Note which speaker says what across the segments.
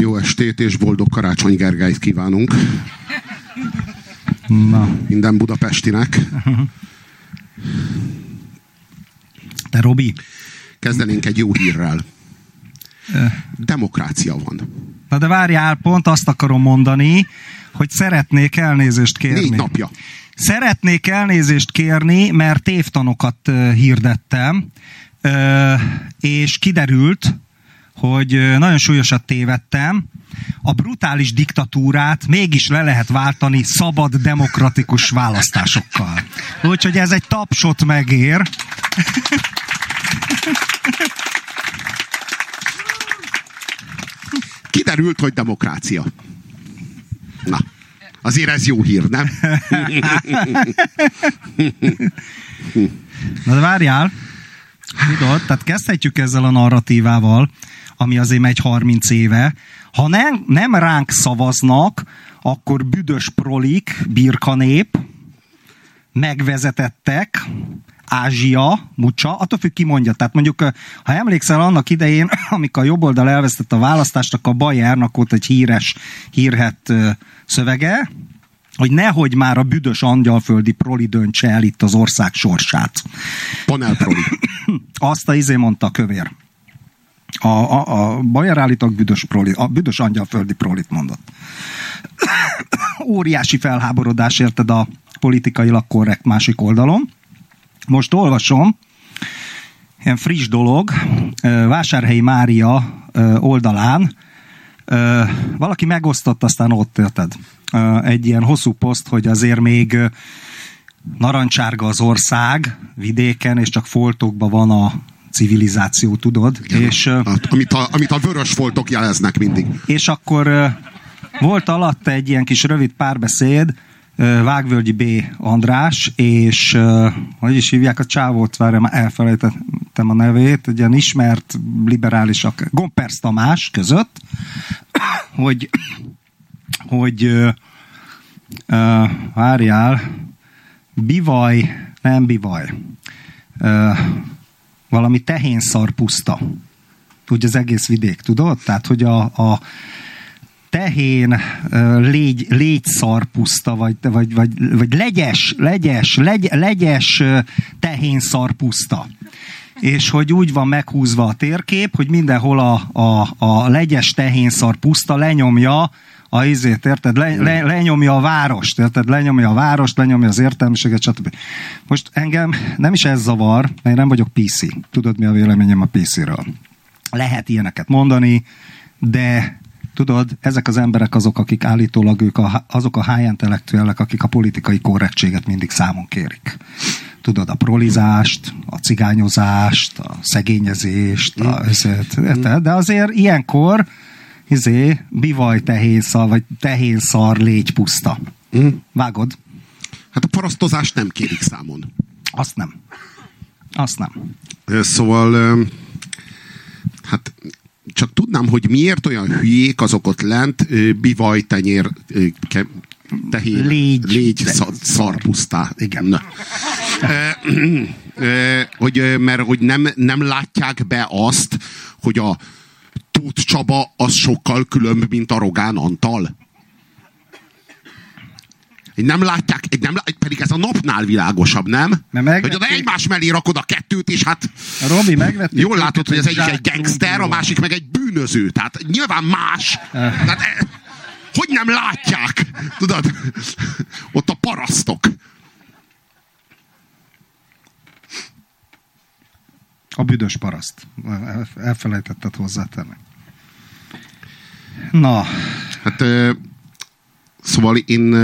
Speaker 1: Jó estét és boldog karácsony Gergelyt kívánunk.
Speaker 2: Na.
Speaker 1: Minden budapestinek.
Speaker 2: De Robi.
Speaker 1: Kezdenénk egy jó hírrel. Demokrácia van.
Speaker 2: Na de várjál, pont azt akarom mondani, hogy szeretnék elnézést kérni.
Speaker 1: Négy napja.
Speaker 2: Szeretnék elnézést kérni, mert tévtanokat hirdettem, és kiderült, hogy nagyon súlyosat tévedtem, a brutális diktatúrát mégis le lehet váltani szabad, demokratikus választásokkal. Úgyhogy ez egy tapsot megér.
Speaker 1: Kiderült, hogy demokrácia. Na, azért ez jó hír, nem?
Speaker 2: Na de várjál, tudod, tehát kezdhetjük ezzel a narratívával, ami azért megy 30 éve. Ha nem, nem ránk szavaznak, akkor büdös prolik, birkanép, megvezetettek, Ázsia, Mucsa, attól függ ki mondja. Tehát mondjuk, ha emlékszel annak idején, amikor a jobb oldal elvesztette a választást, akkor a Bayernnak volt egy híres, hírhet szövege, hogy nehogy már a büdös angyalföldi proli döntse el itt az ország sorsát.
Speaker 1: Panel proli.
Speaker 2: Azt a izé mondta a kövér. A, a, a Bajer állítólag büdös, proli, a büdös angyalföldi prolit mondott. Óriási felháborodás érted a politikailag korrekt másik oldalon. Most olvasom, ilyen friss dolog, Vásárhelyi Mária oldalán, valaki megosztott, aztán ott érted. Egy ilyen hosszú poszt, hogy azért még narancsárga az ország vidéken, és csak foltokban van a civilizáció, tudod?
Speaker 1: Igen, és, amit, a, amit a vörös foltok jeleznek mindig.
Speaker 2: És akkor volt alatta egy ilyen kis rövid párbeszéd, Vágvölgyi B. András, és hogy is hívják a csávót, várjál, már elfelejtettem a nevét, egy ilyen ismert liberálisak, Gompersz Tamás között, hogy, hogy várjál, bivaj, nem bivaj, valami tehénszar puszta. Úgy az egész vidék, tudod? Tehát, hogy a, a tehén, légy, légy szarpuszta, vagy, vagy, vagy, vagy legyes, legyes, legy, legyes tehén szarpuszta. És hogy úgy van meghúzva a térkép, hogy mindenhol a, a, a legyes tehénszar puszta lenyomja a izét, érted? Le, le, lenyomja a várost, érted? Lenyomja a várost, lenyomja az értelmiséget, stb. Most engem nem is ez zavar, mert én nem vagyok PC. Tudod, mi a véleményem a PC-ről. Lehet ilyeneket mondani, de tudod, ezek az emberek azok, akik állítólag ők a, azok a high intellektuelek, akik a politikai korrektséget mindig számon kérik. Tudod, a prolizást, a cigányozást, a szegényezést, a, de azért ilyenkor izé, bivaj tehénszar, vagy tehénszar légy puszta. Mm. Vágod?
Speaker 1: Hát a parasztozást nem kérik számon.
Speaker 2: Azt nem. Azt nem.
Speaker 1: Szóval hát csak tudnám, hogy miért olyan hülyék azok ott lent, bivaj, tenyér, tehén,
Speaker 2: légy,
Speaker 1: légy szar, szarpusztá.
Speaker 2: Igen.
Speaker 1: Na. E, e, hogy, mert hogy nem, nem látják be azt, hogy a Tóth Csaba az sokkal különb, mint a Rogán Antal. Nem látják, nem, pedig ez a napnál világosabb, nem? Hogy oda egymás mellé rakod a kettőt, és hát
Speaker 2: Robi, megvették
Speaker 1: jól látod, hogy az egyik egy gangster, a másik meg egy bűnöző. Tehát nyilván más. Tehát, hogy nem látják? Tudod? Ott a parasztok.
Speaker 2: A büdös paraszt. Elfelejtetted hozzátenni. Na.
Speaker 1: Hát, szóval én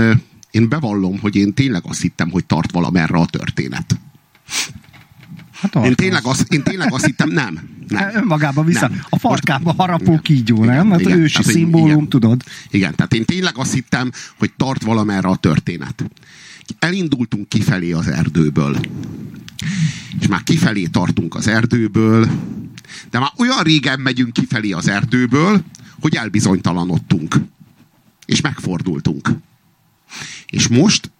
Speaker 1: én bevallom, hogy én tényleg azt hittem, hogy tart valamerre a történet. Hát én, tényleg azt, én tényleg azt hittem, nem. nem
Speaker 2: Önmagában vissza. Nem. A farkába harapó kígyó, igen, nem? Hát igen, ősi tehát, szimbólum, igen, tudod.
Speaker 1: Igen, tehát én tényleg azt hittem, hogy tart valamerre a történet. Elindultunk kifelé az erdőből. És már kifelé tartunk az erdőből, de már olyan régen megyünk kifelé az erdőből, hogy elbizonytalanodtunk. És megfordultunk. És most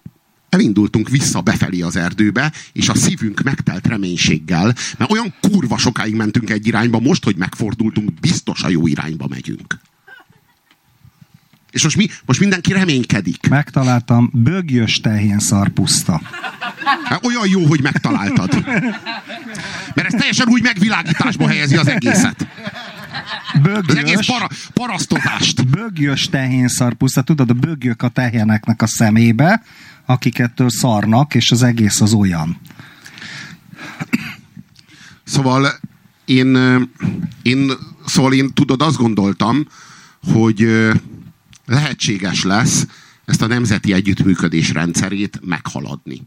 Speaker 1: elindultunk vissza befelé az erdőbe, és a szívünk megtelt reménységgel, mert olyan kurva sokáig mentünk egy irányba, most, hogy megfordultunk, biztos a jó irányba megyünk. És most, mi, most mindenki reménykedik.
Speaker 2: Megtaláltam bögyös tehén szarpuszta.
Speaker 1: Hát olyan jó, hogy megtaláltad. Mert ez teljesen úgy megvilágításba helyezi az egészet.
Speaker 2: Bögyös,
Speaker 1: Az egész para, parasztozást.
Speaker 2: bögyös tehén szarpuszta. Tudod, a bögyök a tehéneknek a szemébe, akik ettől szarnak, és az egész az olyan.
Speaker 1: Szóval én, én, szóval én tudod, azt gondoltam, hogy lehetséges lesz ezt a nemzeti együttműködés rendszerét meghaladni.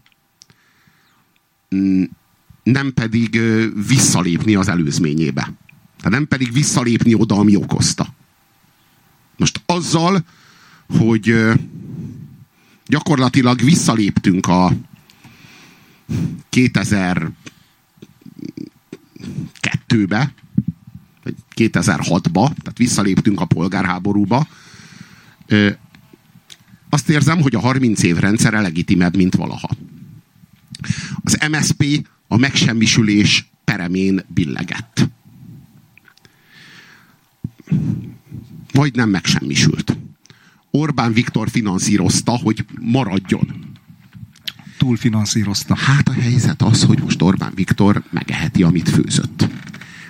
Speaker 1: Nem pedig visszalépni az előzményébe. Tehát nem pedig visszalépni oda, ami okozta. Most azzal, hogy gyakorlatilag visszaléptünk a 2000 2002-be, vagy 2006-ba, tehát visszaléptünk a polgárháborúba. Azt érzem, hogy a 30 év rendszere legitimebb, mint valaha. Az MSP a megsemmisülés peremén billegett. Majdnem megsemmisült. Orbán Viktor finanszírozta, hogy maradjon.
Speaker 2: Túlfinanszírozta.
Speaker 1: Hát a helyzet az, hogy most Orbán Viktor megeheti, amit főzött.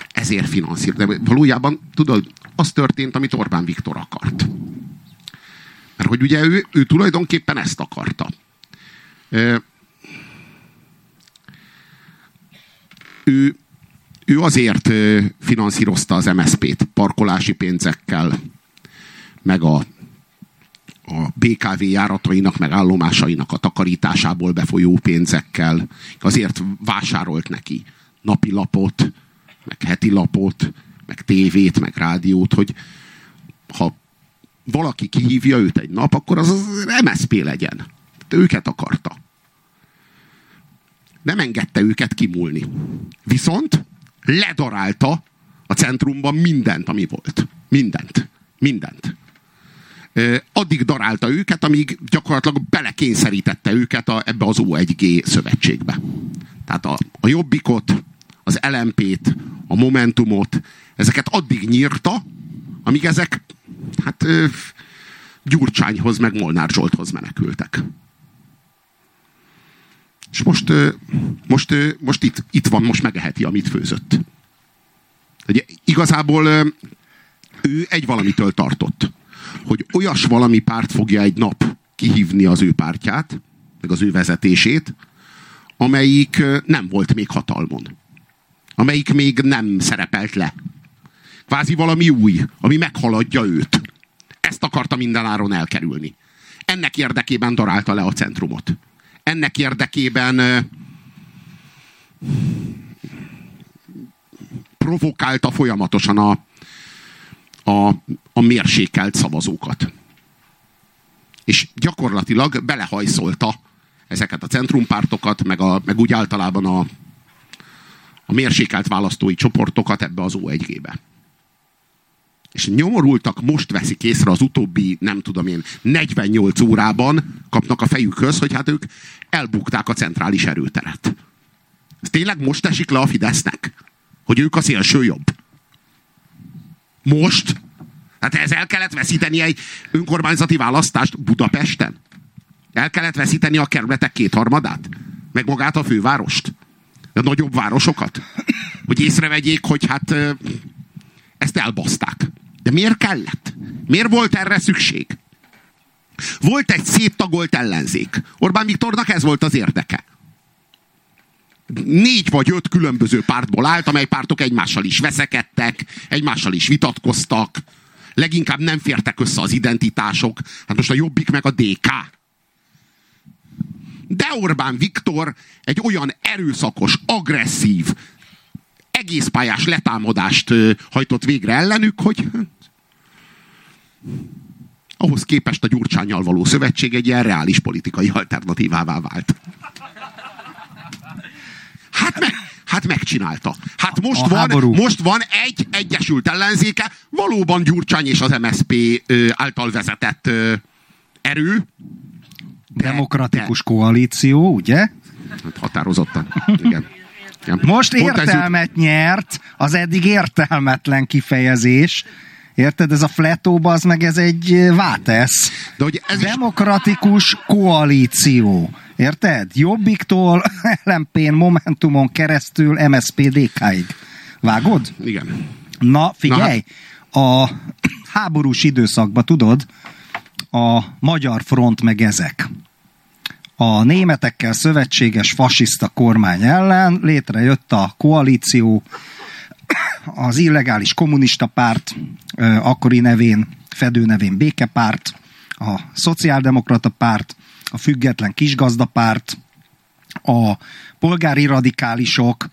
Speaker 1: Ezért finanszír. De valójában, tudod, az történt, amit Orbán Viktor akart. Mert hogy ugye ő, ő tulajdonképpen ezt akarta. Ö, Ő, ő azért finanszírozta az MSZP-t parkolási pénzekkel, meg a a BKV járatainak, meg állomásainak a takarításából befolyó pénzekkel. Azért vásárolt neki napi lapot, meg heti lapot, meg tévét, meg rádiót, hogy ha valaki kihívja őt egy nap, akkor az az MSZP legyen. De őket akarta. Nem engedte őket kimúlni. Viszont ledarálta a centrumban mindent, ami volt. Mindent. Mindent addig darálta őket, amíg gyakorlatilag belekényszerítette őket a, ebbe az O1G szövetségbe. Tehát a, a Jobbikot, az LMP-t, a Momentumot, ezeket addig nyírta, amíg ezek hát Gyurcsányhoz, meg Molnár Zsolthoz menekültek. És most, most, most itt, itt van, most megeheti, amit főzött. Ugye, igazából ő egy valamitől tartott hogy olyas valami párt fogja egy nap kihívni az ő pártját, meg az ő vezetését, amelyik nem volt még hatalmon. Amelyik még nem szerepelt le. Kvázi valami új, ami meghaladja őt. Ezt akarta mindenáron elkerülni. Ennek érdekében darálta le a centrumot. Ennek érdekében provokálta folyamatosan a, a, a mérsékelt szavazókat. És gyakorlatilag belehajszolta ezeket a centrumpártokat, meg, a, meg úgy általában a, a mérsékelt választói csoportokat ebbe az O1G-be. És nyomorultak most veszik észre az utóbbi, nem tudom én, 48 órában kapnak a fejükhöz, hogy hát ők elbukták a centrális erőteret. Ez tényleg most esik le a Fidesznek? Hogy ők a szélső jobb? Most? Hát ez el kellett veszíteni egy önkormányzati választást Budapesten? El kellett veszíteni a kerületek kétharmadát? Meg magát a fővárost? A nagyobb városokat? Hogy észrevegyék, hogy hát ezt elbaszták. De miért kellett? Miért volt erre szükség? Volt egy széttagolt ellenzék. Orbán Viktornak ez volt az érdeke négy vagy öt különböző pártból állt, amely pártok egymással is veszekedtek, egymással is vitatkoztak, leginkább nem fértek össze az identitások. Hát most a Jobbik meg a DK. De Orbán Viktor egy olyan erőszakos, agresszív, egészpályás letámadást hajtott végre ellenük, hogy ahhoz képest a Gyurcsányjal való szövetség egy ilyen reális politikai alternatívává vált. Hát, meg, hát megcsinálta. Hát most
Speaker 2: A
Speaker 1: van,
Speaker 2: háború.
Speaker 1: most van egy egyesült ellenzéke, valóban Gyurcsány és az MSP ö, által vezetett ö, erő. De-
Speaker 2: Demokratikus koalíció, ugye?
Speaker 1: Hát határozottan. Igen. Igen.
Speaker 2: Most
Speaker 1: Pont ez
Speaker 2: értelmet nyert az eddig értelmetlen kifejezés, Érted? Ez a fletóba az meg ez egy vátesz.
Speaker 1: De hogy ez is,
Speaker 2: Demokratikus koalíció. Érted? Jobbiktól LMP-n, Momentumon keresztül MSZP-DK-ig. Vágod?
Speaker 1: igen.
Speaker 2: Na, figyelj! A háborús időszakban, tudod, a magyar front meg ezek. A németekkel szövetséges fasiszta kormány ellen létrejött a koalíció, az illegális kommunista párt, akkori nevén, fedő nevén békepárt, a szociáldemokrata párt, a független kisgazdapárt, a polgári radikálisok,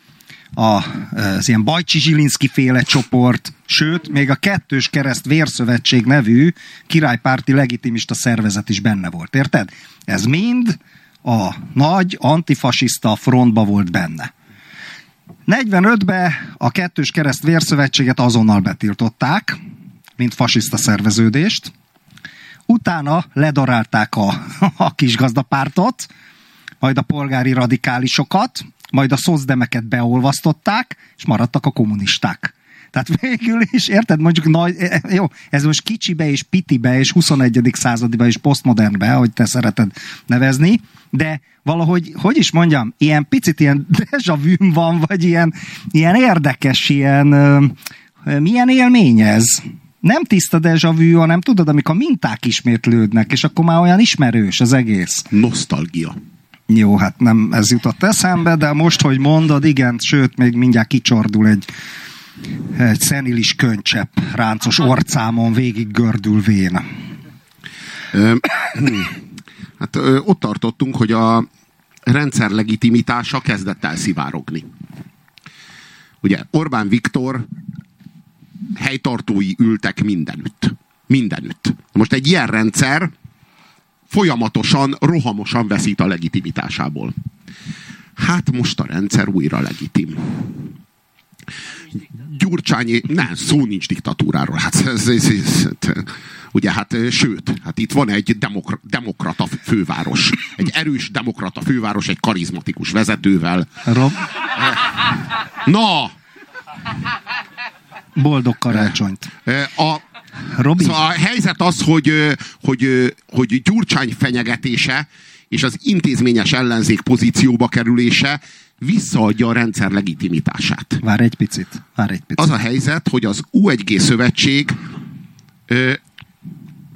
Speaker 2: a, az ilyen Bajcsi Zsilinszki féle csoport, sőt, még a Kettős Kereszt Vérszövetség nevű királypárti legitimista szervezet is benne volt, érted? Ez mind a nagy antifasiszta frontba volt benne. 45-ben a Kettős Kereszt Vérszövetséget azonnal betiltották, mint fasiszta szerveződést. Utána ledarálták a, a kisgazdapártot, majd a polgári radikálisokat, majd a szozdemeket beolvasztották, és maradtak a kommunisták. Tehát végül is, érted, mondjuk nagy, eh, jó, ez most kicsibe és pitibe és 21. századiba és posztmodernbe, hogy te szereted nevezni, de valahogy, hogy is mondjam, ilyen picit ilyen deja vu van, vagy ilyen, ilyen érdekes, ilyen, milyen élmény ez? Nem tiszta deja vu, hanem tudod, amikor minták ismétlődnek, és akkor már olyan ismerős az egész.
Speaker 1: Nosztalgia.
Speaker 2: Jó, hát nem ez jutott eszembe, de most, hogy mondod, igen, sőt, még mindjárt kicsordul egy, egy szenilis könycsepp ráncos orcámon végig gördülvén.
Speaker 1: Hát ott tartottunk, hogy a rendszer legitimitása kezdett el szivárogni. Ugye Orbán Viktor helytartói ültek mindenütt. Mindenütt. Most egy ilyen rendszer folyamatosan, rohamosan veszít a legitimitásából. Hát most a rendszer újra legitim. Gyurcsányi, nem, szó nincs diktatúráról. Hát, ez, ez, ez, ugye, hát, sőt, hát itt van egy demokra, demokrata főváros. Egy erős demokrata főváros, egy karizmatikus vezetővel.
Speaker 2: Rob,
Speaker 1: Na,
Speaker 2: boldog karácsonyt.
Speaker 1: a,
Speaker 2: Robi,
Speaker 1: Szóval a helyzet az, hogy, hogy, hogy Gyurcsány fenyegetése és az intézményes ellenzék pozícióba kerülése visszaadja a rendszer legitimitását.
Speaker 2: várj egy picit, várj egy picit.
Speaker 1: Az a helyzet, hogy az U1G szövetség ö,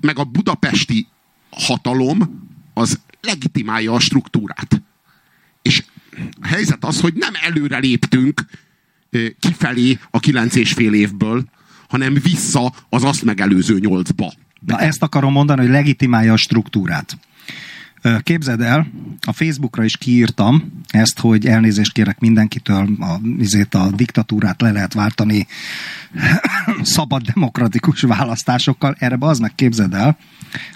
Speaker 1: meg a budapesti hatalom az legitimálja a struktúrát. És a helyzet az, hogy nem előre léptünk ö, kifelé a kilenc és fél évből, hanem vissza az azt megelőző nyolcba.
Speaker 2: Na ezt akarom mondani, hogy legitimálja a struktúrát. Képzeld el, a Facebookra is kiírtam ezt, hogy elnézést kérek mindenkitől, a, izét, a diktatúrát le lehet váltani szabad demokratikus választásokkal. Erre az meg képzeld el,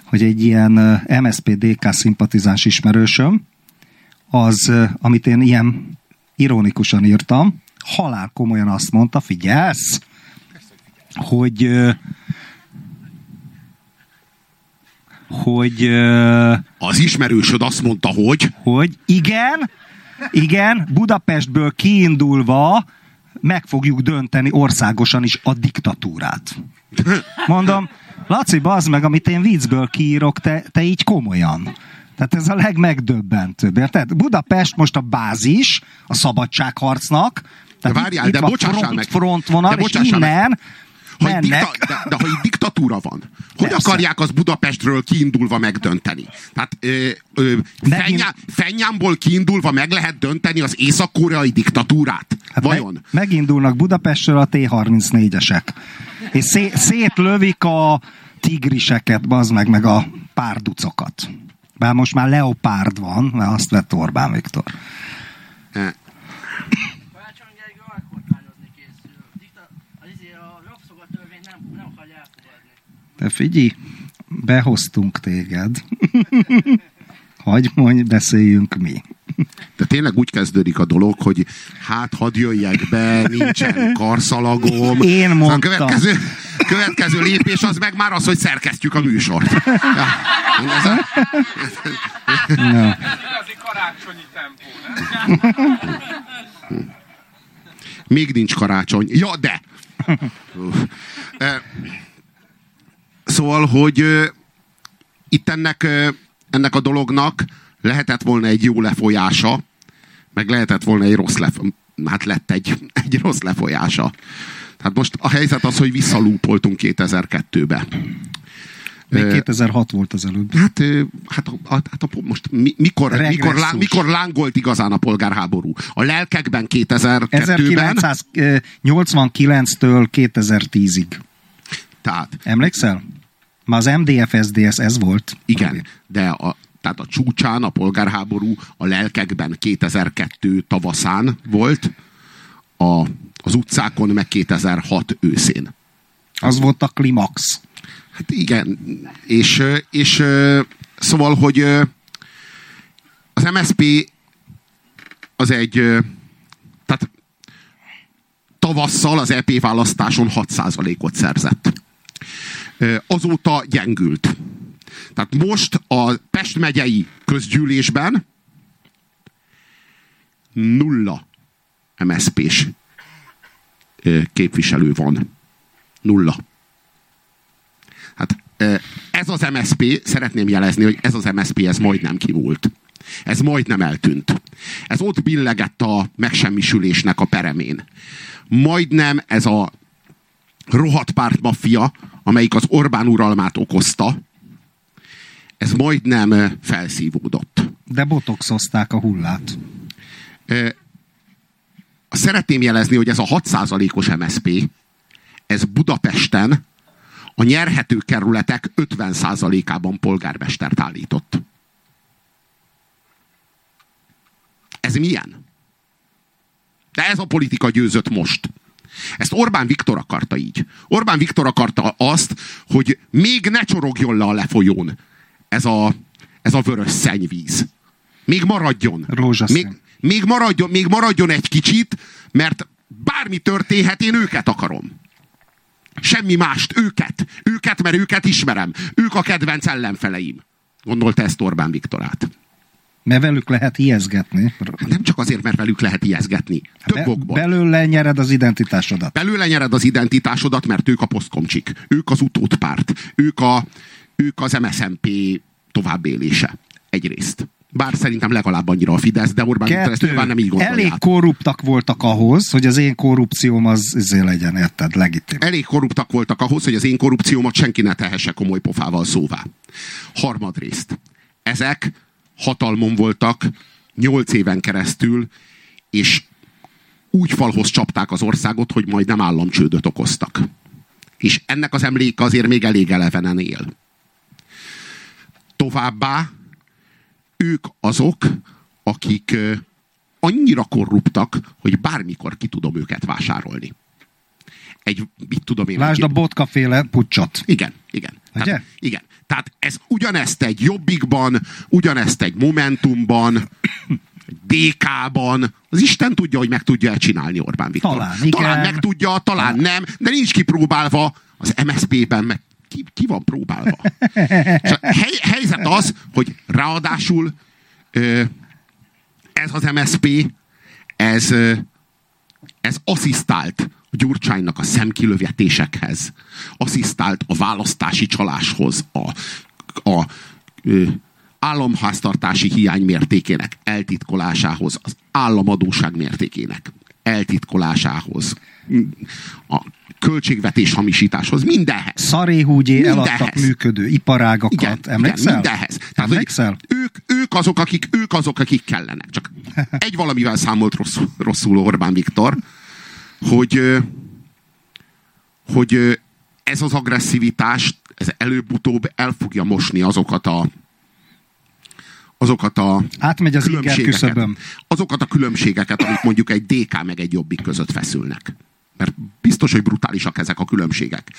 Speaker 2: hogy egy ilyen MSZP-DK szimpatizáns ismerősöm, az, amit én ilyen ironikusan írtam, halál komolyan azt mondta, figyelsz, hogy hogy
Speaker 1: Az ismerősöd azt mondta, hogy
Speaker 2: hogy igen, igen, Budapestből kiindulva meg fogjuk dönteni országosan is a diktatúrát. Mondom, Laci, bazd meg, amit én viccből kiírok, te, te így komolyan. Tehát ez a legmegdöbbentőbb, érted? Budapest most a bázis a szabadságharcnak, tehát
Speaker 1: várjál,
Speaker 2: itt,
Speaker 1: de
Speaker 2: itt van
Speaker 1: bocsássál
Speaker 2: front,
Speaker 1: meg.
Speaker 2: frontvonal,
Speaker 1: De
Speaker 2: és
Speaker 1: bocsássál meg. Ha
Speaker 2: mennek.
Speaker 1: dikta, de, de ha itt diktatúra van, hogy
Speaker 2: Persze.
Speaker 1: akarják az Budapestről kiindulva megdönteni? Tehát ö, ö,
Speaker 2: Megint-
Speaker 1: Fenyá, Fenyámból kiindulva meg lehet dönteni az észak-koreai diktatúrát?
Speaker 2: Hát
Speaker 1: Vajon?
Speaker 2: Meg, megindulnak Budapestről a T-34-esek. És szé, szétlövik a tigriseket, bazd meg, meg a párducokat. Bár most már leopárd van, mert azt vett Orbán Viktor.
Speaker 1: E,
Speaker 3: Karácsony Gergely alkotmányozni készül. Dikta, az izé a rabszolgatörvény nem, nem hagyja
Speaker 2: Te figyelj, behoztunk téged. Hagy mondj, beszéljünk mi.
Speaker 1: De tényleg úgy kezdődik a dolog, hogy hát hadd jöjjek be, nincsen karszalagom.
Speaker 2: Én
Speaker 1: Szóval
Speaker 2: mondtam.
Speaker 1: A következő, következő lépés az meg már az, hogy szerkesztjük a műsort. Ja. Ez a-
Speaker 2: No.
Speaker 4: Igazi karácsonyi tempó?
Speaker 1: Még nincs karácsony. Ja, de! Szóval, hogy ö, itt ennek, ö, ennek a dolognak lehetett volna egy jó lefolyása, meg lehetett volna egy rossz lef... Hát lett egy, egy rossz lefolyása. Tehát most a helyzet az, hogy visszalúpoltunk 2002-be.
Speaker 2: Még
Speaker 1: Ö,
Speaker 2: 2006 volt az előbb.
Speaker 1: Hát, hát, a, a, hát a, most mi, mikor, mikor, lá, mikor lángolt igazán a polgárháború? A lelkekben 2002-ben,
Speaker 2: 1989-től 2010-ig.
Speaker 1: tehát
Speaker 2: Emlékszel? Már az MDF-SDS ez volt.
Speaker 1: igen, de a, tehát a csúcsán a polgárháború a lelkekben 2002 tavaszán volt, a, az utcákon meg 2006 őszén.
Speaker 2: Az volt a klimax.
Speaker 1: Hát igen, és, és szóval, hogy az MSP az egy, tehát tavasszal az EP választáson 6%-ot szerzett. Azóta gyengült. Tehát most a Pest megyei közgyűlésben nulla MSZP-s képviselő van. Nulla. Hát ez az MSP, szeretném jelezni, hogy ez az MSP, ez majdnem kivult. Ez majdnem eltűnt. Ez ott billegett a megsemmisülésnek a peremén. Majdnem ez a rohadt pártmaffia, amelyik az Orbán uralmát okozta, ez majdnem felszívódott.
Speaker 2: De botoxozták a hullát.
Speaker 1: Szeretném jelezni, hogy ez a 6%-os MSP, ez Budapesten a nyerhető kerületek 50%-ában polgármestert állított. Ez milyen? De ez a politika győzött most. Ezt Orbán Viktor akarta így. Orbán Viktor akarta azt, hogy még ne csorogjon le a lefolyón ez a, ez a vörös szennyvíz. Még maradjon.
Speaker 2: Rózsaszín.
Speaker 1: Még, még, maradjon, még maradjon egy kicsit, mert bármi történhet, én őket akarom. Semmi mást, őket. Őket, mert őket ismerem. Ők a kedvenc ellenfeleim. Gondolta ezt Orbán Viktorát.
Speaker 2: Mert velük lehet ijeszgetni.
Speaker 1: Nem csak azért, mert velük lehet ijeszgetni. Több
Speaker 2: Be,
Speaker 1: okból.
Speaker 2: belőle nyered az identitásodat.
Speaker 1: Belőle nyered az identitásodat, mert ők a posztkomcsik. Ők az utódpárt. Ők, a, ők az MSZMP továbbélése. Egyrészt. Bár szerintem legalább annyira a Fidesz, de Orbán Viktor ezt nyilván nem így gondolja.
Speaker 2: elég korruptak voltak ahhoz, hogy az én korrupcióm az izé legyen, érted, legitim.
Speaker 1: elég korruptak voltak ahhoz, hogy az én korrupciómat senki ne tehesse komoly pofával szóvá. Harmadrészt. Ezek hatalmon voltak nyolc éven keresztül, és úgy falhoz csapták az országot, hogy majd nem államcsődöt okoztak. És ennek az emléke azért még elég elevenen él. Továbbá ők azok, akik annyira korruptak, hogy bármikor ki tudom őket vásárolni. Egy, mit tudom én,
Speaker 2: Lásd a botkaféle pucsot.
Speaker 1: igen, igen.
Speaker 2: Ugye?
Speaker 1: Tehát, igen. Tehát ez ugyanezt egy Jobbikban, ugyanezt egy Momentumban, DK-ban, az Isten tudja, hogy meg tudja csinálni Orbán Viktor.
Speaker 2: Talán igen.
Speaker 1: talán meg tudja, talán nem, de nincs kipróbálva az MSZP-ben, meg ki, ki van próbálva. És a hely, helyzet az, hogy ráadásul ez az MSZP, ez, ez asszisztált Gyurcsánynak a szemkilövetésekhez, asszisztált a választási csaláshoz, a, a ö, államháztartási hiány mértékének eltitkolásához, az államadóság mértékének eltitkolásához, a költségvetés hamisításhoz, mindenhez.
Speaker 2: Szaréhúgyé
Speaker 1: Mindenhez.
Speaker 2: eladtak működő iparágakat.
Speaker 1: Igen,
Speaker 2: Emlékszel?
Speaker 1: igen, mindenhez. Tehát,
Speaker 2: Emlékszel?
Speaker 1: ők, ők, azok, akik, ők azok, akik kellenek. Csak egy valamivel számolt rosszul, rosszul Orbán Viktor, hogy, hogy ez az agresszivitás, ez előbb-utóbb el fogja mosni azokat a azokat a
Speaker 2: Átmegy az
Speaker 1: különbségeket, azokat a különbségeket, amik mondjuk egy DK meg egy Jobbik között feszülnek. Mert biztos, hogy brutálisak ezek a különbségek.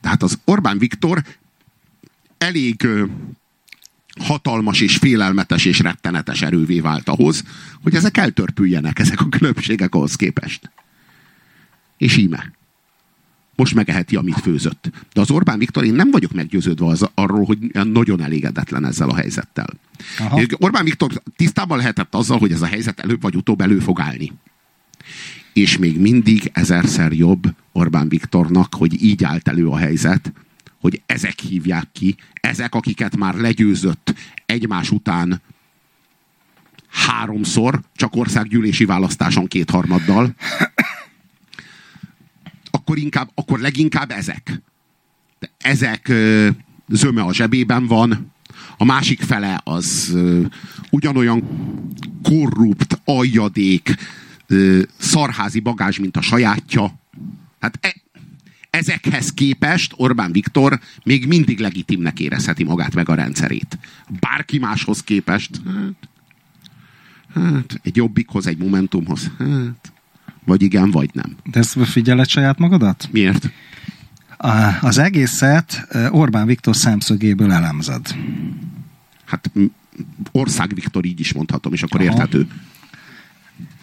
Speaker 1: Tehát az Orbán Viktor elég hatalmas és félelmetes és rettenetes erővé vált ahhoz, hogy ezek eltörpüljenek, ezek a különbségek ahhoz képest. És íme. Most megeheti, amit főzött. De az Orbán Viktor, én nem vagyok meggyőződve az, arról, hogy nagyon elégedetlen ezzel a helyzettel.
Speaker 2: Aha.
Speaker 1: Orbán Viktor tisztában lehetett azzal, hogy ez a helyzet előbb vagy utóbb elő fog állni. És még mindig ezerszer jobb Orbán Viktornak, hogy így állt elő a helyzet, hogy ezek hívják ki, ezek, akiket már legyőzött egymás után háromszor, csak országgyűlési választáson kétharmaddal, akkor, inkább, akkor leginkább ezek. De ezek zöme a zsebében van, a másik fele az ugyanolyan korrupt, aljadék, szarházi bagázs, mint a sajátja. Hát e, ezekhez képest Orbán Viktor még mindig legitimnek érezheti magát meg a rendszerét. Bárki máshoz képest, hát, hát egy jobbikhoz, egy momentumhoz, hát, vagy igen, vagy nem.
Speaker 2: De ezt figyeled saját magadat?
Speaker 1: Miért?
Speaker 2: A- Az egészet Orbán Viktor szemszögéből elemzed.
Speaker 1: Hát ország Viktor így is mondhatom, és akkor
Speaker 2: Aha.
Speaker 1: érthető.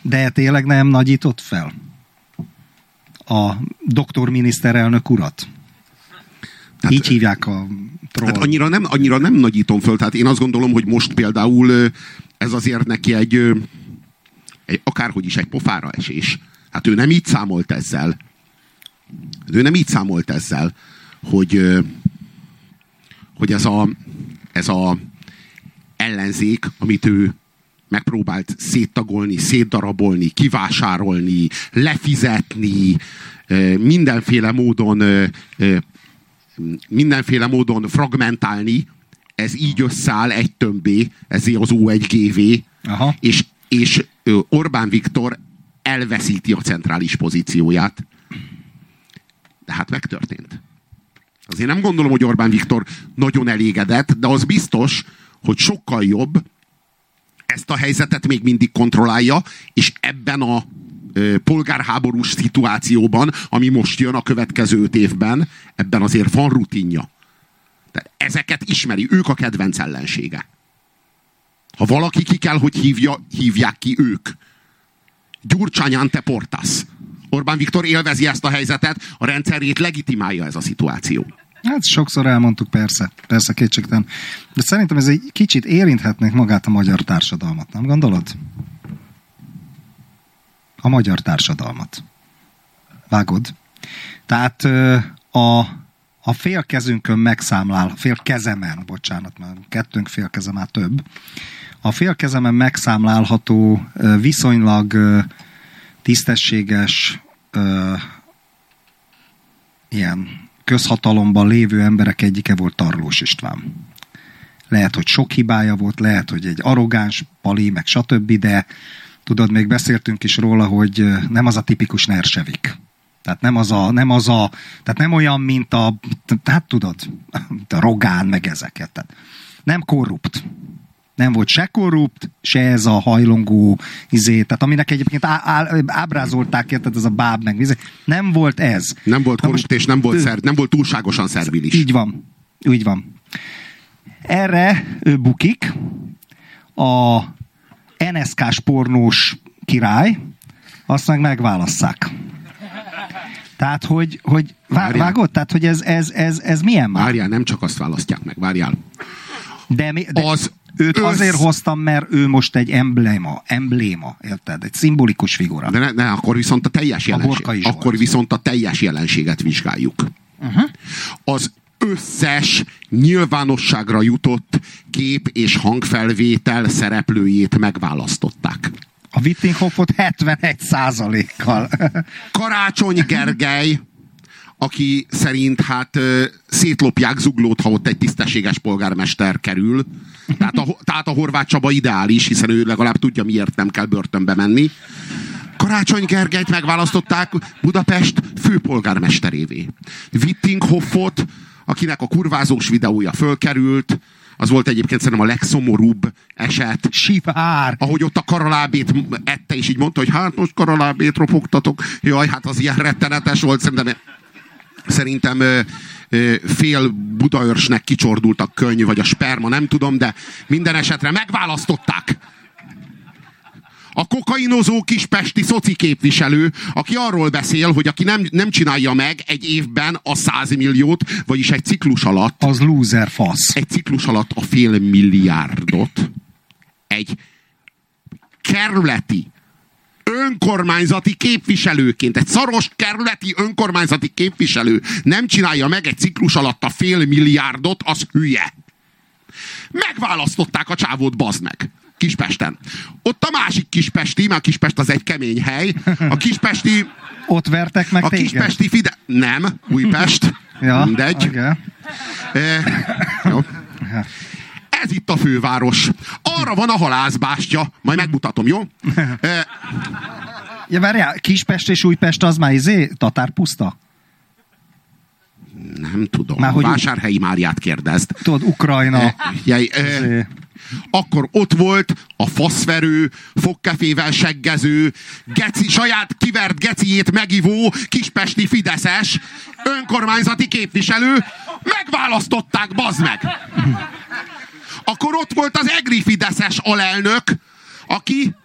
Speaker 2: De tényleg nem nagyított fel a doktor miniszterelnök urat?
Speaker 1: Hát-
Speaker 2: Így hívják a troll.
Speaker 1: Hát annyira nem, annyira nem nagyítom föl, tehát én azt gondolom, hogy most például ez azért neki egy, egy akárhogy is egy pofára esés. Hát ő nem így számolt ezzel. Ő nem így számolt ezzel, hogy, hogy ez a, ez a ellenzék, amit ő megpróbált széttagolni, szétdarabolni, kivásárolni, lefizetni, mindenféle módon mindenféle módon fragmentálni, ez így összeáll egy tömbé, ezért az O1GV,
Speaker 2: Aha.
Speaker 1: és, és Orbán Viktor elveszíti a centrális pozícióját. De hát megtörtént. Azért nem gondolom, hogy Orbán Viktor nagyon elégedett, de az biztos, hogy sokkal jobb ezt a helyzetet még mindig kontrollálja, és ebben a ö, polgárháborús szituációban, ami most jön a következő öt évben, ebben azért van rutinja. Tehát ezeket ismeri, ők a kedvenc ellensége. Ha valaki ki kell, hogy hívja, hívják ki ők. Gyurcsány ante portas. Orbán Viktor élvezi ezt a helyzetet, a rendszerét legitimálja ez a szituáció.
Speaker 2: Hát sokszor elmondtuk, persze, persze kétségtelen. De szerintem ez egy kicsit érinthetnék magát a magyar társadalmat, nem gondolod? A magyar társadalmat. Vágod? Tehát a, a fél kezünkön megszámlál, fél kezemen, bocsánat, mert kettőnk fél keze már több, a fél kezemen megszámlálható viszonylag tisztességes ilyen közhatalomban lévő emberek egyike volt Tarlós István. Lehet, hogy sok hibája volt, lehet, hogy egy arrogáns pali, meg stb., de tudod, még beszéltünk is róla, hogy nem az a tipikus nersevik. Tehát nem az a, nem az a, tehát nem olyan, mint a, hát tudod, mint a Rogán, meg ezeket. Tehát nem korrupt. Nem volt se korrupt, se ez a hajlongó izé, tehát aminek egyébként á, á, ábrázolták, érted, ez a báb meg izé. Nem volt ez.
Speaker 1: Nem volt korrupt, és nem volt, szer, nem volt túlságosan szervilis.
Speaker 2: így van. Úgy van. Erre ő bukik. A NSK-s pornós király, azt meg megválasszák. Tehát, hogy, hogy vá-
Speaker 1: Várjál.
Speaker 2: vágod? Tehát, hogy ez, ez, ez, ez milyen már?
Speaker 1: Várjál, nem csak azt választják meg, várjál.
Speaker 2: De, mi, de
Speaker 1: Az
Speaker 2: őt
Speaker 1: össz-
Speaker 2: azért hoztam, mert ő most egy embléma, embléma, érted? Egy szimbolikus figura.
Speaker 1: De ne, ne, akkor viszont a teljes
Speaker 2: A
Speaker 1: jelenség,
Speaker 2: Zsolt.
Speaker 1: akkor viszont a teljes jelenséget vizsgáljuk.
Speaker 2: Uh-huh.
Speaker 1: Az összes nyilvánosságra jutott kép és hangfelvétel szereplőjét megválasztották.
Speaker 2: A Wittinghoffot 71 százalékkal.
Speaker 1: Karácsony Gergely, aki szerint hát szétlopják zuglót, ha ott egy tisztességes polgármester kerül. Tehát a, tehát a Horváth Csaba ideális, hiszen ő legalább tudja, miért nem kell börtönbe menni. Karácsony Gergelyt megválasztották Budapest főpolgármesterévé. Wittinghoffot, akinek a kurvázós videója fölkerült, az volt egyébként szerintem a legszomorúbb eset,
Speaker 2: Sivár.
Speaker 1: ahogy ott a karalábét ette, és így mondta, hogy hát most karalábét ropogtatok. Jaj, hát az ilyen rettenetes volt. Szerintem, szerintem ö, ö, fél Budaörsnek kicsordult a könyv, vagy a sperma, nem tudom, de minden esetre megválasztották. A kokainozó kispesti szoci képviselő, aki arról beszél, hogy aki nem, nem csinálja meg egy évben a 100 milliót, vagyis egy ciklus alatt,
Speaker 2: Az loser fasz.
Speaker 1: egy ciklus alatt a fél milliárdot egy kerületi önkormányzati képviselőként, egy szaros kerületi önkormányzati képviselő nem csinálja meg egy ciklus alatt a fél milliárdot, az hülye. Megválasztották a csávót, bazd meg. Kispesten. Ott a másik Kispesti, mert a Kispest az egy kemény hely. A Kispesti,
Speaker 2: Ott vertek meg
Speaker 1: a
Speaker 2: téged?
Speaker 1: Kispesti Fide... Nem, Újpest.
Speaker 2: Ja,
Speaker 1: Mindegy.
Speaker 2: igen.
Speaker 1: E, jó. Ez itt a főváros. Arra van a halászbástya. Majd megmutatom, jó?
Speaker 2: Ja, várjál, Kispest és Újpest az már izé, tatárpuszta?
Speaker 1: nem tudom.
Speaker 2: Már hogy-
Speaker 1: Vásárhelyi Máriát kérdezd.
Speaker 2: Tudod, Ukrajna.
Speaker 1: Jaj, e,
Speaker 2: izé.
Speaker 1: akkor ott volt a faszverő, fogkefével seggező, geci, saját kivert geciét megivó kispesti Fideszes önkormányzati képviselő, megválasztották, bazd meg! Akkor ott volt az egri Fideszes alelnök, aki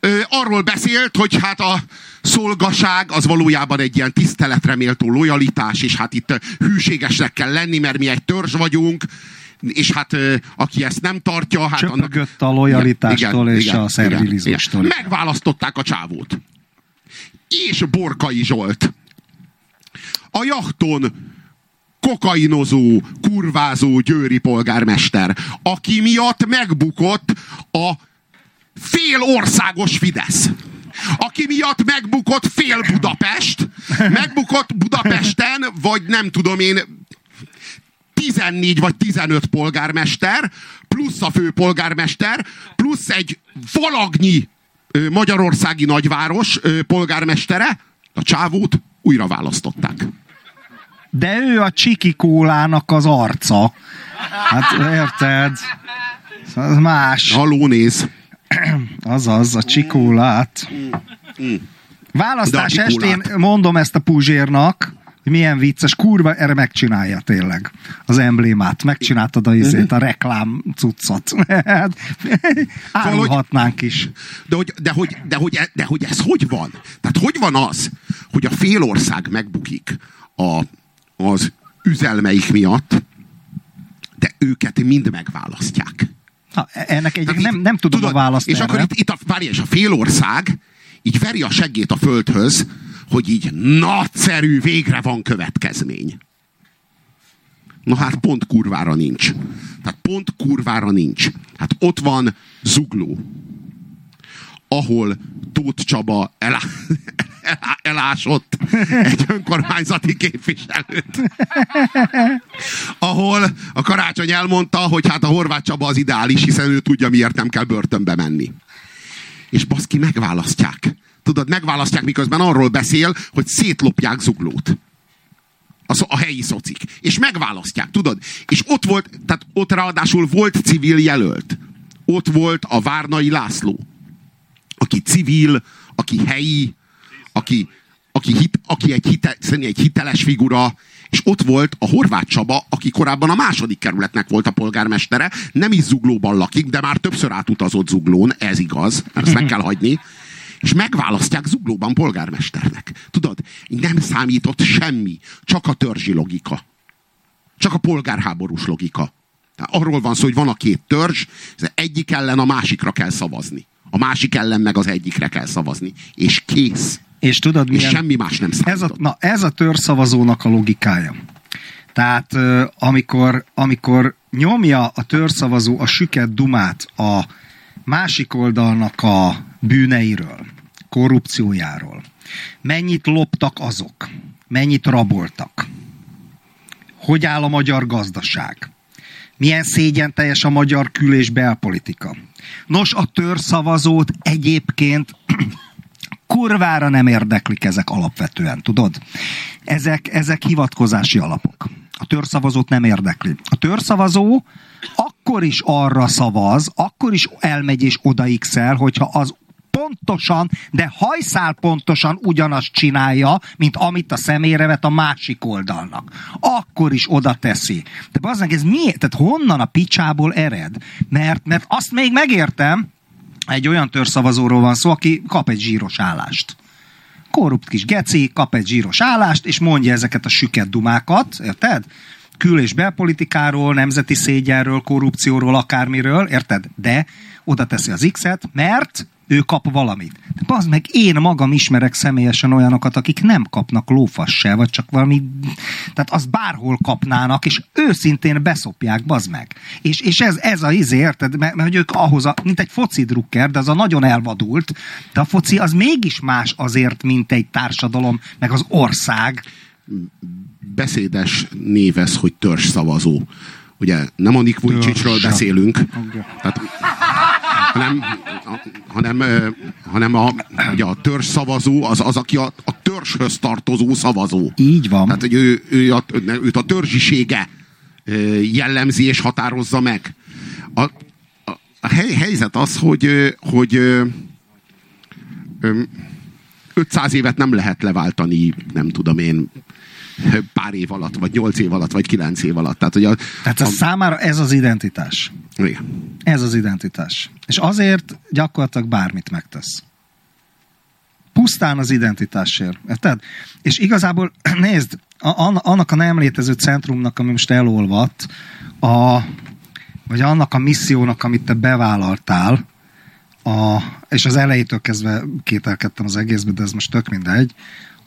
Speaker 1: ö, arról beszélt, hogy hát a szolgaság az valójában egy ilyen tiszteletre méltó lojalitás, és hát itt hűségesnek kell lenni, mert mi egy törzs vagyunk, és hát aki ezt nem tartja, hát
Speaker 2: Csöpögött a lojalitástól és a szervilizmustól.
Speaker 1: igen. Megválasztották a csávót. És Borkai Zsolt. A jachton kokainozó, kurvázó győri polgármester, aki miatt megbukott a fél országos Fidesz. Aki miatt megbukott fél Budapest, megbukott Budapesten, vagy nem tudom én, 14 vagy 15 polgármester, plusz a főpolgármester, plusz egy valagnyi magyarországi nagyváros polgármestere, a csávót újra választották.
Speaker 2: De ő a csiki kólának az arca. Hát érted? Az más.
Speaker 1: Halló, néz!
Speaker 2: Azaz, a csikólát. Választás
Speaker 1: De a csikólát.
Speaker 2: estén mondom ezt a Puzsérnak, hogy milyen vicces, kurva, erre megcsinálja tényleg az emblémát. Megcsináltad a izét, a reklám cuccot. Hát, Árulhatnánk is.
Speaker 1: De hogy, de, hogy, de, hogy, de hogy ez hogy van? Tehát hogy van az, hogy a fél ország megbukik a, az üzelmeik miatt, de őket mind megválasztják.
Speaker 2: Na, ennek egy nem, nem tudom a választ
Speaker 1: És
Speaker 2: erre.
Speaker 1: akkor itt, itt a, várj, és a fél ország így veri a seggét a földhöz, hogy így nagyszerű, végre van következmény. Na hát pont kurvára nincs. Tehát pont kurvára nincs. Hát ott van Zugló, ahol Tóth Csaba elá, elásott egy önkormányzati képviselőt. Ahol a karácsony elmondta, hogy hát a Horváth Csaba az ideális, hiszen ő tudja, miért nem kell börtönbe menni. És baszki, megválasztják. Tudod, megválasztják, miközben arról beszél, hogy szétlopják Zuglót a, a helyi szocik. És megválasztják, tudod? És ott volt, tehát ott ráadásul volt civil jelölt. Ott volt a Várnai László, aki civil, aki helyi, aki, aki, hit, aki egy, hite, egy hiteles figura, és ott volt a Horváth Csaba, aki korábban a második kerületnek volt a polgármestere, nem is Zuglóban lakik, de már többször átutazott Zuglón, ez igaz, mert ezt meg kell hagyni, és megválasztják Zuglóban polgármesternek. Tudod, nem számított semmi, csak a törzsi logika. Csak a polgárháborús logika. Tehát arról van szó, hogy van a két törzs, az egyik ellen a másikra kell szavazni. A másik ellen meg az egyikre kell szavazni. És kész.
Speaker 2: És tudod,
Speaker 1: És
Speaker 2: milyen...
Speaker 1: semmi más nem
Speaker 2: ez a,
Speaker 1: számított.
Speaker 2: na, ez a törszavazónak a logikája. Tehát amikor, amikor nyomja a törszavazó a süket dumát a másik oldalnak a bűneiről, korrupciójáról, mennyit loptak azok, mennyit raboltak, hogy áll a magyar gazdaság, milyen szégyen teljes a magyar kül- és belpolitika. Nos, a törszavazót egyébként kurvára nem érdeklik ezek alapvetően, tudod? Ezek, ezek hivatkozási alapok. A törszavazót nem érdekli. A törszavazó akkor is arra szavaz, akkor is elmegy és odaixel, hogyha az pontosan, de hajszál pontosan ugyanazt csinálja, mint amit a szemére vet a másik oldalnak. Akkor is oda teszi. De bazdmeg, ez miért? Tehát honnan a picsából ered? Mert, mert azt még megértem, egy olyan törszavazóról van szó, aki kap egy zsíros állást. Korrupt kis geci, kap egy zsíros állást, és mondja ezeket a süket dumákat, érted? Kül- és belpolitikáról, nemzeti szégyenről, korrupcióról, akármiről, érted? De oda teszi az X-et, mert ő kap valamit. De az meg én magam ismerek személyesen olyanokat, akik nem kapnak lófasz se, vagy csak valami, tehát az bárhol kapnának, és őszintén beszopják, bazd meg. És, és ez, ez a izé, érted? Mert, mert hogy ők ahhoz, a, mint egy foci drukker, de az a nagyon elvadult, de a foci az mégis más azért, mint egy társadalom, meg az ország.
Speaker 1: Beszédes névez, hogy törzszavazó. Ugye nem a
Speaker 2: Törzs.
Speaker 1: beszélünk, tehát, hanem, hanem, hanem a, ugye a törzs szavazó az az, aki a, a törzshöz tartozó szavazó.
Speaker 2: Így van.
Speaker 1: Tehát, hogy ő, ő a, őt a törzsisége jellemzi és határozza meg. A, a, a hely, helyzet az, hogy, hogy ö, ö, 500 évet nem lehet leváltani, nem tudom én, pár év alatt, vagy 8 év alatt, vagy 9 év alatt. Tehát, hogy a,
Speaker 2: Tehát a számára ez az identitás.
Speaker 1: Igen.
Speaker 2: Ez az identitás. És azért gyakorlatilag bármit megtesz. Pusztán az identitásért. Érted? És igazából, nézd, annak a nem létező centrumnak, ami most elolvadt, a, vagy annak a missziónak, amit te bevállaltál, a, és az elejétől kezdve kételkedtem az egészbe, de ez most tök mindegy,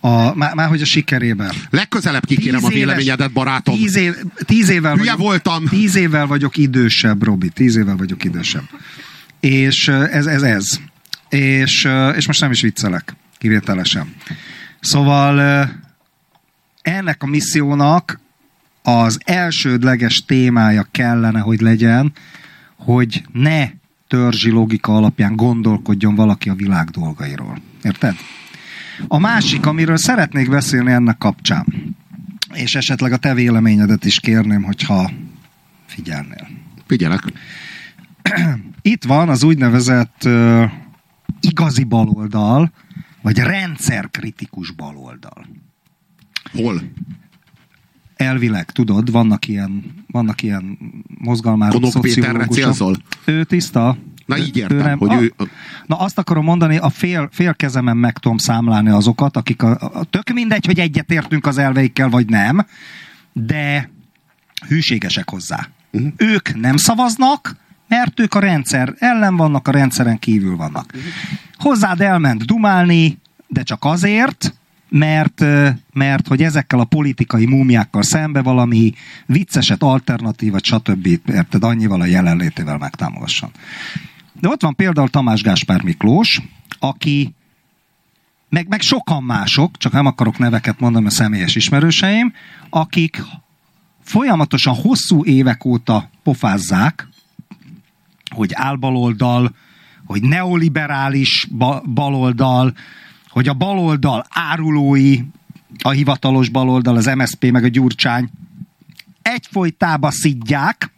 Speaker 2: a, már, már hogy a sikerében.
Speaker 1: Legközelebb kikérem a
Speaker 2: Tíz éves-
Speaker 1: véleményedet, barátom.
Speaker 2: Tíz, év, tíz évvel
Speaker 1: Hülye
Speaker 2: vagyok,
Speaker 1: voltam.
Speaker 2: Tíz évvel vagyok idősebb, Robi. Tíz évvel vagyok idősebb. És ez ez. ez. És, és most nem is viccelek, kivételesen. Szóval ennek a missziónak az elsődleges témája kellene, hogy legyen, hogy ne törzsi logika alapján gondolkodjon valaki a világ dolgairól. Érted? A másik, amiről szeretnék beszélni ennek kapcsán, és esetleg a te véleményedet is kérném, hogyha figyelnél.
Speaker 1: Figyelek.
Speaker 2: Itt van az úgynevezett uh, igazi baloldal, vagy rendszerkritikus baloldal.
Speaker 1: Hol?
Speaker 2: Elvileg, tudod, vannak ilyen, vannak ilyen mozgalmárok,
Speaker 1: Konok Péterre célzol?
Speaker 2: Ő tiszta.
Speaker 1: Na így értem, hogy
Speaker 2: a,
Speaker 1: ő-
Speaker 2: Na azt akarom mondani, a fél, fél kezemen meg tudom számlálni azokat, akik a, a, tök mindegy, hogy egyetértünk az elveikkel, vagy nem, de hűségesek hozzá. Uh-huh. Ők nem szavaznak, mert ők a rendszer ellen vannak, a rendszeren kívül vannak. Uh-huh. Hozzád elment dumálni, de csak azért, mert, mert hogy ezekkel a politikai múmiákkal szembe valami vicceset, alternatívat, stb. érted, annyival a jelenlétével megtámogasson. De ott van például Tamás Gáspár Miklós, aki meg, meg sokan mások, csak nem akarok neveket mondani a személyes ismerőseim, akik folyamatosan hosszú évek óta pofázzák, hogy álbaloldal, hogy neoliberális ba- baloldal, hogy a baloldal árulói, a hivatalos baloldal, az MSP meg a Gyurcsány egyfolytába szidják,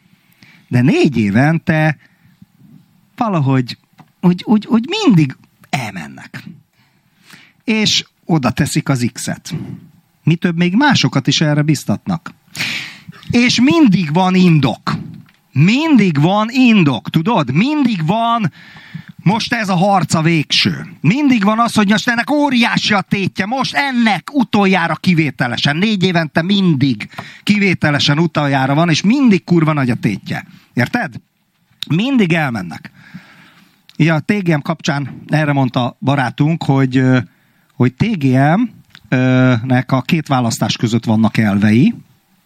Speaker 2: de négy évente valahogy úgy, úgy, úgy mindig elmennek. És oda teszik az X-et. Mi több, még másokat is erre biztatnak. És mindig van indok. Mindig van indok, tudod? Mindig van most ez a harca végső. Mindig van az, hogy most ennek óriási a tétje, most ennek utoljára kivételesen, négy évente mindig kivételesen utoljára van, és mindig kurva nagy a tétje. Érted? Mindig elmennek. Ja, a TGM kapcsán erre mondta barátunk, hogy, hogy TGM-nek a két választás között vannak elvei,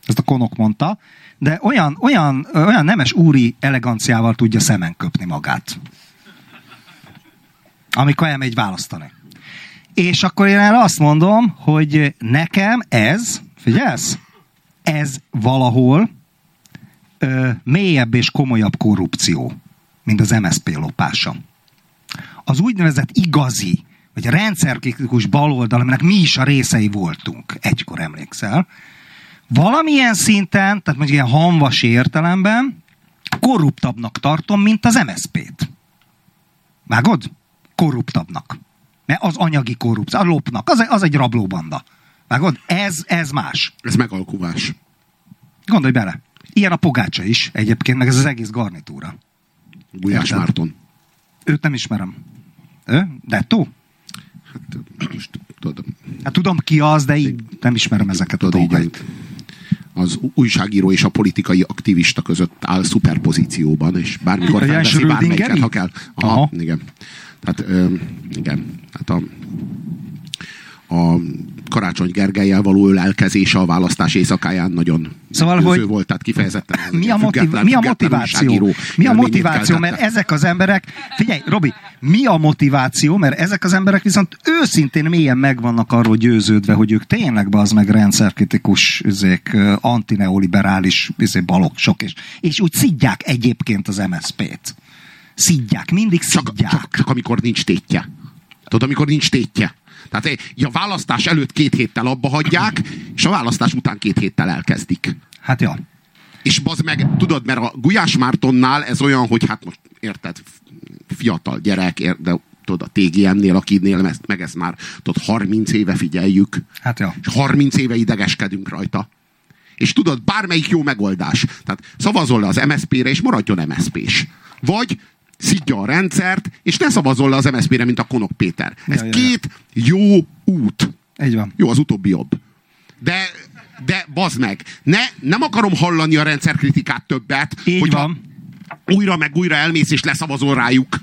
Speaker 2: ezt a konok mondta, de olyan, olyan, olyan nemes úri eleganciával tudja szemen köpni magát. Amikor elmegy választani. És akkor én erre azt mondom, hogy nekem ez, figyelsz, ez valahol ö, mélyebb és komolyabb korrupció, mint az MSZP lopása. Az úgynevezett igazi, vagy rendszerkritikus baloldal, aminek mi is a részei voltunk, egykor emlékszel, valamilyen szinten, tehát mondjuk ilyen hanvasi értelemben, korruptabbnak tartom, mint az MSZP-t. Vágod? Korruptabbnak. Mert az anyagi korrupció, a lopnak, az, az egy rablóbanda. Vágod? Ez, ez más.
Speaker 1: Ez megalkuvás.
Speaker 2: Gondolj bele. Ilyen a pogácsa is egyébként, meg ez az egész garnitúra.
Speaker 1: Gulyás
Speaker 2: Érted?
Speaker 1: Márton.
Speaker 2: Őt nem ismerem. Ő? Dettó?
Speaker 1: Hát most tudod,
Speaker 2: Hát tudom ki az, de így nem ismerem ezeket a
Speaker 1: tudod így
Speaker 2: dolgait.
Speaker 1: az újságíró és a politikai aktivista között áll szuperpozícióban, és bármikor
Speaker 2: Ilyen
Speaker 1: felveszi bármelyiket, ha kell. Aha,
Speaker 2: Aha.
Speaker 1: igen. Tehát, ö, igen. Hát a, a Karácsony Gergelyel való ölelkezése a választás éjszakáján nagyon
Speaker 2: Szóval, hogy-
Speaker 1: volt, tehát kifejezetten
Speaker 2: Mi a, motiv- mi a motiváció? Mi a motiváció? Mert ezek az emberek, figyelj, Robi, mi a motiváció? Mert ezek az emberek viszont őszintén mélyen meg vannak arról győződve, hogy ők tényleg az meg rendszerkritikus, üzék, antineoliberális üzé, baloksok, és, és úgy szidják egyébként az MSZP-t. Szidják, mindig
Speaker 1: csak,
Speaker 2: szidják.
Speaker 1: csak, csak amikor nincs tétje. Tudod, amikor nincs tétje. Tehát eh, a választás előtt két héttel abba hagyják, és a választás után két héttel elkezdik.
Speaker 2: Hát ja.
Speaker 1: És bazd meg, tudod, mert a Gulyás Mártonnál ez olyan, hogy hát most érted, fiatal gyerek, ér- de tudod, a TGM-nél, akinél ezt, meg ezt már tudod, 30 éve figyeljük,
Speaker 2: Hát ja.
Speaker 1: és 30 éve idegeskedünk rajta. És tudod, bármelyik jó megoldás. Tehát szavazol le az MSZP-re, és maradjon MSZP-s. Vagy szidja a rendszert, és ne szavazol le az MSZP-re, mint a Konok Péter. Ez
Speaker 2: Ja, ja,
Speaker 1: két jó út.
Speaker 2: Így van.
Speaker 1: Jó, az utóbbi jobb. De, de bazd meg, ne, nem akarom hallani a rendszerkritikát többet,
Speaker 2: Így
Speaker 1: hogyha
Speaker 2: van.
Speaker 1: újra meg újra elmész és leszavazol rájuk.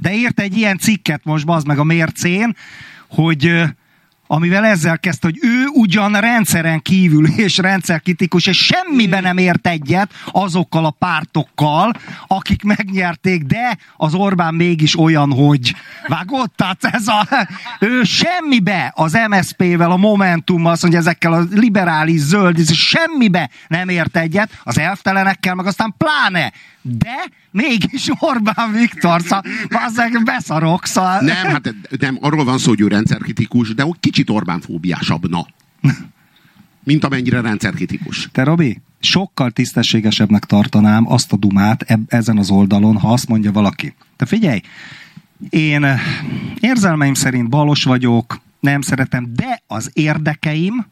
Speaker 2: De írt egy ilyen cikket most, bazd meg a mércén, hogy amivel ezzel kezdte, hogy ő ugyan rendszeren kívül és rendszerkritikus, és semmiben nem ért egyet azokkal a pártokkal, akik megnyerték, de az Orbán mégis olyan, hogy vágott? Tehát ez a, ő semmibe az MSZP-vel, a Momentummal, azt mondja, ezekkel a liberális, zöld, ez semmibe nem ért egyet, az elvtelenekkel, meg aztán pláne. De mégis Orbán Viktor, szóval beszarok, szóval...
Speaker 1: Nem, hát nem, arról van szó, hogy ő rendszerkritikus, de kicsit Orbán fóbiásabb, na. Mint amennyire rendszerkritikus.
Speaker 2: Te, Robi, sokkal tisztességesebbnek tartanám azt a dumát eb- ezen az oldalon, ha azt mondja valaki. Te figyelj, én eh, érzelmeim szerint balos vagyok, nem szeretem, de az érdekeim,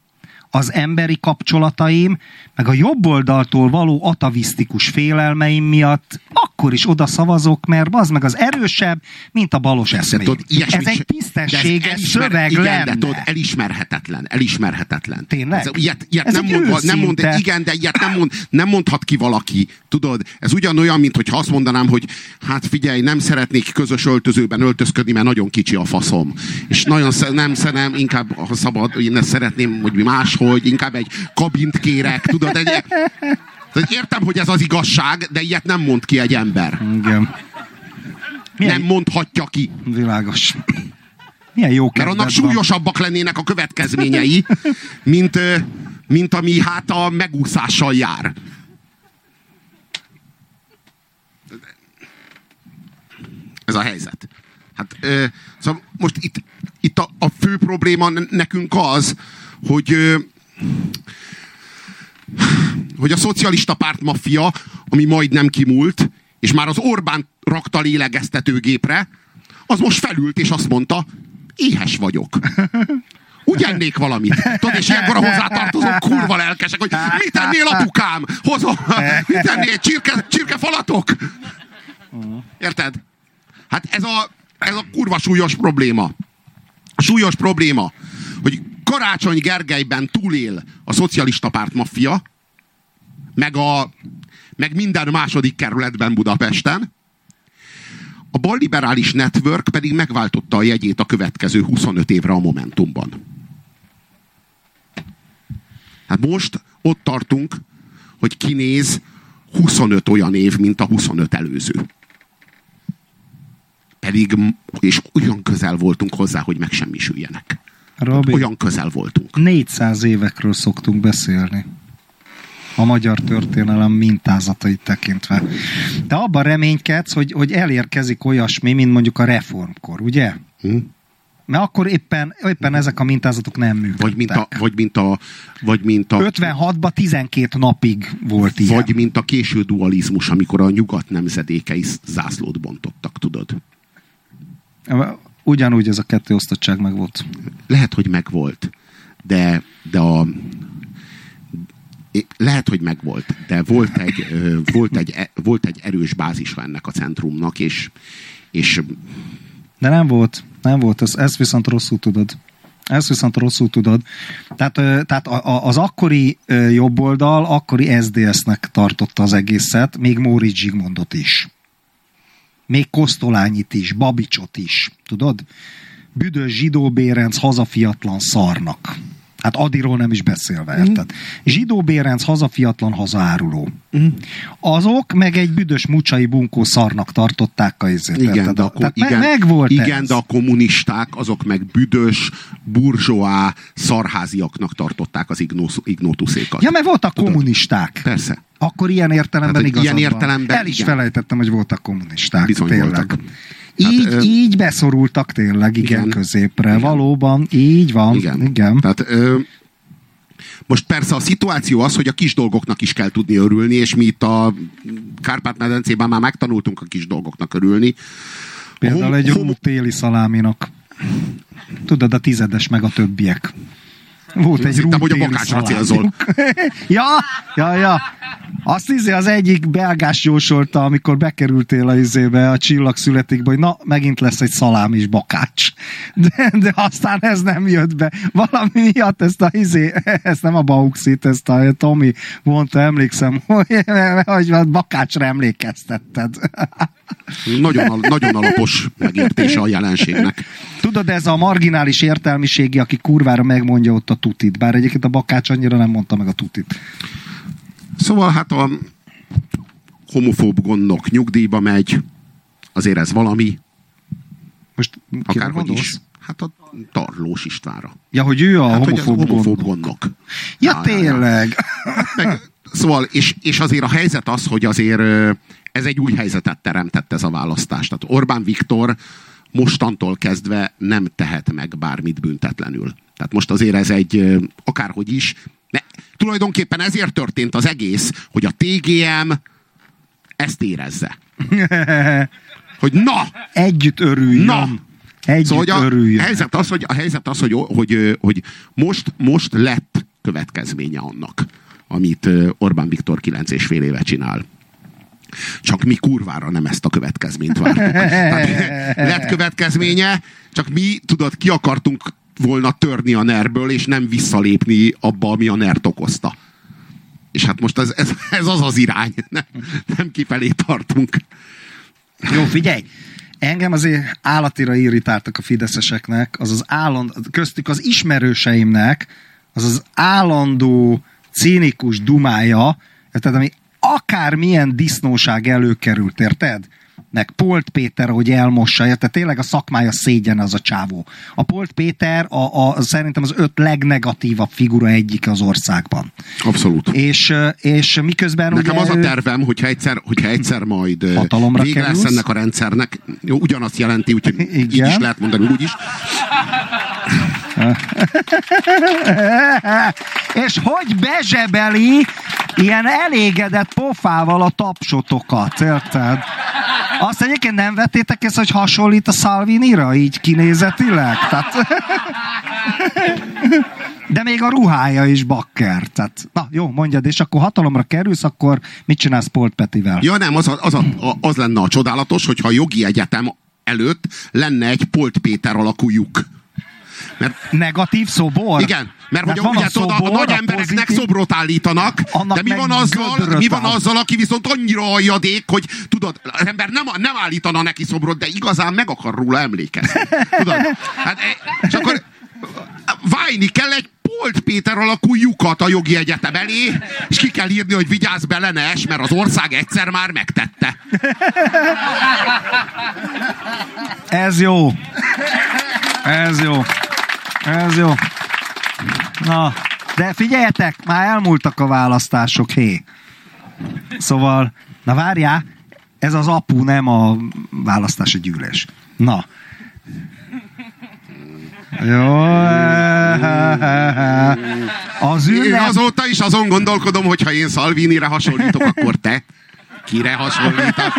Speaker 2: az emberi kapcsolataim, meg a jobb oldaltól való atavisztikus félelmeim miatt akkor is oda szavazok, mert az meg az erősebb, mint a balos
Speaker 1: De
Speaker 2: eszmény.
Speaker 1: tudod,
Speaker 2: Ez egy tisztességes
Speaker 1: ez
Speaker 2: szöveg
Speaker 1: igen,
Speaker 2: lenne.
Speaker 1: de tudod, elismerhetetlen, elismerhetetlen.
Speaker 2: Tényleg?
Speaker 1: Ez, ilyet, ilyet
Speaker 2: Ez
Speaker 1: nem,
Speaker 2: egy
Speaker 1: mondva, nem mond,
Speaker 2: őszinte-
Speaker 1: igen, de ilyet nem, mond, nem mondhat ki valaki. Tudod, ez ugyanolyan, mint hogyha azt mondanám, hogy hát figyelj, nem szeretnék közös öltözőben öltözködni, mert nagyon kicsi a faszom. És nagyon nem szeretném, inkább, ha szabad, én szeretném, hogy mi máshogy, inkább egy kabint kérek, tudod, egy, tehát értem, hogy ez az igazság, de ilyet nem mond ki egy ember.
Speaker 2: Igen. Milyen
Speaker 1: Nem mondhatja ki.
Speaker 2: Világos. Milyen jó
Speaker 1: Mert annak
Speaker 2: van.
Speaker 1: súlyosabbak lennének a következményei, mint, mint ami hát a megúszással jár. Ez a helyzet. Hát, ö, szóval most itt, itt a, a fő probléma ne- nekünk az, hogy hogy a szocialista párt maffia, ami majd nem kimúlt, és már az Orbán rakta lélegeztetőgépre, az most felült, és azt mondta, éhes vagyok. Úgy ennék valamit. Tudod, és ilyenkor a hozzátartozók kurva lelkesek, hogy mit ennél apukám? Hozom, mit ennél? Csirke, csirkefalatok? Érted? Hát ez a, ez a kurva súlyos probléma. Súlyos probléma, hogy Karácsony Gergelyben túlél a szocialista párt maffia, meg, a, meg minden második kerületben Budapesten, a balliberális network pedig megváltotta a jegyét a következő 25 évre a Momentumban. Hát most ott tartunk, hogy kinéz 25 olyan év, mint a 25 előző. Pedig, és olyan közel voltunk hozzá, hogy megsemmisüljenek.
Speaker 2: Robi,
Speaker 1: Olyan közel voltunk.
Speaker 2: 400 évekről szoktunk beszélni. A magyar történelem mintázatait tekintve. De abban reménykedsz, hogy, hogy elérkezik olyasmi, mint mondjuk a reformkor, ugye?
Speaker 1: Hm?
Speaker 2: Mert akkor éppen, éppen ezek a mintázatok nem működtek.
Speaker 1: Vagy mint a, vagy mint a, vagy mint a
Speaker 2: 56-ban 12 napig volt ilyen.
Speaker 1: Vagy mint a késő dualizmus, amikor a nyugat nemzedékei zászlót bontottak, tudod?
Speaker 2: Ugyanúgy ez a kettő osztottság meg volt.
Speaker 1: Lehet, hogy megvolt, de, de a, lehet, hogy megvolt, de volt egy, volt egy, volt egy erős bázisa ennek a centrumnak, és, és
Speaker 2: De nem volt, nem volt, ez, ezt viszont rosszul tudod. Ezt viszont rosszul tudod. Tehát, tehát az akkori jobboldal, akkori SDS-nek tartotta az egészet, még Móricz Zsigmondot is. Még Kosztolányit is, Babicsot is. Tudod? Büdös zsidó Bérenc hazafiatlan szarnak. Hát Adiról nem is beszélve, érted? Zsidó Bérenc hazafiatlan hazaáruló. Azok meg egy büdös mucsai bunkó szarnak tartották a izét.
Speaker 1: Igen,
Speaker 2: érted?
Speaker 1: de, akkor,
Speaker 2: Tehát
Speaker 1: igen,
Speaker 2: me- meg volt
Speaker 1: igen
Speaker 2: ez.
Speaker 1: de a kommunisták azok meg büdös, burzsóá, szarháziaknak tartották az ignósz- ignótuszékat.
Speaker 2: Ja, mert voltak
Speaker 1: Tudod?
Speaker 2: kommunisták.
Speaker 1: Persze.
Speaker 2: Akkor ilyen értelemben
Speaker 1: Hát,
Speaker 2: igazad
Speaker 1: ilyen értelemben
Speaker 2: El is
Speaker 1: igen.
Speaker 2: felejtettem, hogy voltak kommunisták.
Speaker 1: Bizony
Speaker 2: tényleg.
Speaker 1: voltak.
Speaker 2: Így,
Speaker 1: Hát,
Speaker 2: így beszorultak tényleg, igen,
Speaker 1: igen.
Speaker 2: középre.
Speaker 1: Igen.
Speaker 2: Valóban, így van. Igen. igen.
Speaker 1: Tehát ö, most persze a szituáció az, hogy a kis dolgoknak is kell tudni örülni, és mi itt a Kárpát-medencében már megtanultunk a kis dolgoknak örülni.
Speaker 2: Például
Speaker 1: hom-
Speaker 2: egy
Speaker 1: hom-
Speaker 2: téli szaláminak. Tudod, a tizedes meg a többiek. Volt egy
Speaker 1: Hittem, hogy a bakácsra célzol.
Speaker 2: ja, ja, ja. Azt izé az egyik belgás jósolta, amikor bekerültél a izébe, a csillag születikbe, hogy na, megint lesz egy szalám is bakács. De, de aztán ez nem jött be. Valami miatt ezt a izé, ezt nem a Bauxit, ezt a Tomi mondta, emlékszem, hogy, hogy bakácsra emlékeztetted.
Speaker 1: Nagyon, nagyon alapos megértése a jelenségnek.
Speaker 2: Tudod, ez a marginális értelmiségi, aki kurvára megmondja ott a tutit, bár egyébként a bakács annyira nem mondta meg a tutit.
Speaker 1: Szóval hát a homofób gondnok nyugdíjba megy, azért ez valami,
Speaker 2: Most
Speaker 1: akárhogy is. Hát a Tarlós Istvánra.
Speaker 2: Ja, hogy ő a
Speaker 1: Hát, hogy ez
Speaker 2: homofób,
Speaker 1: homofób
Speaker 2: gondok.
Speaker 1: gondnok.
Speaker 2: Ja, tényleg.
Speaker 1: Meg, szóval, és, és azért a helyzet az, hogy azért ez egy új helyzetet teremtett ez a választás. Tehát Orbán Viktor mostantól kezdve nem tehet meg bármit büntetlenül. Tehát most azért ez egy, akárhogy is, ne, tulajdonképpen ezért történt az egész, hogy a TGM ezt érezze. Hogy na,
Speaker 2: Együtt örüljön.
Speaker 1: Na!
Speaker 2: Együtt
Speaker 1: Szóval hogy a
Speaker 2: örüljön.
Speaker 1: helyzet az, hogy, a helyzet az, hogy, hogy, hogy most, most lett következménye annak, amit Orbán Viktor kilenc és fél éve csinál. Csak mi kurvára nem ezt a következményt vártuk. Tehát lett következménye, csak mi, tudod, ki akartunk volna törni a nerből, és nem visszalépni abba, ami a nert okozta. És hát most ez, ez, ez az az irány. Nem, nem kifelé tartunk.
Speaker 2: Jó, figyelj! Engem azért állatira irritáltak a fideszeseknek, az az állandó, köztük az ismerőseimnek, az az állandó cínikus dumája, tehát ami akármilyen disznóság előkerült, érted? Meg Polt Péter, hogy elmossa, tehát tényleg a szakmája szégyen az a csávó. A Polt Péter a, a, szerintem az öt legnegatívabb figura egyik az országban.
Speaker 1: Abszolút.
Speaker 2: És, és miközben
Speaker 1: Nekem
Speaker 2: ugye
Speaker 1: az a tervem, hogyha egyszer, hogyha egyszer majd
Speaker 2: Hatalomra
Speaker 1: lesz
Speaker 2: kerülsz?
Speaker 1: ennek a rendszernek, jó, ugyanazt jelenti, úgyhogy így is lehet mondani, úgy is.
Speaker 2: És hogy bezsebeli ilyen elégedett pofával a tapsotokat, érted? Azt egyébként nem vettétek ezt, hogy hasonlít a Salvinira, így kinézetileg? Tehát... De még a ruhája is bakker. Tehát, na jó, mondjad, és akkor hatalomra kerülsz, akkor mit csinálsz Polt Petivel?
Speaker 1: Ja nem, az, a, az, a, az lenne a csodálatos, hogyha a jogi egyetem előtt lenne egy Polt Péter alakú lyuk. Mert
Speaker 2: Negatív szobor?
Speaker 1: igen, mert hogy
Speaker 2: van
Speaker 1: ugye tudod, a,
Speaker 2: szobor,
Speaker 1: a nagy
Speaker 2: a
Speaker 1: embereknek
Speaker 2: pozitív-
Speaker 1: szobrot állítanak, de mi van, azzal, mi van azzal, aki viszont annyira aljadék, hogy tudod, az ember nem, nem állítana neki szobrot, de igazán meg akar róla emlékezni. Tudod? Hát, e, és akkor vájni kell egy Polt Péter alakú lyukat a jogi egyetem elé, és ki kell írni, hogy vigyázz bele, ne es, mert az ország egyszer már megtette.
Speaker 2: Ez jó. Ez jó. Ez jó. Na, de figyeljetek, már elmúltak a választások, hé. Szóval, na várjál, ez az apu, nem a választási gyűlés. Na. Jó. Az
Speaker 1: Én
Speaker 2: ünnep...
Speaker 1: azóta is azon gondolkodom, hogy ha én Salvinire hasonlítok, akkor te kire hasonlítasz?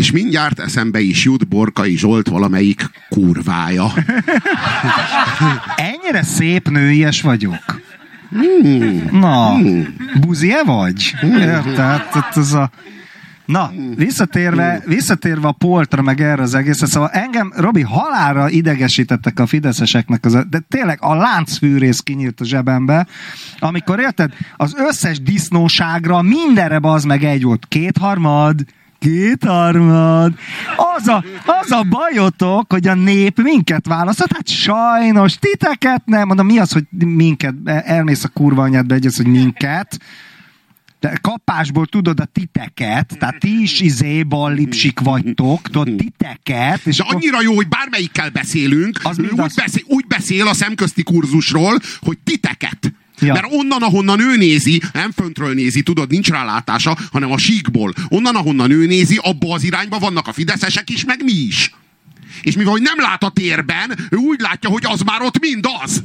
Speaker 1: És mindjárt eszembe is jut Borkai Zsolt valamelyik kurvája.
Speaker 2: Ennyire szép nőies vagyok. Na, buzie vagy? Érted? Tehát ez a... Na, visszatérve, visszatérve a poltra, meg erre az egészre, szóval engem, Robi, halára idegesítettek a fideszeseknek, az, de tényleg a láncfűrész kinyílt a zsebembe, amikor érted, az összes disznóságra mindenre az meg egy volt, kétharmad, kétharmad. Az a, az a bajotok, hogy a nép minket választott, hát sajnos titeket nem, mondom, mi az, hogy minket, elmész a kurva anyádba egyes, hogy minket, de kapásból tudod a titeket, tehát ti is izé ballipsik vagytok, tudod, titeket, és akkor-
Speaker 1: annyira jó, hogy bármelyikkel beszélünk,
Speaker 2: Az
Speaker 1: ő úgy,
Speaker 2: az-
Speaker 1: beszél, úgy beszél a szemközti kurzusról, hogy titeket.
Speaker 2: Ja.
Speaker 1: Mert onnan, ahonnan ő nézi, nem föntről nézi, tudod, nincs rálátása, hanem a síkból. Onnan, ahonnan ő nézi, abba az irányba vannak a fideszesek is, meg mi is. És mivel hogy nem lát a térben, ő úgy látja, hogy az már ott mind az.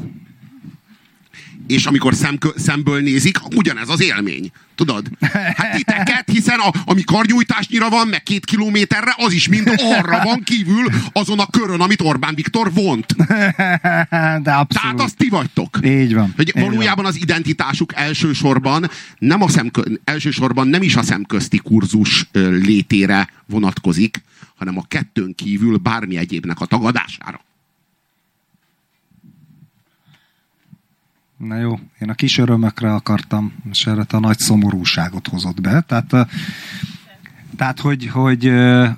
Speaker 1: És amikor szemkö, szemből nézik, ugyanez az élmény. Tudod? Hát titeket, hiszen a, ami karnyújtásnyira van, meg két kilométerre, az is mind arra van kívül, azon a körön, amit Orbán Viktor vont.
Speaker 2: de abszolút.
Speaker 1: Tehát azt ti vagytok.
Speaker 2: Így van.
Speaker 1: Hogy
Speaker 2: Így van.
Speaker 1: valójában az identitásuk elsősorban nem, a szemkö, elsősorban nem is a szemközti kurzus létére vonatkozik, hanem a kettőn kívül bármi egyébnek a tagadására.
Speaker 2: Na jó, én a kis örömökre akartam, és erre a nagy szomorúságot hozott be. Tehát, tehát hogy, hogy,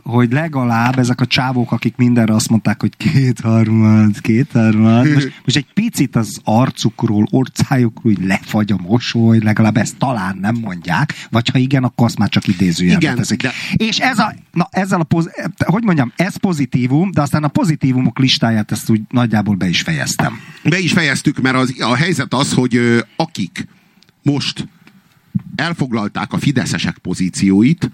Speaker 2: hogy legalább ezek a csávók, akik mindenre azt mondták, hogy kétharmad, kétharmad, most, most egy picit az arcukról, orcájukról úgy lefagy a mosoly, legalább ezt talán nem mondják, vagy ha igen, akkor azt már csak idézőjelbe
Speaker 1: Igen,
Speaker 2: teszik.
Speaker 1: de-
Speaker 2: És ez a, na, ezzel a, poz, hogy mondjam, ez pozitívum, de aztán a pozitívumok listáját ezt úgy nagyjából be is fejeztem.
Speaker 1: Be is fejeztük, mert az, a helyzet az, hogy akik most elfoglalták a fideszesek pozícióit,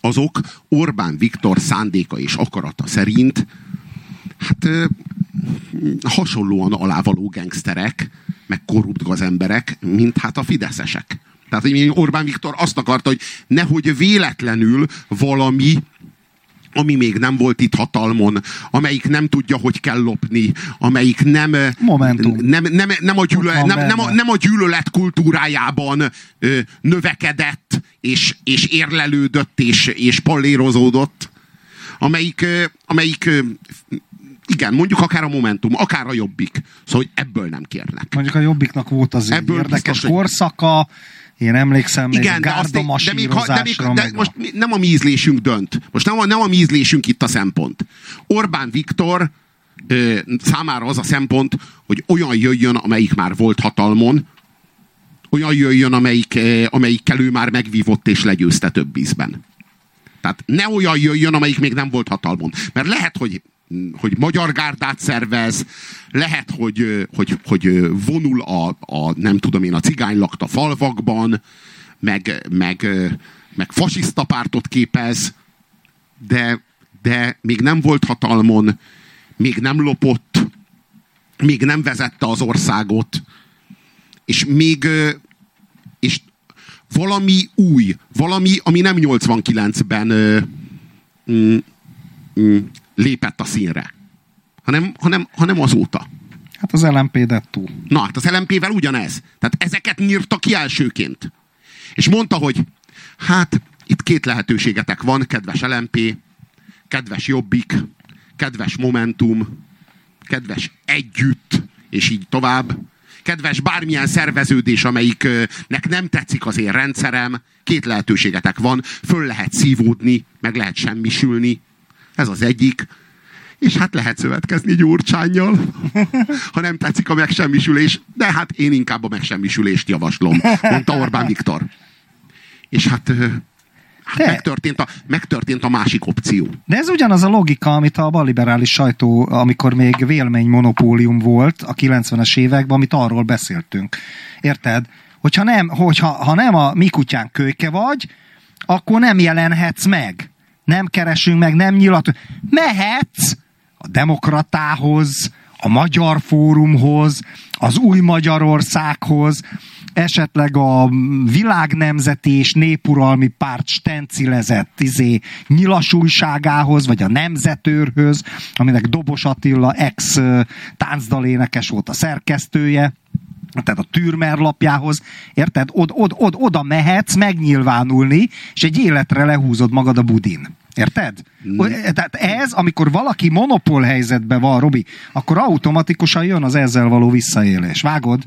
Speaker 1: azok Orbán Viktor szándéka és akarata szerint hát ö, hasonlóan alávaló gengszterek, meg korrupt gazemberek, mint hát a fideszesek. Tehát, hogy Orbán Viktor azt akarta, hogy nehogy véletlenül valami ami még nem volt itt hatalmon, amelyik nem tudja, hogy kell lopni, amelyik nem,
Speaker 2: Momentum.
Speaker 1: nem, nem, nem, a, gyűlölet, nem, nem, a, nem a gyűlölet kultúrájában ö, növekedett, és, és érlelődött, és, és pallérozódott, amelyik, amelyik igen, mondjuk akár a Momentum, akár a Jobbik. Szóval, hogy ebből nem kérnek.
Speaker 2: Mondjuk a Jobbiknak volt az
Speaker 1: Ebből
Speaker 2: érdekes
Speaker 1: biztos,
Speaker 2: korszaka, én emlékszem
Speaker 1: Igen, de, azt, de, még, ha- de, még, de
Speaker 2: a-
Speaker 1: most nem a mi ízlésünk dönt. Most nem a, nem a mi ízlésünk itt a szempont. Orbán Viktor ö, számára az a szempont, hogy olyan jöjjön, amelyik már volt hatalmon, olyan jöjjön, amelyik, ö, amelyikkel ő már megvívott és legyőzte több ízben. Tehát ne olyan jöjjön, amelyik még nem volt hatalmon. Mert lehet, hogy hogy magyar gárdát szervez, lehet, hogy, ö, hogy, hogy ö, vonul a, a, nem tudom én, a cigány lakta falvakban, meg, meg, meg fasiszta pártot képez, de, de még nem volt hatalmon, még nem lopott, még nem vezette az országot, és még és valami új, valami, ami nem 89-ben ö, mm, mm, lépett a színre, hanem, hanem, hanem azóta.
Speaker 2: Hát az LMP dettó.
Speaker 1: Na, hát az LMP-vel ugyanez. Tehát ezeket nyírta ki elsőként. És mondta, hogy hát itt két lehetőségetek van, kedves LMP, kedves Jobbik, kedves Momentum, kedves Együtt, és így tovább. Kedves bármilyen szerveződés, amelyiknek nem tetszik az én rendszerem, két lehetőségetek van, föl lehet szívódni, meg lehet semmisülni. Ez az egyik. És hát lehet szövetkezni Gyurcsányjal, ha nem tetszik a megsemmisülés, de hát én inkább a megsemmisülést javaslom, mondta Orbán Viktor. És hát, hát
Speaker 2: De-
Speaker 1: megtörtént, a, megtörtént a másik opció.
Speaker 2: De ez ugyanaz a logika, amit a balliberális sajtó, amikor még vélmény monopólium volt a 90-es években, amit arról beszéltünk. Érted? Hogyha nem, hogyha, ha nem a mi kutyán kölyke vagy, akkor nem jelenhetsz meg. Nem keresünk meg, nem nyilat. Mehetsz a demokratához, a Magyar Fórumhoz, az Új Magyarországhoz, esetleg a világnemzeti és népuralmi párt stencilezett izé, nyilas újságához, vagy a nemzetőrhöz, aminek Dobos Attila ex táncdalénekes volt a szerkesztője, tehát a Türmer lapjához, érted? Od, od, od, oda mehetsz megnyilvánulni, és egy életre lehúzod magad a budin. Érted? Mm. Tehát ez, amikor valaki monopól helyzetben van, Robi, akkor automatikusan jön az ezzel való visszaélés. Vágod?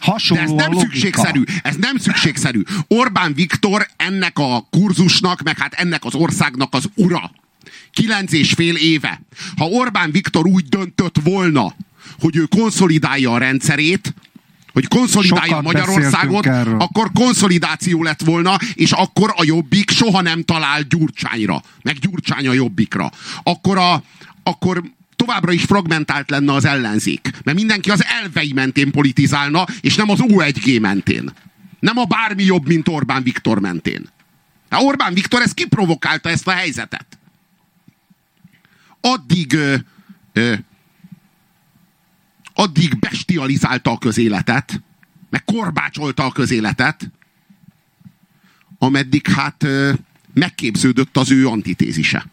Speaker 2: Hasonló
Speaker 1: De ez nem
Speaker 2: logika.
Speaker 1: szükségszerű. Ez nem szükségszerű. Orbán Viktor ennek a kurzusnak, meg hát ennek az országnak az ura. Kilenc és fél éve. Ha Orbán Viktor úgy döntött volna, hogy ő konszolidálja a rendszerét, hogy konszolidálja
Speaker 2: Sokat
Speaker 1: Magyarországot, akkor konszolidáció lett volna, és akkor a Jobbik soha nem talál Gyurcsányra, meg Gyurcsány a Jobbikra. Akkor, a, akkor továbbra is fragmentált lenne az ellenzék. Mert mindenki az elvei mentén politizálna, és nem az U1G mentén. Nem a bármi jobb, mint Orbán Viktor mentén. De Orbán Viktor ezt kiprovokálta ezt a helyzetet. Addig ö, ö, addig bestializálta a közéletet, meg korbácsolta a közéletet, ameddig hát ö, megképződött az ő antitézise.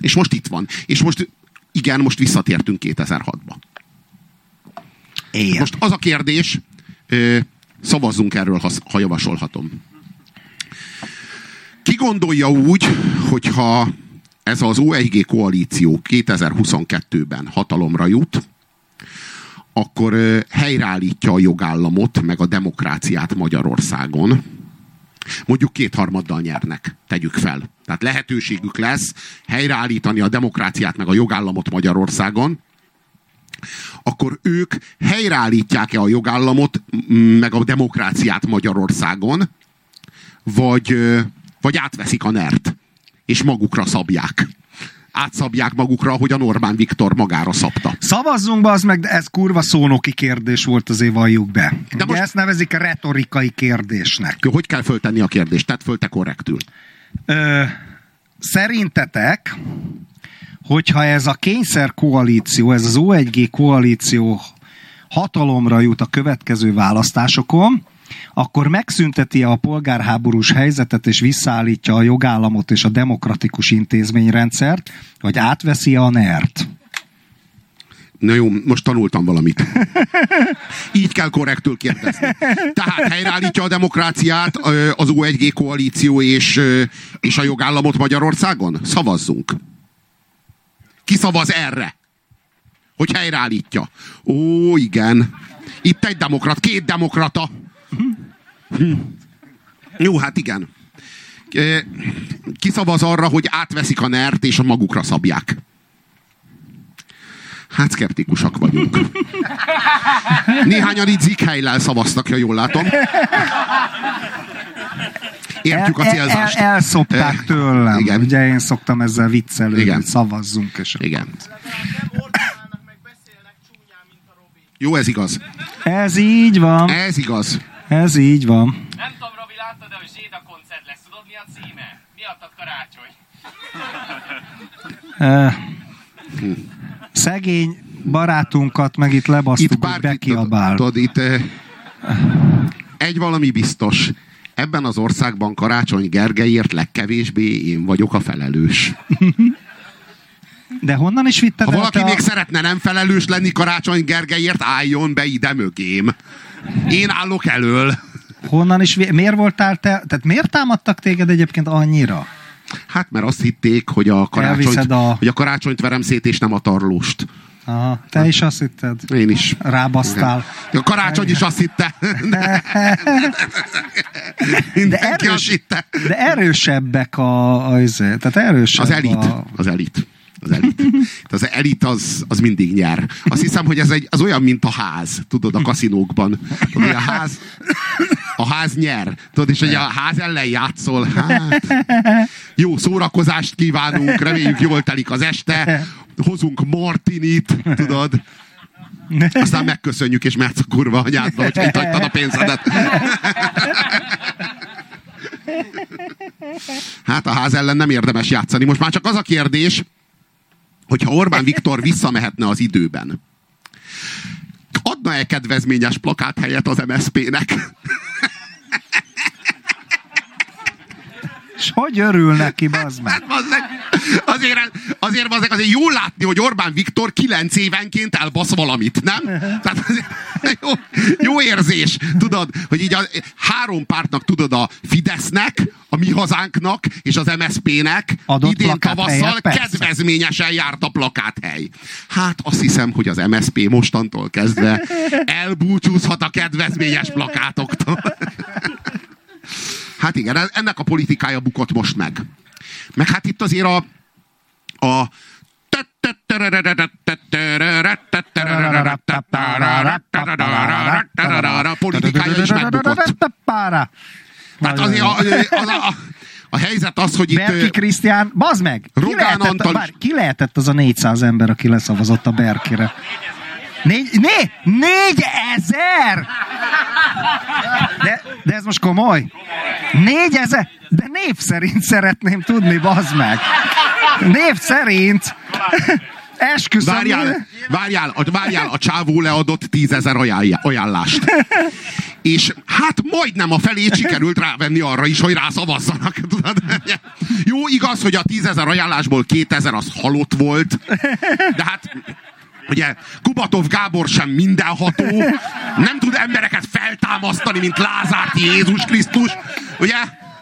Speaker 1: És most itt van. És most, igen, most visszatértünk 2006-ba.
Speaker 2: Ilyen.
Speaker 1: Most az a kérdés, ö, szavazzunk erről, ha, ha javasolhatom. Ki gondolja úgy, hogyha ez az OEG koalíció 2022-ben hatalomra jut, akkor helyreállítja a jogállamot, meg a demokráciát Magyarországon. Mondjuk kétharmaddal nyernek, tegyük fel. Tehát lehetőségük lesz helyreállítani a demokráciát, meg a jogállamot Magyarországon, akkor ők helyreállítják-e a jogállamot, m- meg a demokráciát Magyarországon, vagy, vagy átveszik a nert, és magukra szabják. Átszabják magukra, ahogy a Orbán Viktor magára szabta.
Speaker 2: Szavazzunk be, az meg, de ez kurva szónoki kérdés volt, azért valljuk be. De Ugye
Speaker 1: most-
Speaker 2: ezt nevezik retorikai kérdésnek.
Speaker 1: Jó, Hogy kell föltenni a kérdést? Tedd föl te korrektül.
Speaker 2: Ö, szerintetek, hogyha ez a kényszer koalíció, ez az O1G koalíció hatalomra jut a következő választásokon, akkor megszünteti a polgárháborús helyzetet, és visszaállítja a jogállamot és a demokratikus intézményrendszert, vagy átveszi a NERT.
Speaker 1: Na jó, most tanultam valamit. Így kell korrektül kérdezni. Tehát helyreállítja a demokráciát az O1G koalíció és, és a jogállamot Magyarországon? Szavazzunk. Ki szavaz erre? Hogy helyreállítja. Ó, igen. Itt egy demokrat, két demokrata. Jó, hát igen. Ö, Ki szavaz arra, hogy átveszik a nert és a magukra szabják? Hát szkeptikusak vagyunk. Néhányan itt Zikhelyllel szavaztak, ha jól látom. Értjük a
Speaker 2: El- el-
Speaker 1: célzást.
Speaker 2: El, elszopták tőlem.
Speaker 1: Igen.
Speaker 2: Ugye én szoktam ezzel viccelődni,
Speaker 1: Igen.
Speaker 2: hogy szavazzunk. És
Speaker 1: Igen. Jó, ez igaz.
Speaker 2: Ez így van.
Speaker 1: Ez igaz.
Speaker 2: Ez így van.
Speaker 4: Nem tudom, Robi, láttad, de hogy Zséda koncert lesz. Tudod, mi a címe? Miattad karácsony.
Speaker 2: Eh, Szegény barátunkat meg itt lebasztuk,
Speaker 1: Itt
Speaker 2: hogy
Speaker 1: bárki,
Speaker 2: bekiabál.
Speaker 1: tudod, itt eh, egy valami biztos. Ebben az országban Karácsony Gergelyért legkevésbé én vagyok a felelős.
Speaker 2: De honnan is vitted
Speaker 1: Ha valaki
Speaker 2: te
Speaker 1: még
Speaker 2: a...
Speaker 1: szeretne nem felelős lenni Karácsony Gergelyért, álljon be ide mögém. Én állok elől.
Speaker 2: Honnan is... Miért voltál te... Tehát miért támadtak téged egyébként annyira?
Speaker 1: Hát mert azt hitték, hogy a karácsonyt,
Speaker 2: a-
Speaker 1: hogy a karácsonyt verem szét, és nem a tarlóst.
Speaker 2: Aha, te is azt hitted?
Speaker 1: Én is.
Speaker 2: Rábasztál.
Speaker 1: A karácsony is azt hitte. Mindenki
Speaker 2: erős-
Speaker 1: azt hitte.
Speaker 2: De erősebbek a... a izé, tehát erősebb
Speaker 1: Az elit.
Speaker 2: A...
Speaker 1: Az elit. Az elit. Az elit az, az mindig nyer. Azt hiszem, hogy ez egy, az olyan, mint a ház, tudod, a kaszinókban. Tudod, a ház, a ház nyer. Tudod, és hogy a ház ellen játszol. Hát, jó szórakozást kívánunk, reméljük jól telik az este. Hozunk Martinit, tudod. Aztán megköszönjük, és mehetsz a kurva anyádba, hogy itt hagytad a pénzedet. Hát a ház ellen nem érdemes játszani. Most már csak az a kérdés, hogyha Orbán Viktor visszamehetne az időben, adna-e kedvezményes plakát helyet az MSZP-nek?
Speaker 2: És hogy örül neki, bazd meg?
Speaker 1: Hát bazzeg, azért, azért, bazzeg, azért jól látni, hogy Orbán Viktor kilenc évenként elbasz valamit, nem? Tehát azért jó, jó érzés, tudod, hogy így a három pártnak, tudod, a Fidesznek, a mi hazánknak és az MSZP-nek idén tavasszal kedvezményesen járt a plakáthely. Hát azt hiszem, hogy az MSZP mostantól kezdve elbúcsúzhat a kedvezményes plakátoktól. Hát igen, ennek a politikája bukott most meg. Meg hát itt azért a, a politikája is megbukott. Tehát azért a, az a, a, helyzet az, hogy itt...
Speaker 2: Berki Krisztián, bazd meg! Ki
Speaker 1: Rogán
Speaker 2: lehetett,
Speaker 1: Antal
Speaker 2: bár, ki lehetett az a 400 ember, aki leszavazott a Berkire? Négy, né, négy ezer! De, de ez most komoly? Négy ezer? De név szerint szeretném tudni, bazd meg! Név szerint! Esküszöm!
Speaker 1: Várjál, várjál, várjál, a csávó leadott tízezer ajánlást. És hát majdnem a felét sikerült rávenni arra is, hogy rászavazzanak. Tudod? Jó, igaz, hogy a tízezer ajánlásból kétezer az halott volt, de hát Ugye Kubatov Gábor sem mindenható, nem tud embereket feltámasztani, mint Lázárti Jézus Krisztus, ugye?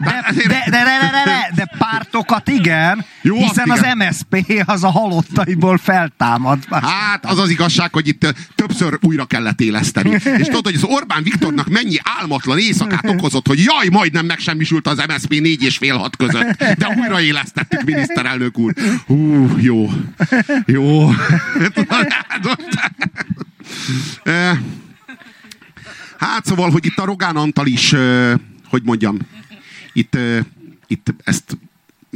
Speaker 2: De, de, de, de, de, de, de, de pártokat igen,
Speaker 1: Jó,
Speaker 2: hiszen az
Speaker 1: igen.
Speaker 2: MSP az a halottaiból feltámad.
Speaker 1: Hát az az igazság, hogy itt többször újra kellett éleszteni. És tudod, hogy az Orbán Viktornak mennyi álmatlan éjszakát okozott, hogy jaj, majdnem megsemmisült az MSZP négy és fél hat között. De újra élesztettük, miniszterelnök úr. Hú, jó. Jó. Hát Hát szóval, hogy itt a Rogán Antal is, hogy mondjam, itt, itt ezt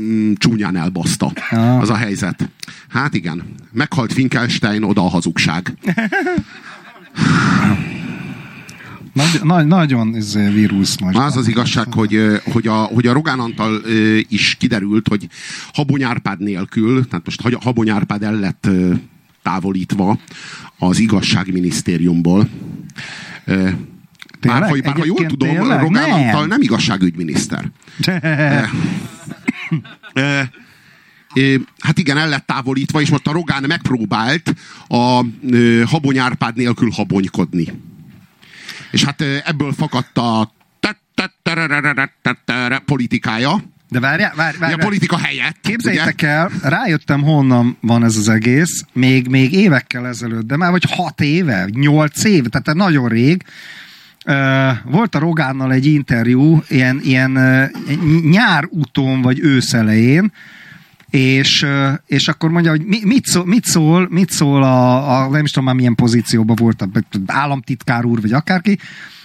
Speaker 1: mm, csúnyán elbaszta.
Speaker 2: Ah.
Speaker 1: Az a helyzet. Hát igen. Meghalt Finkelstein, oda a hazugság.
Speaker 2: Nagy, nagy, nagyon ez vírus most.
Speaker 1: Az az igazság, hogy, hogy, a, hogy a Rogán Antal is kiderült, hogy Habony Árpád nélkül, tehát most Habony Árpád el lett távolítva az igazságminisztériumból.
Speaker 2: Tényleg?
Speaker 1: hogy, bár ha jól tudom,
Speaker 2: tényleg?
Speaker 1: Rogán
Speaker 2: Nem.
Speaker 1: Antal nem igazságügyminiszter. Ö, ö, Hát igen, el lett távolítva, és most a Rogán megpróbált a Habony Árpád nélkül habonykodni. És hát ebből fakadt a politikája,
Speaker 2: De várjál, várj,
Speaker 1: a
Speaker 2: várj, várj.
Speaker 1: politika helyett.
Speaker 2: Képzeljétek el, rájöttem honnan van ez az egész, még, még évekkel ezelőtt, de már vagy hat éve, nyolc év, tehát nagyon rég. Volt a Rogánnal egy interjú, ilyen, ilyen nyár utón vagy ősz elején, és, és akkor mondja, hogy mi, mit, szól, mit szól, mit szól a, a, nem is tudom már milyen pozícióban volt, a államtitkár úr, vagy akárki,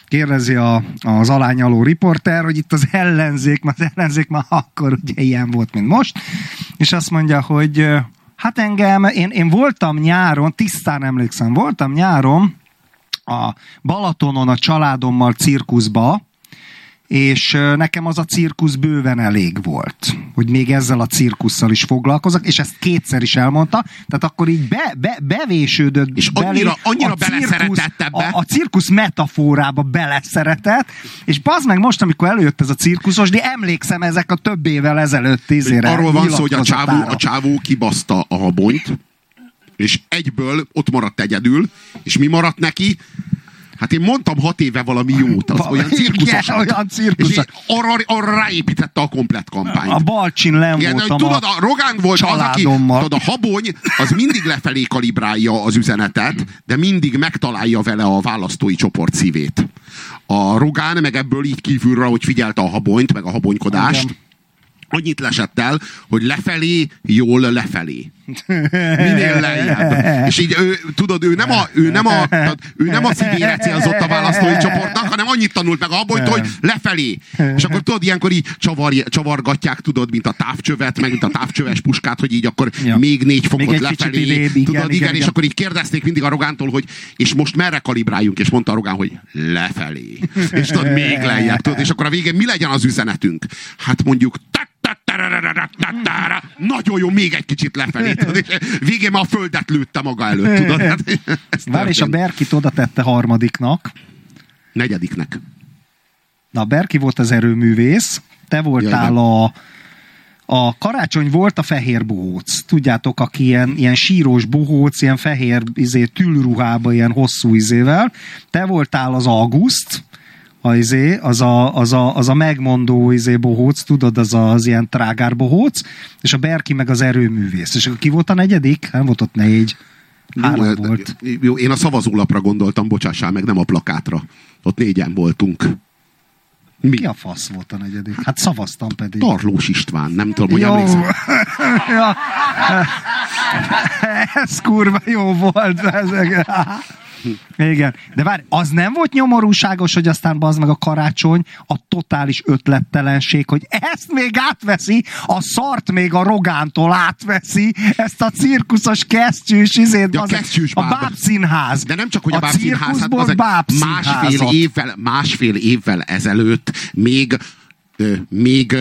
Speaker 2: kérdezi a, az alányaló riporter, hogy itt az ellenzék, az ellenzék már akkor ugye ilyen volt, mint most, és azt mondja, hogy hát engem, én, én voltam nyáron, tisztán emlékszem, voltam nyáron a Balatonon a családommal cirkuszba, és nekem az a cirkusz bőven elég volt, hogy még ezzel a cirkusszal is foglalkozok, és ezt kétszer is elmondta, tehát akkor így be, be, bevésődött
Speaker 1: És annyira- annyira
Speaker 2: a
Speaker 1: beleszeretett ebbe.
Speaker 2: A, a cirkusz metaforába beleszeretett, és bazd meg most, amikor előjött ez a cirkuszos, de emlékszem ezek a több évvel ezelőtt tízére
Speaker 1: Arról van szó, hogy a csávó, a csávó kibaszta a habonyt, és egyből ott maradt egyedül, és mi maradt neki? Hát én mondtam hat éve valami jót, az
Speaker 2: Va-
Speaker 1: olyan cirkuszos.
Speaker 2: Igen, olyan cirkuszos.
Speaker 1: És arra, arra ráépítette a komplet kampányt.
Speaker 2: A Balcsin len
Speaker 1: Igen,
Speaker 2: voltam
Speaker 1: tudod, a Rogán volt az, aki,
Speaker 2: családommal.
Speaker 1: tudod, a habony, az mindig lefelé kalibrálja az üzenetet, de mindig megtalálja vele a választói csoport szívét. A Rogán meg ebből így kívülre, hogy figyelte a habonyt, meg a habonykodást,
Speaker 2: Igen.
Speaker 1: annyit lesett el, hogy lefelé, jól lefelé. Minél lejjebb. És így ő, tudod, ő nem a, ő nem a, ő nem a szívére célzott a választói csoportnak, hanem annyit tanult meg a habonyt, hogy lefelé. És akkor tudod, ilyenkor így csavar, csavargatják, tudod, mint a távcsövet, meg mint a távcsöves puskát, hogy így akkor
Speaker 2: Ja.
Speaker 1: még négy fokot
Speaker 2: Még
Speaker 1: lefelé.
Speaker 2: idébb,
Speaker 1: tudod,
Speaker 2: igen,
Speaker 1: igen,
Speaker 2: igen,
Speaker 1: és akkor így kérdezték mindig a Rogántól, hogy és most merre kalibráljunk, és mondta a Rogán, hogy lefelé. És tudod, még lejjebb, tudod, és akkor a végén mi legyen az üzenetünk? Hát mondjuk nagyon jó, még egy kicsit lefelé. Tudod, végén már a földet lőtte maga előtt, tudod? Hát,
Speaker 2: Vár, és a. Berkit oda tette harmadiknak.
Speaker 1: Negyediknek.
Speaker 2: Na, Berki volt az erőművész, te voltál
Speaker 1: Jaj,
Speaker 2: a a karácsony volt a fehér bohóc. Tudjátok, aki ilyen, ilyen sírós bohóc, ilyen fehér izé, tülruhába, ilyen hosszú izével. Te voltál az August, a izé, az, a, az, a, az a megmondó izé bohóc, tudod, az a, az ilyen trágár bohóc, és a Berki meg az erőművész. És akkor ki volt a negyedik? Nem volt ott négy. Három
Speaker 1: Jó,
Speaker 2: volt.
Speaker 1: Jó, én a szavazólapra gondoltam, bocsássál meg, nem a plakátra. Ott négyen voltunk. Mi?
Speaker 2: Ki a fasz volt a negyedik? Hát szavaztam pedig.
Speaker 1: Tarlós István, nem tudom, hogy
Speaker 2: Jó.
Speaker 1: emlékszem.
Speaker 2: ja. Ez kurva jó volt. Ezek. Igen. De várj, az nem volt nyomorúságos, hogy aztán bazd meg a karácsony, a totális ötlettelenség, hogy ezt még átveszi, a szart még a Rogántól átveszi, ezt a cirkuszos kesztyűs izét,
Speaker 1: Ja, kesztyűs
Speaker 2: a
Speaker 1: báb.
Speaker 2: bábszínház.
Speaker 1: De nem csak, hogy a,
Speaker 2: a
Speaker 1: bábszínház, hát az másfél évvel, másfél évvel ezelőtt még, ö, még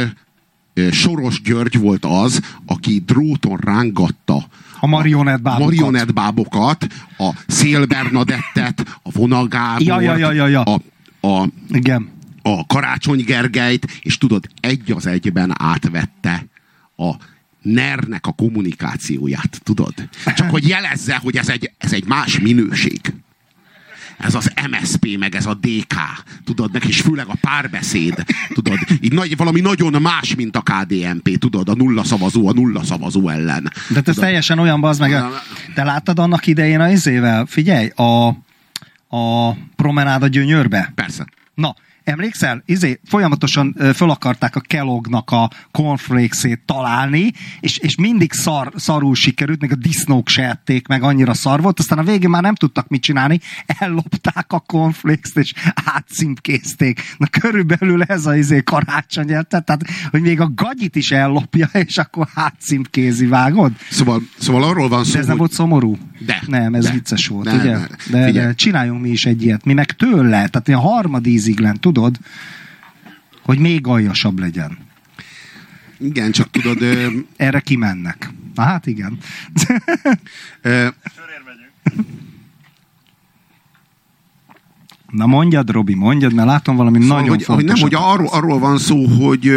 Speaker 1: ö, Soros György volt az, aki dróton rángatta
Speaker 2: A marionettbábokat.
Speaker 1: marionettbábokat, a Szél Bernadettet, a Vonal Gábort,
Speaker 2: Ja, ja, ja, ja, ja.
Speaker 1: A, a,
Speaker 2: Igen.
Speaker 1: a Karácsony Gergelyt, és tudod, egy az egyben átvette a NER-nek a kommunikációját, tudod? Csak hogy jelezze, hogy ez egy, ez egy más minőség. Ez az MSP, meg ez a DK, tudod, meg és főleg a párbeszéd, tudod, így nagy, valami nagyon más, mint a KDNP, tudod, a nulla szavazó, a nulla szavazó ellen.
Speaker 2: De ez
Speaker 1: Tudod?
Speaker 2: teljesen olyan bazd meg. Te láttad annak idején a izével? Figyelj, a, a promenád a gyönyörbe?
Speaker 1: Persze.
Speaker 2: Na, emlékszel? Izé, folyamatosan föl akarták a Kelloggnak a cornflakes-ét találni, és, és mindig szar, szarul sikerült, még a disznók se ették meg, annyira szar volt, aztán a végén már nem tudtak mit csinálni, ellopták a cornflakes-t, és átcímkézték. Na körülbelül ez a izé karácsony, érted? Tehát, hogy még a gagyit is ellopja, és akkor átcímkézi, vágod?
Speaker 1: Szóval, szóval arról van szó,
Speaker 2: De ez nem volt szomorú?
Speaker 1: De,
Speaker 2: Nem, ez
Speaker 1: de.
Speaker 2: vicces volt,
Speaker 1: De,
Speaker 2: ugye?
Speaker 1: de.
Speaker 2: De,
Speaker 1: Figyelj.
Speaker 2: de csináljunk mi is egy ilyet. Mi meg tőle, tehát ilyen harmadízig lent, tudod, hogy még aljasabb legyen.
Speaker 1: igen, csak tudod, ö,
Speaker 2: Erre kimennek. Na hát igen.
Speaker 1: ö,
Speaker 2: Na mondjad, Robi, mondjad, mert látom valami
Speaker 1: Szóval,
Speaker 2: nagyon
Speaker 1: hogy, hogy nem,
Speaker 2: fontos.
Speaker 1: hogy arról, arról van szó, hogy,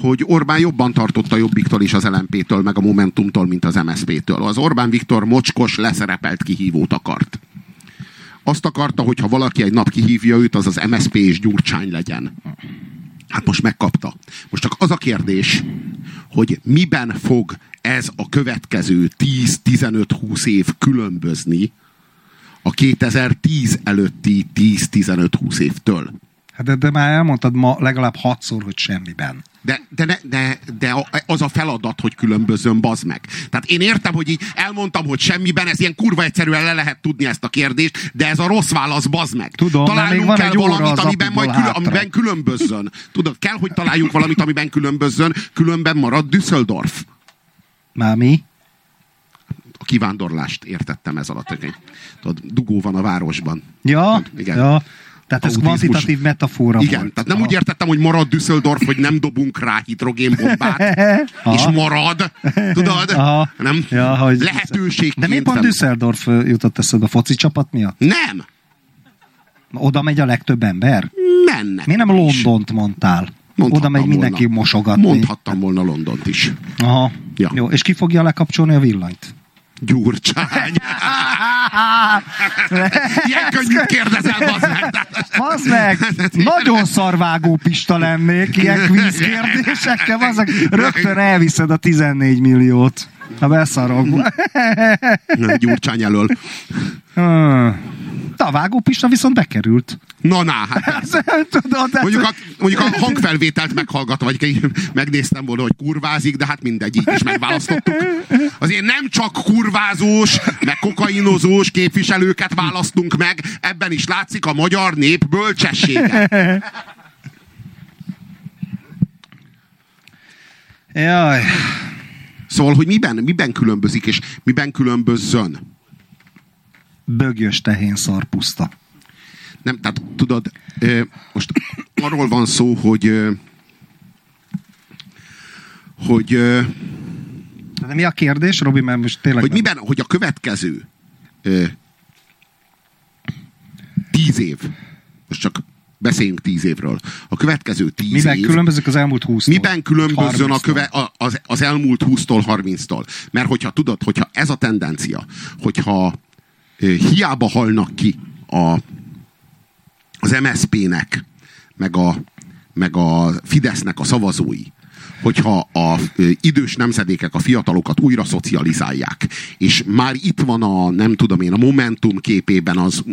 Speaker 1: hogy Orbán jobban tartott a Jobbiktól és az LMP-től, meg a Momentumtól, mint az MSZP-től. Az Orbán Viktor mocskos, leszerepelt kihívót akart. Azt akarta, hogy ha valaki egy nap kihívja őt, az az MSZP és Gyurcsány legyen. Hát most megkapta. Most csak az a kérdés, hogy miben fog ez a következő 10-15-20 év különbözni a 2010 előtti 10-15-20 évtől.
Speaker 2: Hát de, de már elmondtad ma legalább hatszor, hogy semmiben.
Speaker 1: De, de, ne, de, de az a feladat, hogy különbözön, bazd meg. Tehát én értem, hogy így elmondtam, hogy semmiben, ez ilyen kurva egyszerűen le lehet tudni ezt a kérdést, de ez a rossz válasz, bazd meg.
Speaker 2: Tudom, de még van
Speaker 1: kell valamit, amiben, majd külön, amiben különbözzön. Tudod, kell, hogy találjunk valamit, amiben különbözzön, különben marad Düsseldorf.
Speaker 2: Már mi?
Speaker 1: A kivándorlást értettem ez alatt. Tudod, dugó van a városban.
Speaker 2: Ja,
Speaker 1: Igen.
Speaker 2: ja. Tehát ez
Speaker 1: Autizmus.
Speaker 2: kvantitatív metafora
Speaker 1: Igen,
Speaker 2: volt.
Speaker 1: tehát nem
Speaker 2: Aha.
Speaker 1: úgy értettem, hogy marad Düsseldorf, hogy nem dobunk rá hidrogénbombát, és marad, tudod?
Speaker 2: Aha.
Speaker 1: Nem?
Speaker 2: Ja, hogy-
Speaker 1: Lehetőségként.
Speaker 2: De miért pont. Düsseldorf jutott eszedbe a foci csapat miatt?
Speaker 1: Nem!
Speaker 2: Oda megy a legtöbb ember?
Speaker 1: Mennek.
Speaker 2: Miért nem. Londont mondtál?
Speaker 1: Mondhattam
Speaker 2: Oda megy mindenki
Speaker 1: volna.
Speaker 2: mosogatni.
Speaker 1: Mondhattam volna Londont is.
Speaker 2: Aha.
Speaker 1: Ja.
Speaker 2: Jó, és ki fogja lekapcsolni a villanyt?
Speaker 1: Gyurcsány. Ilyen könnyűt kérdezel, bazd meg.
Speaker 2: Meg, nagyon szarvágó pista lennék ilyen kvíz kérdésekkel, az meg rögtön elviszed a 14 milliót. Ha beszarok.
Speaker 1: Gyurcsány elől.
Speaker 2: De a vágópista viszont bekerült.
Speaker 1: Na, na, hát.
Speaker 2: Tudod,
Speaker 1: Mondjuk a, mondjuk a hangfelvételt meghallgatva, vagy megnéztem volna, hogy kurvázik, de hát mindegy, így is megválasztottuk. Azért nem csak kurvázós, meg kokainozós képviselőket választunk meg, ebben is látszik a magyar nép bölcsessége.
Speaker 2: Jaj.
Speaker 1: Szóval, hogy miben, miben különbözik, és miben különbözzön?
Speaker 2: Bögyös tehén szar puszta.
Speaker 1: Nem, tehát tudod, most arról van szó, hogy hogy,
Speaker 2: De mi a kérdés, Robi, mert most tényleg...
Speaker 1: hogy
Speaker 2: nem-
Speaker 1: miben, hogy a következő tíz év, most csak beszéljünk tíz évről. A következő tíz
Speaker 2: Miben
Speaker 1: év...
Speaker 2: különbözik az elmúlt 20
Speaker 1: Miben különbözzön a
Speaker 2: 30-tól?
Speaker 1: köve, az, az elmúlt 20-tól 30-tól? Mert hogyha tudod, hogyha ez a tendencia, hogyha hiába halnak ki a, az MSZP-nek, meg a, meg a Fidesznek a szavazói, hogyha a idős nemzedékek a fiatalokat újra szocializálják, és már itt van a, nem tudom én, a Momentum képében az,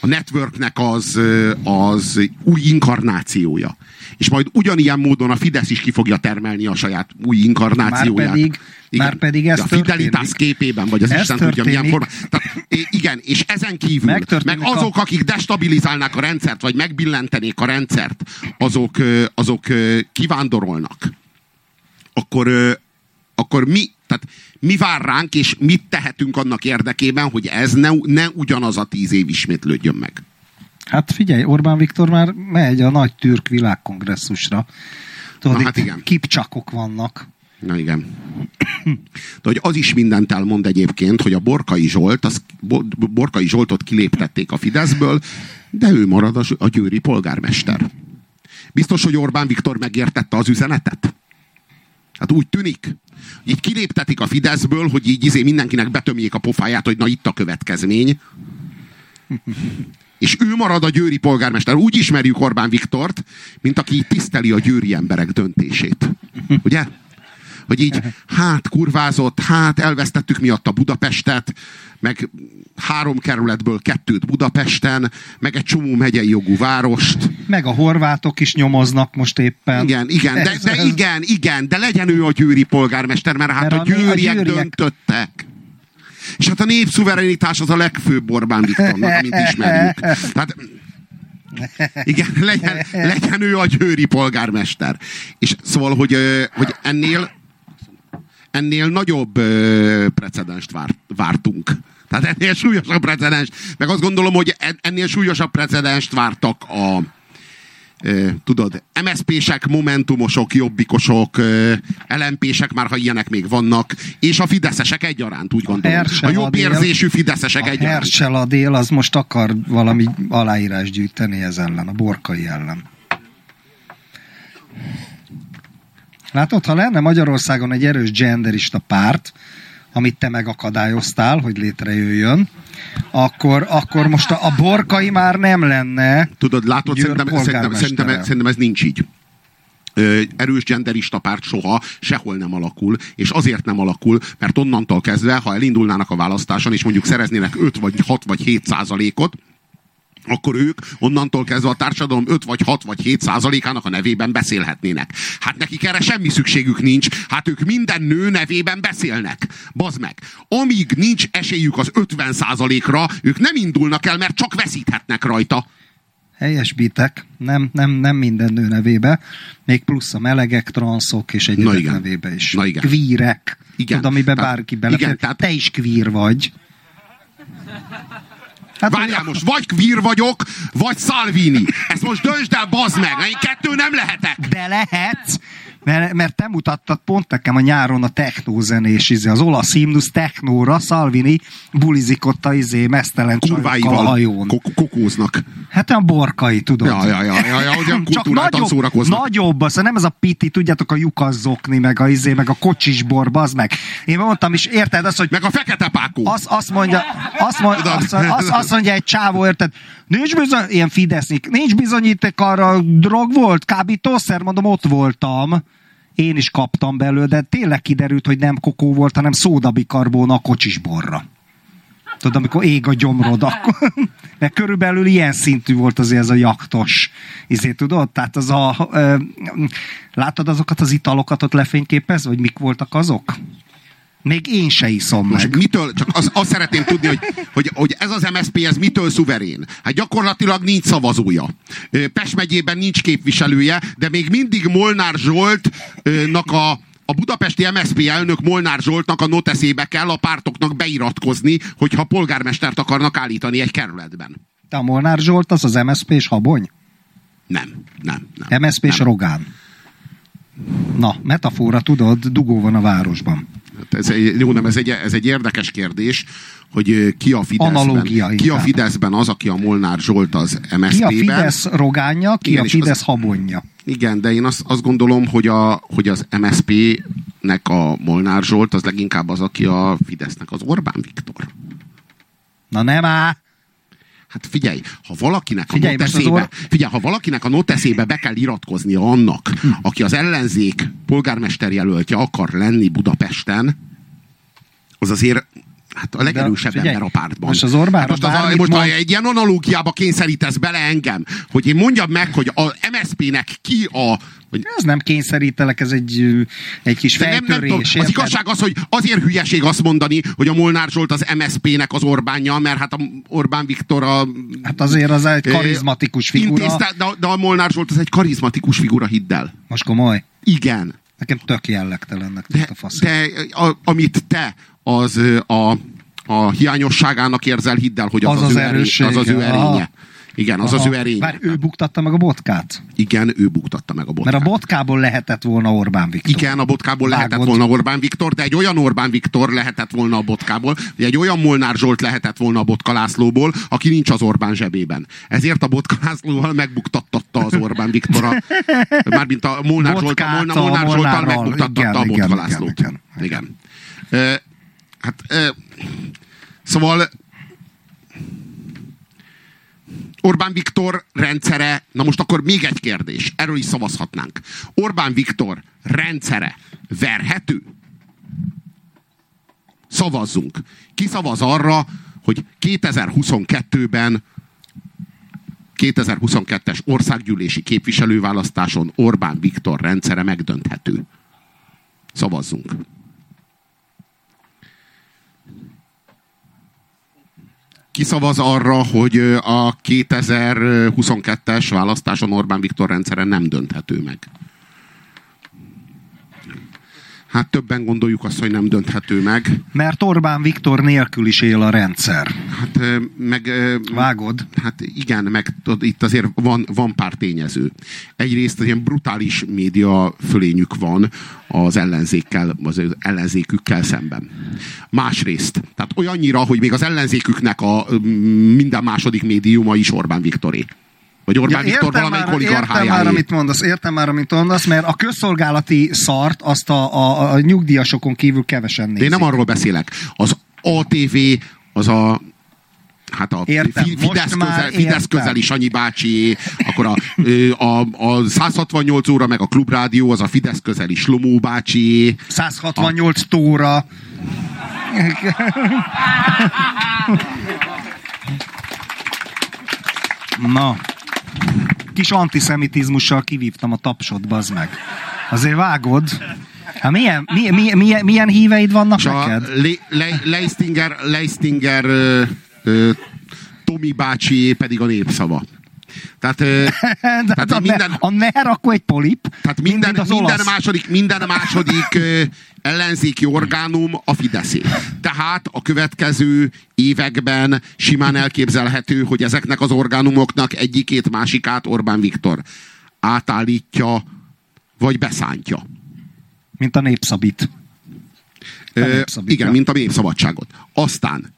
Speaker 1: a networknek az, az új inkarnációja. És majd ugyanilyen módon a Fidesz is ki fogja termelni a saját új inkarnációját.
Speaker 2: Márpedig- márpedig ez
Speaker 1: De a Fidelitas
Speaker 2: történik.
Speaker 1: képében, vagy az
Speaker 2: Ez
Speaker 1: Isten tudja milyen
Speaker 2: történik.
Speaker 1: formában. Tehát, igen, és ezen kívül, meg
Speaker 2: Megtörténik a-
Speaker 1: azok, akik destabilizálnák a rendszert, vagy megbillentenék a rendszert, azok, azok kivándorolnak. Akkor, akkor mi, tehát mi vár ránk, és mit tehetünk annak érdekében, hogy ez ne, ne ugyanaz a tíz év ismétlődjön meg.
Speaker 2: Hát figyelj, Orbán Viktor már megy a nagy türk világkongresszusra. Tudod,
Speaker 1: Na, hát igen.
Speaker 2: kipcsakok vannak.
Speaker 1: Na igen. De hogy az is mindent elmond egyébként, hogy a Borkai Zsolt, az, Bo- Borkai Zsoltot kiléptették a Fideszből, de ő marad a, a győri polgármester. Biztos, hogy Orbán Viktor megértette az üzenetet? Hát úgy tűnik. Így kiléptetik a Fideszből, hogy így izé mindenkinek betömjék a pofáját, hogy na itt a következmény. És ő marad a győri polgármester. Úgy ismerjük Orbán Viktort, mint aki tiszteli a győri emberek döntését. Ugye? Hogy így, hát kurvázott, hát elvesztettük miatt a Budapestet, meg három kerületből kettőt Budapesten, meg egy csomó megyei jogú várost.
Speaker 2: Meg a horvátok is nyomoznak most éppen.
Speaker 1: Igen, igen, de, de
Speaker 2: ez-
Speaker 1: igen, igen, de legyen ő a győri polgármester, mert hát
Speaker 2: Mert
Speaker 1: a
Speaker 2: né- a
Speaker 1: győriek
Speaker 2: győriek-
Speaker 1: döntöttek. És hát a népszuverenitás az a legfőbb Orbán Viktornak, amit ismerjük. Tehát, igen, legyen, legyen ő a győri polgármester. És szóval, hogy, hogy ennél ennél nagyobb ö, precedenst vár, vártunk. Tehát ennél súlyosabb precedenst, meg azt gondolom, hogy en- ennél súlyosabb precedenst vártak a ö, tudod, MSZP-sek, Momentumosok, Jobbikosok, LMP-sek, már ha ilyenek még vannak, és a Fideszesek egyaránt, úgy gondolom.
Speaker 2: Herschel
Speaker 1: A jobb érzésű Fideszesek
Speaker 2: A
Speaker 1: egyaránt.
Speaker 2: Herschel Adél az most akar valami aláírás gyűjteni ez ellen, a borkai ellen. Látod, ha lenne Magyarországon egy erős genderista párt, amit te megakadályoztál, hogy létrejöjjön, akkor, akkor most a, a borkai már nem lenne
Speaker 1: Tudod, látod, szerintem, szerintem, szerintem, szerintem ez nincs így. Erős genderista párt soha sehol nem alakul, és azért nem alakul, mert onnantól kezdve, ha elindulnának a választáson, és mondjuk szereznének 5 vagy 6 vagy 7 százalékot, akkor ők onnantól kezdve a társadalom 5 vagy 6 vagy 7 százalékának a nevében beszélhetnének. Hát nekik erre semmi szükségük nincs, hát ők minden nő nevében beszélnek. Bazd meg. Amíg nincs esélyük az 50 százalékra, ők nem indulnak el, mert csak veszíthetnek rajta.
Speaker 2: helyesbitek, nem, nem, nem minden nő nevébe, még plusz a melegek, transzok és
Speaker 1: igen.
Speaker 2: nevébe is.
Speaker 1: Na igen.
Speaker 2: Kvírek.
Speaker 1: Igen.
Speaker 2: Tudod, amiben
Speaker 1: Tehát-
Speaker 2: bárki belefér.
Speaker 1: igen, tehát-
Speaker 2: Te is kvír vagy. Hát,
Speaker 1: Várjál most, vagy kvír vagyok, vagy Salvini. Ezt most döntsd el, bazd meg. Én kettő nem lehetek.
Speaker 2: De lehetsz, mert, mert te mutattad pont nekem a nyáron a technózenés, izé, az olasz himnusz technóra, Salvini bulizik ott a izé, mesztelen a hajón.
Speaker 1: ko- kokóznak.
Speaker 2: Hát a borkai, tudod.
Speaker 1: Ja, ja, ja, ja, ja, hogy olyan
Speaker 2: Csak nagyobb,
Speaker 1: szórakoznak.
Speaker 2: nagyobb, az nem ez a piti, tudjátok, a lyukas zokni, meg a izé, meg a kocsisbor, bazd meg. Én mondtam is, érted azt, hogy
Speaker 1: Meg a fekete pákó.
Speaker 2: azt, azt mondja, azt, mondja, azt, azt, azt mondja egy csávó, érted? Nincs bizony, ilyen Fidesznik, nincs bizonyíték arra, drog volt, kábítószer, mondom, ott voltam. Én is kaptam belőle, de tényleg kiderült, hogy nem kokó volt, hanem szódabikarbóna a kocsisborra. Tudod, amikor ég a gyomrod, akkor... Mert körülbelül ilyen szintű volt azért ez a jaktos. Izé, tudod? Tehát az a... Ö, látod azokat az italokat ott lefényképezve, vagy mik voltak azok? Még én se iszom meg.
Speaker 1: Most mitől, csak az, azt szeretném tudni, hogy, hogy, hogy ez az MSZP, ez mitől szuverén? Hát gyakorlatilag nincs szavazója. Pest megyében nincs képviselője, de még mindig Molnár Zsoltnak a, a budapesti MSZP elnök Molnár Zsoltnak a noteszébe kell a pártoknak beiratkozni, hogyha polgármestert akarnak állítani egy kerületben.
Speaker 2: Te a Molnár Zsolt, az az MSZP és Habony?
Speaker 1: Nem, nem, nem.
Speaker 2: MSZP és. Rogán. Na, metafora, tudod, dugó van a városban.
Speaker 1: Hát Ez egy, jó, nem, ez egy, ez egy érdekes kérdés, hogy ki a Fideszben,
Speaker 2: Analógia
Speaker 1: ki a. Fideszben az, aki a Molnár Zsolt az
Speaker 2: Ki a
Speaker 1: MSZP-ben.
Speaker 2: Fidesz rogánja, ki
Speaker 1: Igen,
Speaker 2: a Fidesz
Speaker 1: az-
Speaker 2: habonja.
Speaker 1: Igen, de én azt, azt gondolom, hogy, a, hogy az MSZP-nek a Molnár Zsolt az leginkább az, aki a Fidesznek az Orbán Viktor.
Speaker 2: Na nem áll!
Speaker 1: Hát figyelj, ha valakinek
Speaker 2: Figyelj,
Speaker 1: a noteszébe,
Speaker 2: or-
Speaker 1: figyelj, ha valakinek a noteszébe be kell iratkoznia annak,
Speaker 2: Hm.
Speaker 1: aki az ellenzék polgármester jelöltje akar lenni Budapesten, az azért hát a legerősebb
Speaker 2: figyelj,
Speaker 1: ember a pártban.
Speaker 2: most az Orbánra
Speaker 1: hát most, az, a, most
Speaker 2: mond-
Speaker 1: egy ilyen analógiába kényszerítesz bele engem, hogy én mondjam meg, hogy a MSZP-nek ki a hogy
Speaker 2: Ez nem kényszerítelek, ez egy, egy kis
Speaker 1: de nem, nem tudom,
Speaker 2: fejtörés.
Speaker 1: az igazság az, hogy azért hülyeség azt mondani, hogy a Molnár Zsolt az MSZP-nek az Orbánja, mert hát a Orbán Viktor a
Speaker 2: Hát azért az egy karizmatikus figura.
Speaker 1: Intézte, de, de a Molnár Zsolt az egy karizmatikus figura, hidd el.
Speaker 2: Most komoly.
Speaker 1: Igen.
Speaker 2: Nekem tök jellegtelennek
Speaker 1: De,
Speaker 2: a fasz.
Speaker 1: de a, amit te az a, a hiányosságának érzel, hidd el, hogy az
Speaker 2: Az
Speaker 1: az,
Speaker 2: az
Speaker 1: ő, erény,
Speaker 2: erőssége.
Speaker 1: az, az ő erénye.
Speaker 2: Aha.
Speaker 1: Igen, az az ő erénye.
Speaker 2: Bár ő buktatta meg a botkát.
Speaker 1: Igen, ő buktatta meg a botkát.
Speaker 2: Mert a botkából lehetett volna Orbán Viktor.
Speaker 1: Igen, a botkából
Speaker 2: Vágod.
Speaker 1: lehetett volna Orbán Viktor, de egy olyan Orbán Viktor lehetett volna a botkából, vagy egy olyan Molnár Zsolt lehetett volna a Botka Lászlóból, aki nincs az Orbán zsebében. Ezért a Botka Lászlóval megbuktattatta az Orbán Viktor a, mármint a Molnár Zsolt, a Molnár,
Speaker 2: a
Speaker 1: Molnár Zsoltal megbuktattatta
Speaker 2: Igen,
Speaker 1: a Botka
Speaker 2: igen,
Speaker 1: Lászlót.
Speaker 2: igen,
Speaker 1: Igen. igen. Ö, hát, ö, szóval Orbán Viktor rendszere, na most akkor még egy kérdés, erről is szavazhatnánk. Orbán Viktor rendszere verhető? Szavazzunk. Ki szavaz arra, hogy 2022-ben 2022-es országgyűlési képviselőválasztáson Orbán Viktor rendszere megdönthető. Szavazzunk. Kiszavaz arra, hogy a 2022-es választáson Orbán Viktor rendszere nem dönthető meg. Hát többen gondoljuk azt, hogy nem dönthető meg.
Speaker 2: Mert Orbán Viktor nélkül is él a rendszer.
Speaker 1: Hát meg...
Speaker 2: Vágod?
Speaker 1: Hát igen, meg tudod, itt azért van, van pár tényező. Egyrészt ilyen brutális média fölényük van az ellenzékkel, az ellenzékükkel szemben. Másrészt, tehát olyannyira, hogy még az ellenzéküknek a minden második médiuma is Orbán Viktoré. Vagy Orbán ja, Viktor valamelyik
Speaker 2: már, értem már,
Speaker 1: oligarchájáé.
Speaker 2: amit mondasz, értem már, amit mondasz, mert a közszolgálati szart azt a, a, a nyugdíjasokon kívül kevesen
Speaker 1: De
Speaker 2: nézik.
Speaker 1: én nem arról beszélek. Az ATV, az a hát a
Speaker 2: Értem,
Speaker 1: Fidesz, közel, Fidesz
Speaker 2: értem.
Speaker 1: közeli Sanyi bácsi, akkor a, a, a 168 óra meg a Klubrádió, az a Fidesz közeli Slomó bácsi.
Speaker 2: 168 tóra. Na, kis antiszemitizmussal kivívtam a tapsot, bazd meg. Azért vágod. Hát milyen, milyen, milyen, milyen, milyen híveid vannak
Speaker 1: És a
Speaker 2: neked?
Speaker 1: Le, Le, Leistinger, Leistinger ö, ö, Tomi bácsi pedig a népszava. Tehát, tehát
Speaker 2: a,
Speaker 1: minden,
Speaker 2: a ner akkor egy polip,
Speaker 1: tehát minden,
Speaker 2: mint
Speaker 1: minden, második, minden második ellenzéki orgánum a Fideszé. Tehát a következő években simán elképzelhető, hogy ezeknek az orgánumoknak egyikét másikát Orbán Viktor átállítja, vagy beszántja.
Speaker 2: Mint a népszabit. A
Speaker 1: Ö,
Speaker 2: népszabadságot.
Speaker 1: igen, mint a népszabadságot. Aztán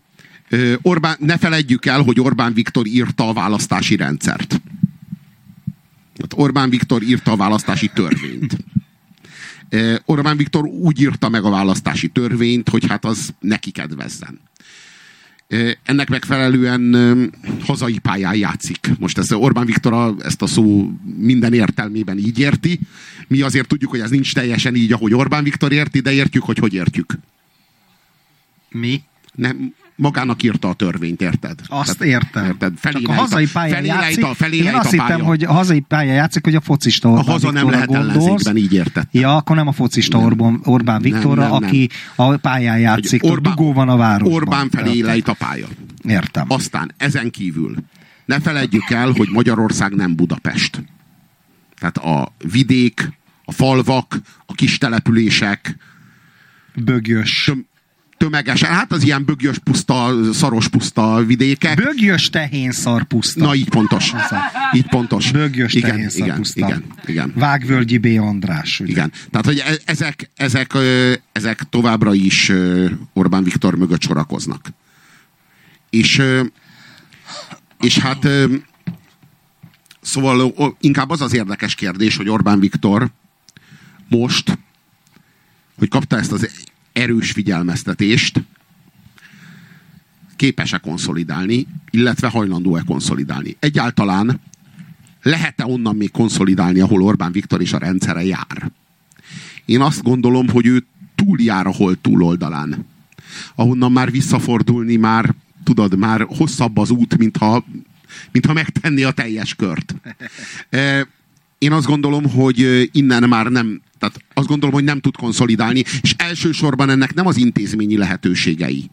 Speaker 1: Orbán, ne feledjük el, hogy Orbán Viktor írta a választási rendszert. Hát Orbán Viktor írta a választási törvényt. Orbán Viktor úgy írta meg a választási törvényt, hogy hát az neki kedvezzen. Ennek megfelelően hazai pályán játszik. Most ez Orbán Viktor a, ezt a szó minden értelmében így érti. Mi azért tudjuk, hogy ez nincs teljesen így, ahogy Orbán Viktor érti, de értjük, hogy hogy értjük.
Speaker 2: Mi?
Speaker 1: Nem, magának írta a törvényt, érted?
Speaker 2: Azt
Speaker 1: Tehát,
Speaker 2: értem.
Speaker 1: Érted? Felé
Speaker 2: Csak a hazai pályán
Speaker 1: felé
Speaker 2: játszik.
Speaker 1: lejt a, felé
Speaker 2: Én azt
Speaker 1: a
Speaker 2: hittem,
Speaker 1: pálya.
Speaker 2: hogy a hazai pályán játszik, hogy a focista
Speaker 1: a
Speaker 2: Orbán
Speaker 1: haza nem
Speaker 2: Viktorra
Speaker 1: lehet
Speaker 2: gondolsz.
Speaker 1: ellenzékben, így érted?
Speaker 2: Ja, akkor nem a focista Orbán, Orbán Viktorra,
Speaker 1: nem, nem.
Speaker 2: aki a pályán játszik. Orbán,
Speaker 1: Orbán-
Speaker 2: dugó van a városban.
Speaker 1: Orbán felé lejt a pálya.
Speaker 2: Értem.
Speaker 1: Aztán ezen kívül ne feledjük el, hogy Magyarország nem Budapest. Tehát a vidék, a falvak, a kis települések,
Speaker 2: Bögös.
Speaker 1: Töm- tömegesen, hát az ilyen bögyös puszta, szaros puszta vidékek.
Speaker 2: Bögyös tehén szar puszta.
Speaker 1: Na, így pontos. Így pontos.
Speaker 2: Bögyös
Speaker 1: igen,
Speaker 2: tehén
Speaker 1: igen,
Speaker 2: puszta.
Speaker 1: igen, igen.
Speaker 2: Vágvölgyi B. András. Ugye?
Speaker 1: Igen. Tehát, hogy e- ezek, ezek, ezek továbbra is Orbán Viktor mögött sorakoznak. És, és hát szóval inkább az az érdekes kérdés, hogy Orbán Viktor most, hogy kapta ezt az erős figyelmeztetést, képes-e konszolidálni, illetve hajlandó-e konszolidálni. Egyáltalán lehet-e onnan még konszolidálni, ahol Orbán Viktor és a rendszere jár? Én azt gondolom, hogy ő túljár a hol túloldalán. Ahonnan már visszafordulni már, tudod, már hosszabb az út, mintha, mintha megtenni a teljes kört. Eh, Én azt gondolom, hogy innen már nem, tehát azt gondolom, hogy nem tud konszolidálni, és elsősorban ennek nem az intézményi lehetőségei,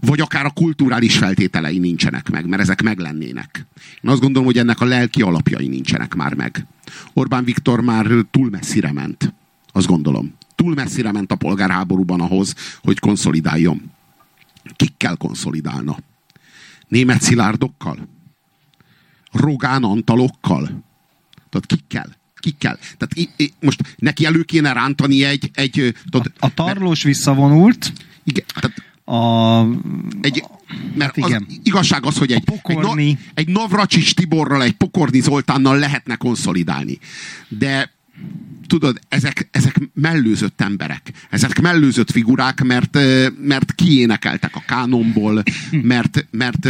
Speaker 1: vagy akár a kulturális feltételei nincsenek meg, mert ezek meglennének. Én azt gondolom, hogy ennek a lelki alapjai nincsenek már meg. Orbán Viktor már túl messzire ment. Azt gondolom. Túl messzire ment a polgárháborúban ahhoz, hogy konszolidáljon. Kikkel konszolidálna? Német szilárdokkal? Rogán antalokkal? Tehát kikkel? Kikkel? Tehát i- i- most neki elő kéne rántani egy... egy tudod,
Speaker 2: A tarlós visszavonult,
Speaker 1: igen, tehát
Speaker 2: a...
Speaker 1: egy, mert
Speaker 2: Hát igen.
Speaker 1: az igazság az, hogy egy,
Speaker 2: A
Speaker 1: egy,
Speaker 2: pokorni.
Speaker 1: egy Navracsics Tiborral, egy Pokorni Zoltánnal lehetne konszolidálni. De tudod, ezek, ezek mellőzött emberek. Ezek mellőzött figurák, mert, mert kiénekeltek a kánonból, mert, mert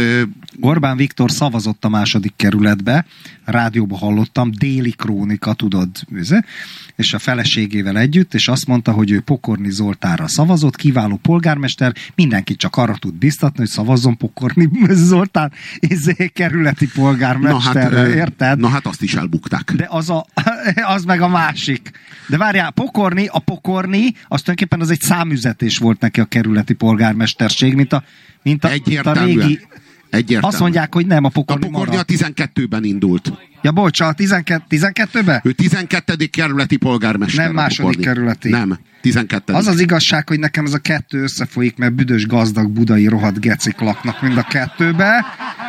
Speaker 2: Orbán Viktor szavazott a második kerületbe, rádióba hallottam, déli krónika, tudod, és a feleségével együtt, és azt mondta, hogy ő Pokorni Zoltánra szavazott, kiváló polgármester, mindenki csak arra tud biztatni, hogy szavazzon Pokorni Zoltán, és kerületi polgármesterre,
Speaker 1: ö,
Speaker 2: érted?
Speaker 1: na hát azt is elbukták.
Speaker 2: De az, a, az meg a másik. De várjál, pokorni, a pokorni, az tulajdonképpen az egy számüzetés volt neki a kerületi polgármesterség, mint a, mint a, mint a régi...
Speaker 1: Egyértelműen.
Speaker 2: Azt mondják, hogy nem, a
Speaker 1: a
Speaker 2: pokorni,
Speaker 1: Pokorni a
Speaker 2: maradt.
Speaker 1: 12-ben indult.
Speaker 2: Ja, bocs, a 12, 12-be?
Speaker 1: Ő 12. kerületi polgármester.
Speaker 2: Nem második
Speaker 1: Pokorni.
Speaker 2: kerületi.
Speaker 1: Nem, 12.
Speaker 2: Az az igazság, hogy nekem ez a kettő összefolyik, mert büdös gazdag budai rohadt gecik laknak mind a kettőbe,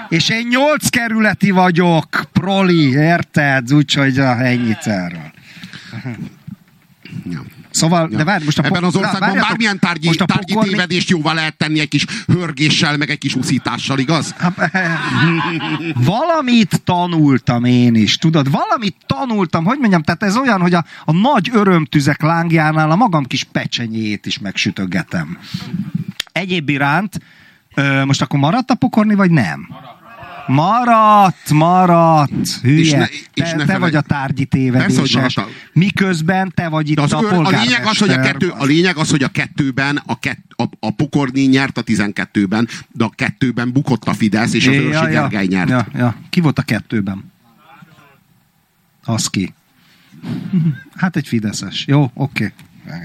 Speaker 2: és én nyolc kerületi vagyok, proli, érted? Úgyhogy ennyit erről.
Speaker 1: Ja.
Speaker 2: Szóval,
Speaker 1: Ja.
Speaker 2: de várj, most a
Speaker 1: Ebben az országban
Speaker 2: várjatok,
Speaker 1: bármilyen tárgyi,
Speaker 2: most a
Speaker 1: tárgyi
Speaker 2: pokorni-
Speaker 1: tévedést jóvá lehet tenni egy kis hörgéssel, meg egy kis uszítással, igaz?
Speaker 2: Hát, valamit tanultam én is, tudod, valamit tanultam, hogy mondjam, tehát ez olyan, hogy a, a nagy örömtüzek lángjánál a magam kis pecsenyét is megsütögetem. Egyéb iránt, ö, most akkor maradt a pokorni, vagy nem? Maradt, maradt, hülye.
Speaker 1: És ne-
Speaker 2: te,
Speaker 1: és ne
Speaker 2: te vagy a tárgyi
Speaker 1: Persze,
Speaker 2: tévedéses.
Speaker 1: maradt a-
Speaker 2: Miközben te vagy itt
Speaker 1: De az
Speaker 2: a
Speaker 1: ör, a lényeg az, hogy a,
Speaker 2: polgármester.
Speaker 1: kettő, a lényeg az, hogy a kettőben a, kett, a, a pokorni nyert a 12-ben, de a kettőben bukott a Fidesz, és az
Speaker 2: Ja,
Speaker 1: Őrsi
Speaker 2: ja,
Speaker 1: Gergely nyert.
Speaker 2: Ja, ja. Ki volt a kettőben? Az ki. Hát egy Fideszes. Jó, oké. Okay.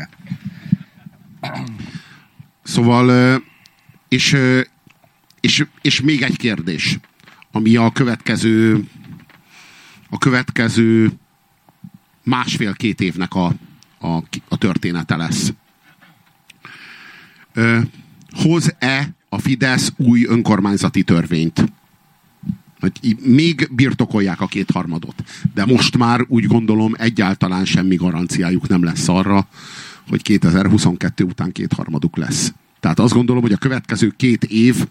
Speaker 1: Szóval, és, és, és még egy kérdés, ami a következő a következő másfél-két évnek a, a, a története lesz. Ö, hoz-e a Fidesz új önkormányzati törvényt? Hogy még birtokolják a kétharmadot. De most már úgy gondolom egyáltalán semmi garanciájuk nem lesz arra, hogy 2022 után kétharmaduk lesz. Tehát azt gondolom, hogy a következő két év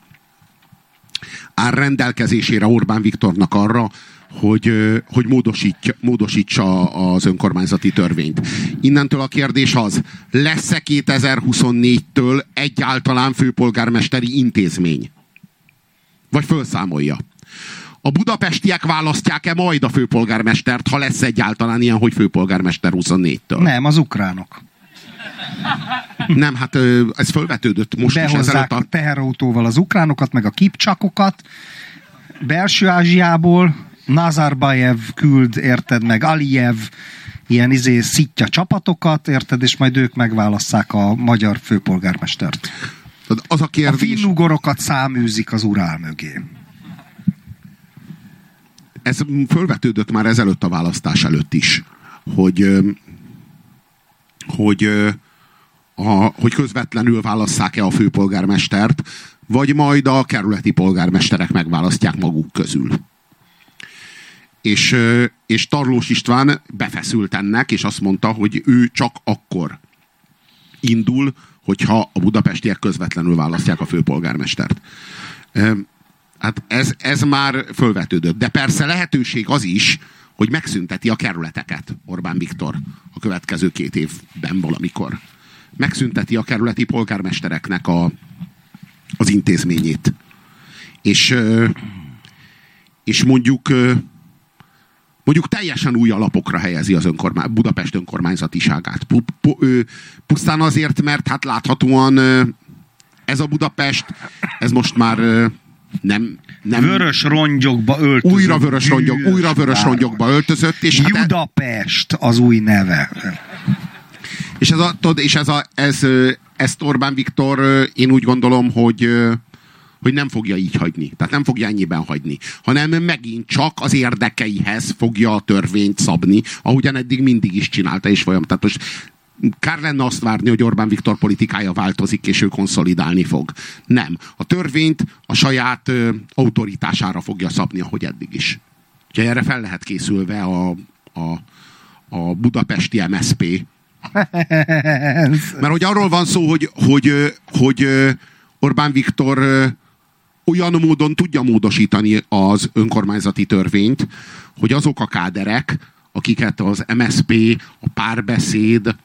Speaker 1: áll rendelkezésére Orbán Viktornak arra, hogy, hogy módosítja, módosítsa az önkormányzati törvényt. Innentől a kérdés az, lesz-e 2024-től egyáltalán főpolgármesteri intézmény? Vagy felszámolja? A budapestiek választják-e majd a főpolgármestert, ha lesz egyáltalán ilyen, hogy főpolgármester 24-től?
Speaker 2: Nem, az ukránok.
Speaker 1: Nem, hát ez fölvetődött most is
Speaker 2: Behozzák
Speaker 1: ezelőtt a...
Speaker 2: teherautóval az ukránokat, meg a kipcsakokat. Belső Ázsiából Nazarbayev küld, érted, meg Aliyev ilyen izé szitja csapatokat, érted, és majd ők megválasszák a magyar főpolgármestert.
Speaker 1: Tehát Az a
Speaker 2: A
Speaker 1: kérdés,
Speaker 2: finnugorokat száműzik az urál mögé.
Speaker 1: ez fölvetődött már ezelőtt a választás előtt is, hogy, hogy, a, hogy közvetlenül válasszák-e a főpolgármestert, vagy majd a kerületi polgármesterek megválasztják maguk közül. És, és Tarlós István befeszült ennek, és azt mondta, hogy ő csak akkor indul, hogyha a budapestiek közvetlenül választják a főpolgármestert. Hát ez, ez már fölvetődött. De persze lehetőség az is, hogy megszünteti a kerületeket Orbán Viktor a következő két évben valamikor. Megszünteti a kerületi polgármestereknek a, az intézményét. És, és mondjuk mondjuk teljesen új alapokra helyezi az önkormány, Budapest önkormányzatiságát. Pu, pusztán azért, mert hát láthatóan ez a Budapest, ez most már nem, nem
Speaker 2: Vörös rongyokba öltözött.
Speaker 1: újra vörös rongyok, újra vörös rongyokba öltözött, és, hát,
Speaker 2: Budapest az új neve.
Speaker 1: és, ez, a, tudod, és ez, a, ez, ezt Orbán Viktor, én úgy gondolom, hogy hogy nem fogja így hagyni. Tehát nem fogja ennyiben hagyni. Hanem megint csak az érdekeihez fogja a törvényt szabni, ahogyan eddig mindig is csinálta, és folyam. Tehát most kár lenne azt várni, hogy Orbán Viktor politikája változik, és ő konszolidálni fog. Nem. A törvényt a saját ö, autoritására fogja szabni, ahogy eddig is. Úgyhogy erre fel lehet készülve a, a, a budapesti MSP, mert hogy arról van szó, hogy, hogy, hogy Orbán Viktor olyan módon tudja módosítani az önkormányzati törvényt, hogy azok a káderek, akiket az MSP, a párbeszéd,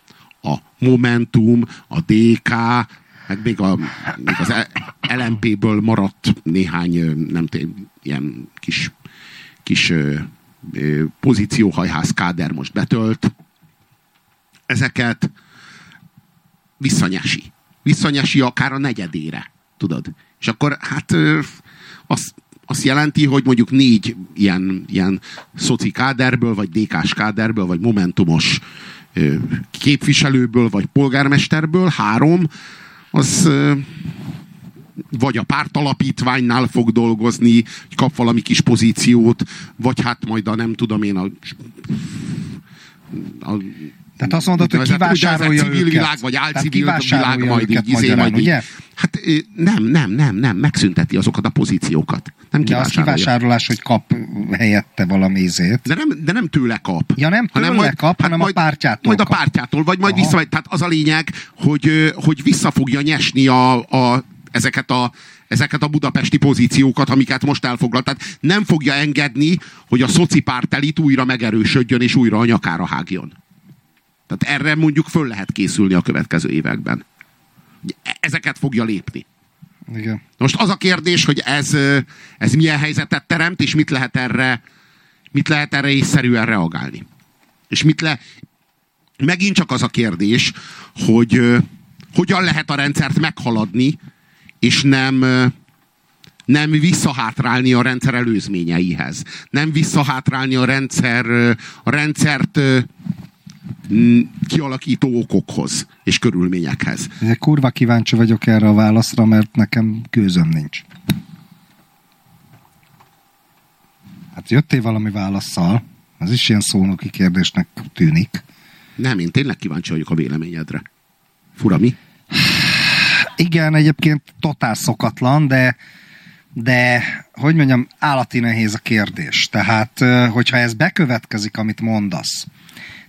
Speaker 1: a Momentum, a DK, meg még, a, még az LMP-ből maradt néhány, nem tudom, ilyen kis, kis pozícióhajház káder most betölt, ezeket visszanyesi. Visszanyesi akár a negyedére, tudod. És akkor hát ö, az, azt jelenti, hogy mondjuk négy ilyen, ilyen szoci káderből, vagy DK-s káderből, vagy momentumos képviselőből, vagy polgármesterből három, az vagy a pártalapítványnál fog dolgozni, hogy kap valami kis pozíciót, vagy hát majd a nem tudom én a, a
Speaker 2: Tehát azt mondod, hogy kivásárolja
Speaker 1: civil
Speaker 2: őket.
Speaker 1: világ, vagy álcivil világ, majd így, izé, majd így.
Speaker 2: ugye?
Speaker 1: Hát nem, nem, nem, nem, megszünteti azokat a pozíciókat. Nem
Speaker 2: De az kivásárolás, hogy kap helyette valami ízét.
Speaker 1: De nem, de nem tőle kap.
Speaker 2: Ja, nem tőle kap, hanem a pártjától
Speaker 1: Majd a
Speaker 2: kap.
Speaker 1: pártjától, vagy majd
Speaker 2: Aha.
Speaker 1: vissza. Tehát az a lényeg, hogy, hogy vissza fogja nyesni a, a, ezeket a ezeket a budapesti pozíciókat, amiket most elfoglalt. Tehát nem fogja engedni, hogy a szoci pártelit újra megerősödjön, és újra a nyakára hágjon. Tehát erre mondjuk föl lehet készülni a következő években. Ezeket fogja lépni.
Speaker 2: Igen.
Speaker 1: Most az a kérdés, hogy ez, ez milyen helyzetet teremt, és mit lehet erre, mit lehet erre észszerűen reagálni. És mit le... Megint csak az a kérdés, hogy hogyan lehet a rendszert meghaladni, és nem, nem visszahátrálni a rendszer előzményeihez. Nem visszahátrálni a rendszer, a rendszert kialakító okokhoz és körülményekhez.
Speaker 2: Ezek kurva kíváncsi vagyok erre a válaszra, mert nekem gőzöm nincs. Hát jöttél valami válaszsal, az is ilyen szónoki kérdésnek tűnik.
Speaker 1: Nem, én tényleg kíváncsi vagyok a véleményedre. Fura mi?
Speaker 2: Igen, egyébként totál szokatlan, de, de hogy mondjam, állati nehéz a kérdés. Tehát, hogyha ez bekövetkezik, amit mondasz,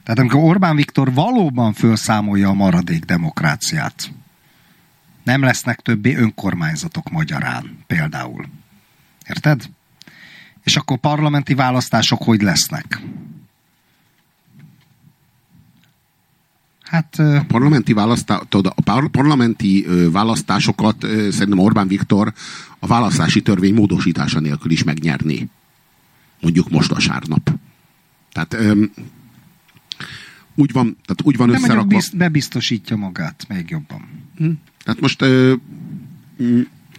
Speaker 2: tehát amikor Orbán Viktor valóban felszámolja a maradék demokráciát, nem lesznek többé önkormányzatok magyarán, például. Érted? És akkor parlamenti választások hogy lesznek? Hát ö,
Speaker 1: Parlamenti, a par- parlamenti választásokat szerintem Orbán Viktor a választási törvény módosítása nélkül is megnyerné. Mondjuk most vasárnap. Tehát ö, úgy van, tehát úgy van
Speaker 2: nem
Speaker 1: összerakva.
Speaker 2: bizt, bebiztosítja magát még jobban.
Speaker 1: Tehát most ö,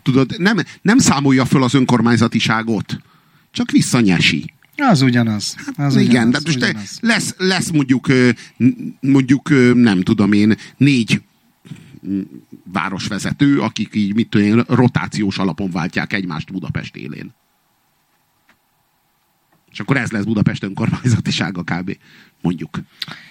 Speaker 1: tudod, nem, nem számolja föl az önkormányzatiságot, csak visszanyesi.
Speaker 2: Az ugyanaz. Az
Speaker 1: Igen,
Speaker 2: ugyanaz,
Speaker 1: de most
Speaker 2: ugyanaz.
Speaker 1: lesz, lesz mondjuk, mondjuk nem tudom én, négy városvezető, akik így, mit tudom én, rotációs alapon váltják egymást Budapest élén. És akkor ez lesz Budapest önkormányzatisága kb. Mondjuk.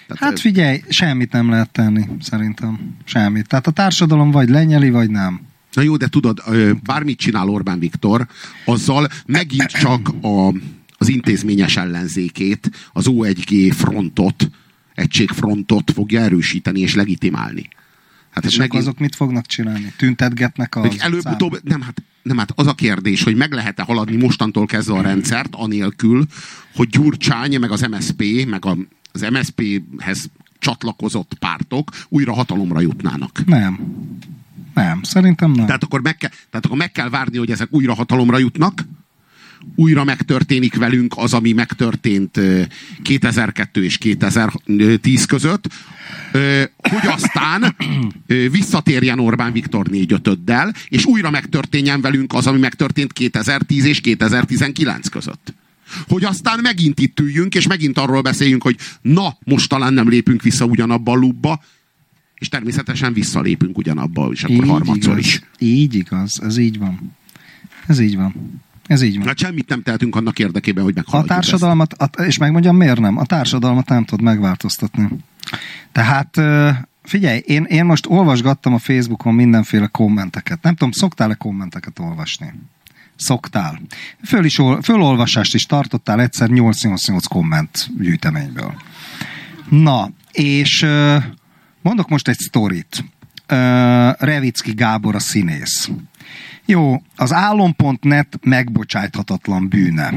Speaker 1: Tehát,
Speaker 2: Hát figyelj, semmit nem lehet tenni, szerintem. Semmit. Tehát a társadalom vagy lenyeli, vagy nem.
Speaker 1: Na jó, de tudod, bármit csinál Orbán Viktor, azzal megint csak a, az intézményes ellenzékét, az O1G frontot, egységfrontot fogja erősíteni és legitimálni. Hát
Speaker 2: És akkor azok mit fognak csinálni? Tüntetgetnek a
Speaker 1: előbb-utóbb, nem hát, nem hát az a kérdés, hogy meg lehet-e haladni mostantól kezdve a rendszert, anélkül, hogy Gyurcsány, meg az MSP, meg a, az MSP-hez csatlakozott pártok újra hatalomra jutnának.
Speaker 2: Nem. Nem, szerintem nem.
Speaker 1: Tehát akkor, meg kell, tehát akkor meg kell várni, hogy ezek újra hatalomra jutnak, újra megtörténik velünk az, ami megtörtént ö, 2002 és 2010 között, hogy aztán visszatérjen Orbán Viktor négy ötöddel, és újra megtörténjen velünk az, ami megtörtént 2010 és 2019 között. Hogy aztán megint itt üljünk, és megint arról beszéljünk, hogy na, most talán nem lépünk vissza ugyanabba a lubba, és természetesen visszalépünk ugyanabba, és akkor harmadszor
Speaker 2: igaz.
Speaker 1: is.
Speaker 2: Így igaz, ez így van. Ez így van. Ez így van.
Speaker 1: Hát semmit nem tehetünk annak érdekében, hogy
Speaker 2: A
Speaker 1: meghaladjuk
Speaker 2: társadalmat, a, és megmondjam miért nem, a társadalmat nem tudod megváltoztatni. Tehát figyelj, én, én most olvasgattam a Facebookon mindenféle kommenteket. Nem tudom, szoktál-e kommenteket olvasni? Szoktál. Föl is, ol- fölolvasást is tartottál egyszer 888 komment gyűjteményből. Na, és mondok most egy sztorit. Revicki Gábor a színész. Jó, az álom.net megbocsájthatatlan bűne.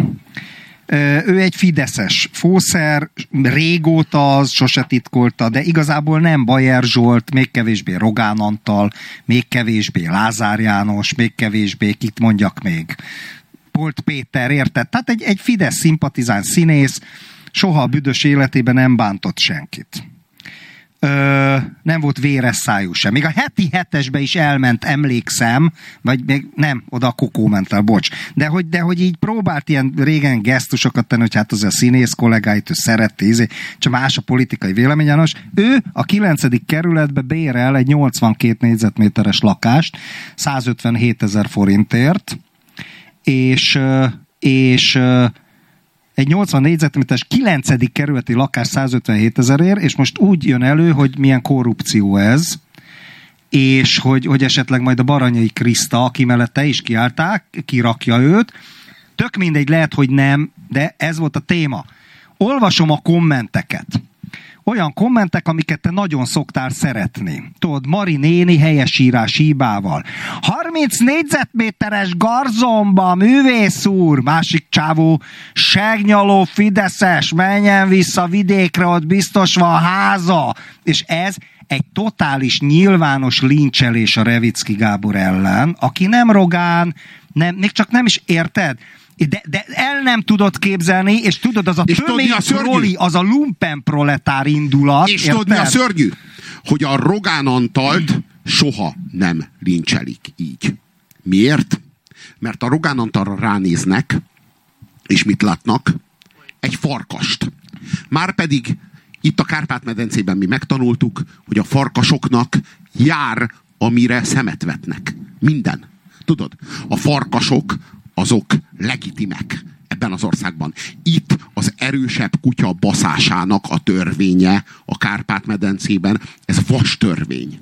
Speaker 2: Ő egy fideszes fószer, régóta az, sose titkolta, de igazából nem Bajer Zsolt, még kevésbé Rogán Antal, még kevésbé Lázár János, még kevésbé, kit mondjak még, Polt Péter, érted? Tehát egy, egy Fidesz szimpatizáns színész, soha a büdös életében nem bántott senkit ö, nem volt véres szájú sem. Még a heti hetesbe is elment, emlékszem, vagy még nem, oda a kokó ment el, bocs. De hogy, de hogy így próbált ilyen régen gesztusokat tenni, hogy hát az a színész kollégáit ő szereti, izé, csak más a politikai véleményános. Ő a 9. kerületbe bérel egy 82 négyzetméteres lakást 157 ezer forintért, és, és egy 80 négyzetméteres 9. kerületi lakás 157 ezerért, és most úgy jön elő, hogy milyen korrupció ez, és hogy, hogy esetleg majd a Baranyai Kriszta, aki mellett te is kiállták, kirakja őt. Tök mindegy, lehet, hogy nem, de ez volt a téma. Olvasom a kommenteket. Olyan kommentek, amiket te nagyon szoktál szeretni. Tudod, Mari néni helyesírás hibával. 30 négyzetméteres garzomba, művész úr, másik csávó, segnyaló fideszes, menjen vissza vidékre, ott biztos van háza. És ez egy totális nyilvános lincselés a Revicki Gábor ellen, aki nem Rogán, nem, még csak nem is érted, de, de el nem tudod képzelni, és tudod, az a
Speaker 1: És
Speaker 2: tömény
Speaker 1: a szörnyű?
Speaker 2: proli, az a lumpen proletár indulat,
Speaker 1: És tudod, a szörnyű? Hogy a Rogán Antalt soha nem lincselik így. Miért? Mert a Rogán Antalra ránéznek, és mit látnak? Egy farkast. Márpedig itt a Kárpát-medencében mi megtanultuk, hogy a farkasoknak jár, amire szemet vetnek. Minden. Tudod? A farkasok azok legitimek ebben az országban. Itt az erősebb kutya baszásának a törvénye a Kárpát-medencében, ez vas törvény.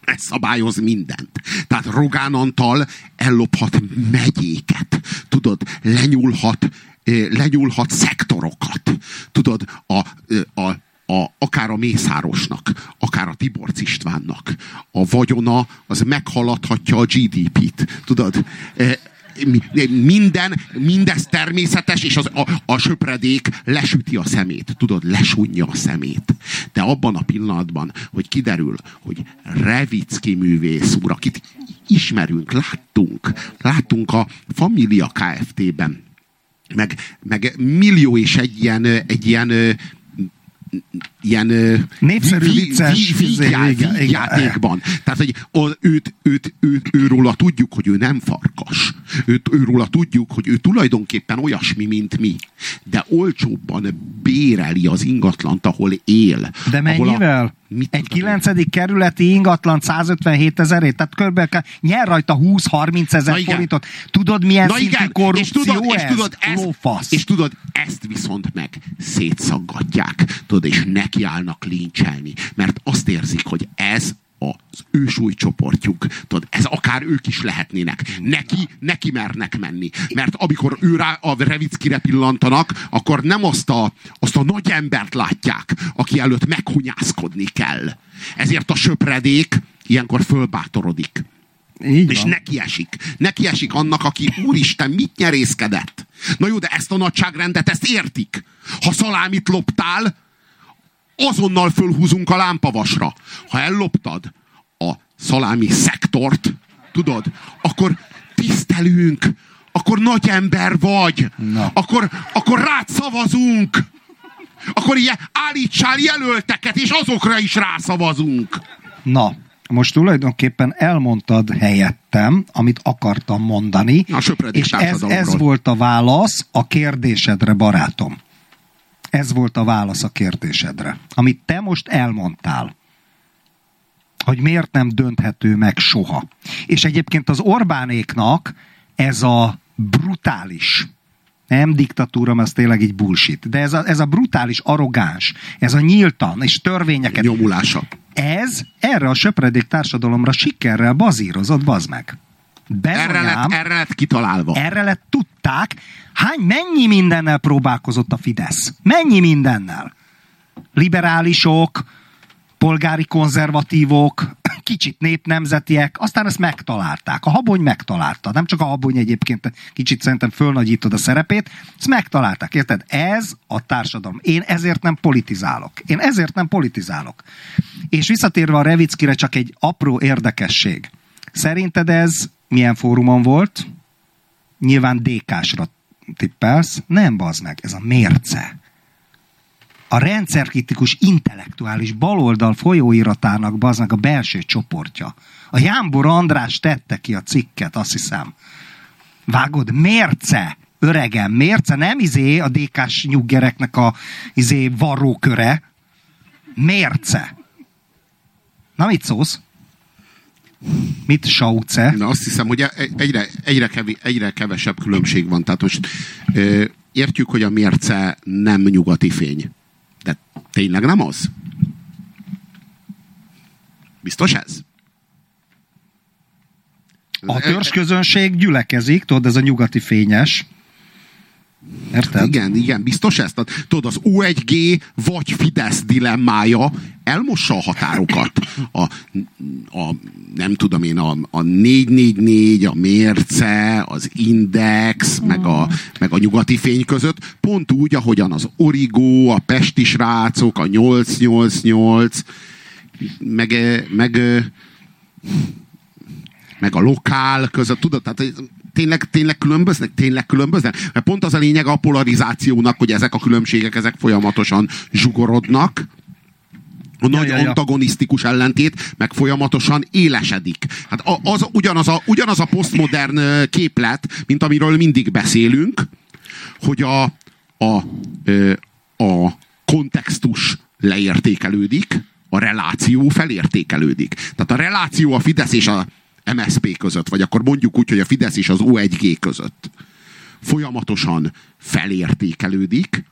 Speaker 1: Ez szabályoz mindent. Tehát Rogán Antal ellophat megyéket. Tudod, lenyúlhat, eh, lenyúlhat szektorokat. Tudod, a, eh, a, a, akár a Mészárosnak, akár a Tiborc Istvánnak a vagyona az meghaladhatja a GDP-t. Tudod, Eh, minden, mindez természetes, és az, a, a söpredék lesüti a szemét. Tudod, lesúnyja a szemét. De abban a pillanatban, hogy kiderül, hogy Revicki művész úr, akit ismerünk, láttunk, láttunk a Familia Kft-ben, meg, meg millió és egy ilyen, egy ilyen ilyen
Speaker 2: Népszerű
Speaker 1: vi- vi-
Speaker 2: vicces,
Speaker 1: vi-
Speaker 2: izé,
Speaker 1: vígjá-
Speaker 2: igen, igen.
Speaker 1: vígjátékban. Tehát, hogy a- őt, őt, őt, őróla tudjuk, hogy ő nem farkas. Őt, őróla tudjuk, hogy ő tulajdonképpen olyasmi, mint mi. De olcsóbban béreli az ingatlant, ahol él.
Speaker 2: De
Speaker 1: Ahol a-
Speaker 2: mennyivel?
Speaker 1: Mit
Speaker 2: Egy
Speaker 1: tudom én?
Speaker 2: 9. kerületi ingatlan 157 ezerét, tehát körülbelül nyer rajta 20-30
Speaker 1: Na
Speaker 2: ezer forintot. Tudod, milyen
Speaker 1: Na
Speaker 2: szintű
Speaker 1: igen, és
Speaker 2: korrupció
Speaker 1: tudod, és
Speaker 2: ez?
Speaker 1: tudod, ezt,
Speaker 2: Lófasz.
Speaker 1: és tudod, ezt viszont meg szétszaggatják, tudod, és nekiállnak lincselni, mert azt érzik, hogy ez az ő súlycsoportjuk. Tudod, ez akár ők is lehetnének. Neki, neki mernek menni. Mert amikor ő rá a Revickire pillantanak, akkor nem azt a, azt a nagy embert látják, aki előtt meghunyászkodni kell. Ezért a söpredék ilyenkor fölbátorodik.
Speaker 2: Így
Speaker 1: És
Speaker 2: van.
Speaker 1: neki esik. Neki esik annak, aki úristen, mit nyerészkedett. Na jó, de ezt a nagyságrendet, ezt értik. Ha szalámit loptál, azonnal fölhúzunk a lámpavasra. Ha elloptad a szalámi szektort, tudod, akkor tisztelünk, akkor nagy ember vagy,
Speaker 2: Na.
Speaker 1: akkor, akkor rád szavazunk, akkor ilyen állítsál jelölteket, és azokra is rászavazunk.
Speaker 2: Na, most tulajdonképpen elmondtad helyettem, amit akartam mondani,
Speaker 1: A
Speaker 2: és ez, ez volt a válasz a kérdésedre, barátom. Ez volt a válasz a kérdésedre, amit te most elmondtál hogy miért nem dönthető meg soha. És egyébként az Orbánéknak ez a brutális, nem diktatúra, mert ez tényleg egy bullshit, de ez a, ez a brutális, arrogáns, ez a nyíltan és törvényeket
Speaker 1: Nyomulása.
Speaker 2: ez erre a söpredék társadalomra sikerrel bazírozott, bazd meg.
Speaker 1: Erre lett, erre lett kitalálva.
Speaker 2: erre lett tudták, hány, mennyi mindennel próbálkozott a Fidesz. Mennyi mindennel. Liberálisok, polgári konzervatívok, kicsit népnemzetiek, aztán ezt megtalálták. A habony megtalálta. Nem csak a habony egyébként, kicsit szerintem fölnagyítod a szerepét, ezt megtalálták. Érted? Ez a társadalom. Én ezért nem politizálok. Én ezért nem politizálok. És visszatérve a Revickire csak egy apró érdekesség. Szerinted ez milyen fórumon volt? Nyilván DK-sra tippelsz. Nem, bazd meg, ez a mérce a rendszerkritikus intellektuális baloldal folyóiratának baznak a belső csoportja. A Jámbor András tette ki a cikket, azt hiszem. Vágod, mérce, öregem, mérce, nem izé a DK-s nyuggereknek a izé varróköre. Mérce. Na mit szólsz? Mit sauce?
Speaker 1: De azt hiszem, hogy e- egyre, egyre, kevi, egyre kevesebb különbség van. Tehát most ö, értjük, hogy a mérce nem nyugati fény. De tényleg nem az? Biztos ez?
Speaker 2: A törzsközönség gyülekezik, tudod, ez a nyugati fényes. Érted?
Speaker 1: Igen, igen, biztos ez? Tehát, tudod, az O1G vagy Fidesz dilemmája elmossa a határokat. A, a nem tudom én, a, a 444, a mérce, az index, meg a, meg a nyugati fény között, pont úgy, ahogyan az Origo, a Pesti srácok, a 888, meg, meg, meg a lokál között, tudod, tehát tényleg, tényleg különböznek? Tényleg különböznek? Mert pont az a lényeg a polarizációnak, hogy ezek a különbségek, ezek folyamatosan zsugorodnak, a nagy
Speaker 2: ja, ja.
Speaker 1: antagonisztikus ellentét meg folyamatosan élesedik. Hát az, ugyanaz, a, ugyanaz a posztmodern képlet, mint amiről mindig beszélünk, hogy a, a, a kontextus leértékelődik, a reláció felértékelődik. Tehát a reláció a Fidesz és a MSP között, vagy akkor mondjuk úgy, hogy a Fidesz és az O1G között folyamatosan felértékelődik,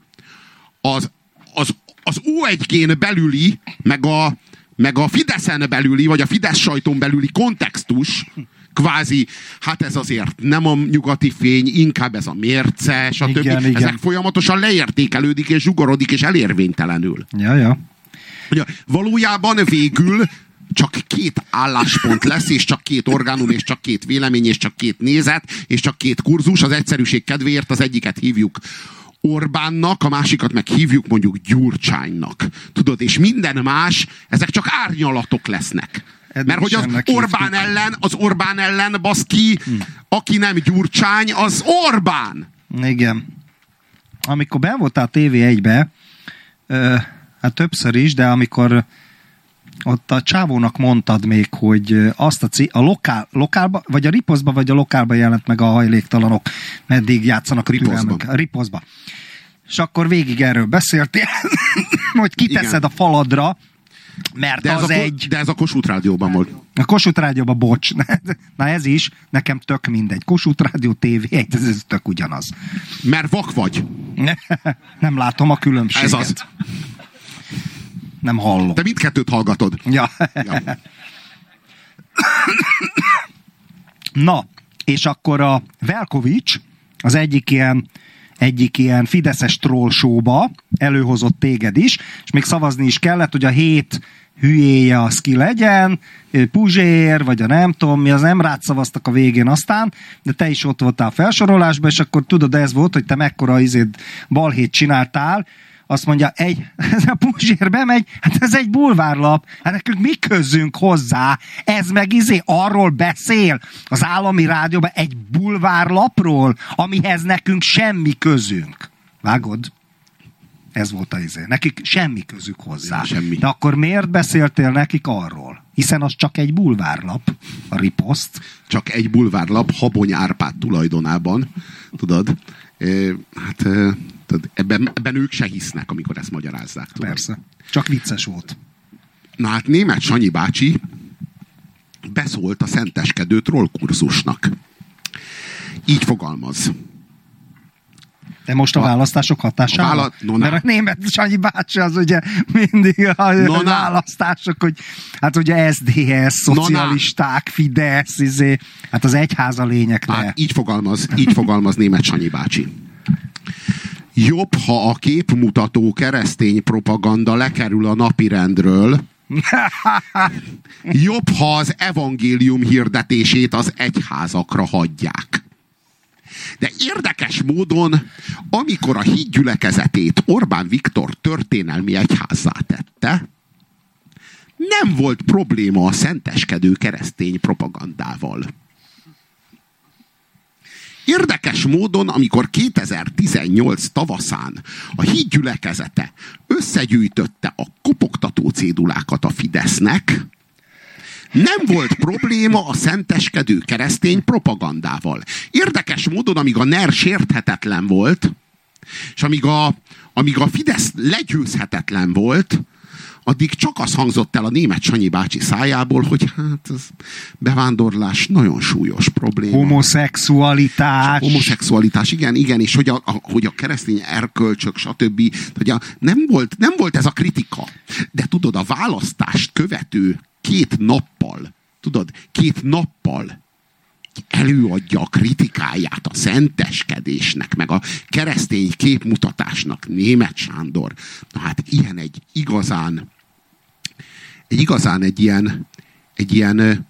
Speaker 1: az, az, az O1G-n belüli, meg a, meg a Fideszen belüli, vagy a Fidesz sajton belüli kontextus, kvázi, hát ez azért nem a nyugati fény, inkább ez a mérce, stb.
Speaker 2: Igen, igen.
Speaker 1: Ezek folyamatosan leértékelődik, és zsugorodik, és elérvénytelenül.
Speaker 2: Ja, ja.
Speaker 1: Ugye, valójában végül csak két álláspont lesz, és csak két orgánum, és csak két vélemény, és csak két nézet, és csak két kurzus. Az egyszerűség kedvéért az egyiket hívjuk Orbánnak, a másikat meg hívjuk mondjuk Gyurcsánynak. Tudod, és minden más, ezek csak árnyalatok lesznek.
Speaker 2: Eddig
Speaker 1: Mert hogy az Orbán
Speaker 2: hívtuk.
Speaker 1: ellen, az Orbán ellen, baszki, aki nem Gyurcsány, az Orbán!
Speaker 2: Igen. Amikor ben voltál TV1-be, ö, hát többször is, de amikor ott a csávónak mondtad még, hogy azt a, a lokál, lokálba, vagy a riposzba, vagy a lokálba jelent meg a hajléktalanok, meddig játszanak a türelmük. A riposzba. És akkor végig erről beszéltél, hogy kiteszed
Speaker 1: Igen.
Speaker 2: a faladra Mert
Speaker 1: De ez,
Speaker 2: az
Speaker 1: a,
Speaker 2: egy...
Speaker 1: de ez a Kossuth Rádióban volt.
Speaker 2: A Kossuth Rádióban, bocs. Na ez is, nekem tök mindegy. Kossuth Rádió TV, ez, ez tök ugyanaz.
Speaker 1: Mert vak vagy.
Speaker 2: Nem látom a különbséget.
Speaker 1: Ez az.
Speaker 2: Nem hallom.
Speaker 1: Te mindkettőt hallgatod.
Speaker 2: Ja.
Speaker 1: Ja.
Speaker 2: Na, és akkor a Velkovics az egyik ilyen egyik ilyen fideszes troll showba előhozott téged is, és még szavazni is kellett, hogy a hét hülyéje az ki legyen, Puzsér, vagy a nem tudom mi, az nem rád szavaztak a végén aztán, de te is ott voltál a felsorolásban, és akkor tudod, ez volt, hogy te mekkora izéd balhét csináltál, azt mondja, egy, ez a Puzsér bemegy, hát ez egy bulvárlap, hát nekünk mi közünk hozzá, ez meg izé arról beszél az állami rádióban egy bulvárlapról, amihez nekünk semmi közünk. Vágod? Ez volt a izé. Nekik semmi közük hozzá.
Speaker 1: Semmi.
Speaker 2: De akkor miért beszéltél nekik arról? Hiszen az csak egy bulvárlap, a riposzt.
Speaker 1: Csak egy bulvárlap Habony Árpád tulajdonában. Tudod? Hát ebben, ebben ők se hisznek, amikor ezt magyarázzák. Tudod?
Speaker 2: Persze. Csak vicces volt.
Speaker 1: Na hát német Sanyi bácsi beszólt a szenteskedő trollkurzusnak. Így fogalmaz.
Speaker 2: De most a
Speaker 1: A-
Speaker 2: választások hatására?
Speaker 1: a vála- no,
Speaker 2: Mert a német Sanyi bácsi az ugye mindig a
Speaker 1: No,
Speaker 2: választások, hogy hát ugye SZDSZ, szocialisták, Fidesz, izé, hát az egyház a lényeg.
Speaker 1: Hát így fogalmaz, így fogalmaz német Sanyi bácsi. Jobb, ha a képmutató keresztény propaganda lekerül a napirendről, jobb, ha az evangélium hirdetését az egyházakra hagyják. De érdekes módon, amikor a hídgyülekezetét Orbán Viktor történelmi egyházzá tette, nem volt probléma a szenteskedő keresztény propagandával. Érdekes módon, amikor 2018 tavaszán a hídgyülekezete összegyűjtötte a kopogtató cédulákat a Fidesznek, nem volt probléma a szenteskedő keresztény propagandával. Érdekes módon, amíg a NER sérthetetlen volt, és amíg a, amíg a Fidesz legyőzhetetlen volt, addig csak az hangzott el a német Sanyi bácsi szájából, hogy hát ez bevándorlás nagyon súlyos probléma.
Speaker 2: Homoszexualitás.
Speaker 1: Homoszexualitás, igen, igen, és hogy a, a, hogy a keresztény erkölcsök, stb. Hogy a, nem, volt, nem volt ez a kritika. De tudod, a választást követő két nappal, tudod, két nappal előadja a kritikáját a szenteskedésnek, meg a keresztény képmutatásnak német Sándor. Na hát ilyen egy igazán egy igazán egy ilyen egy ilyen,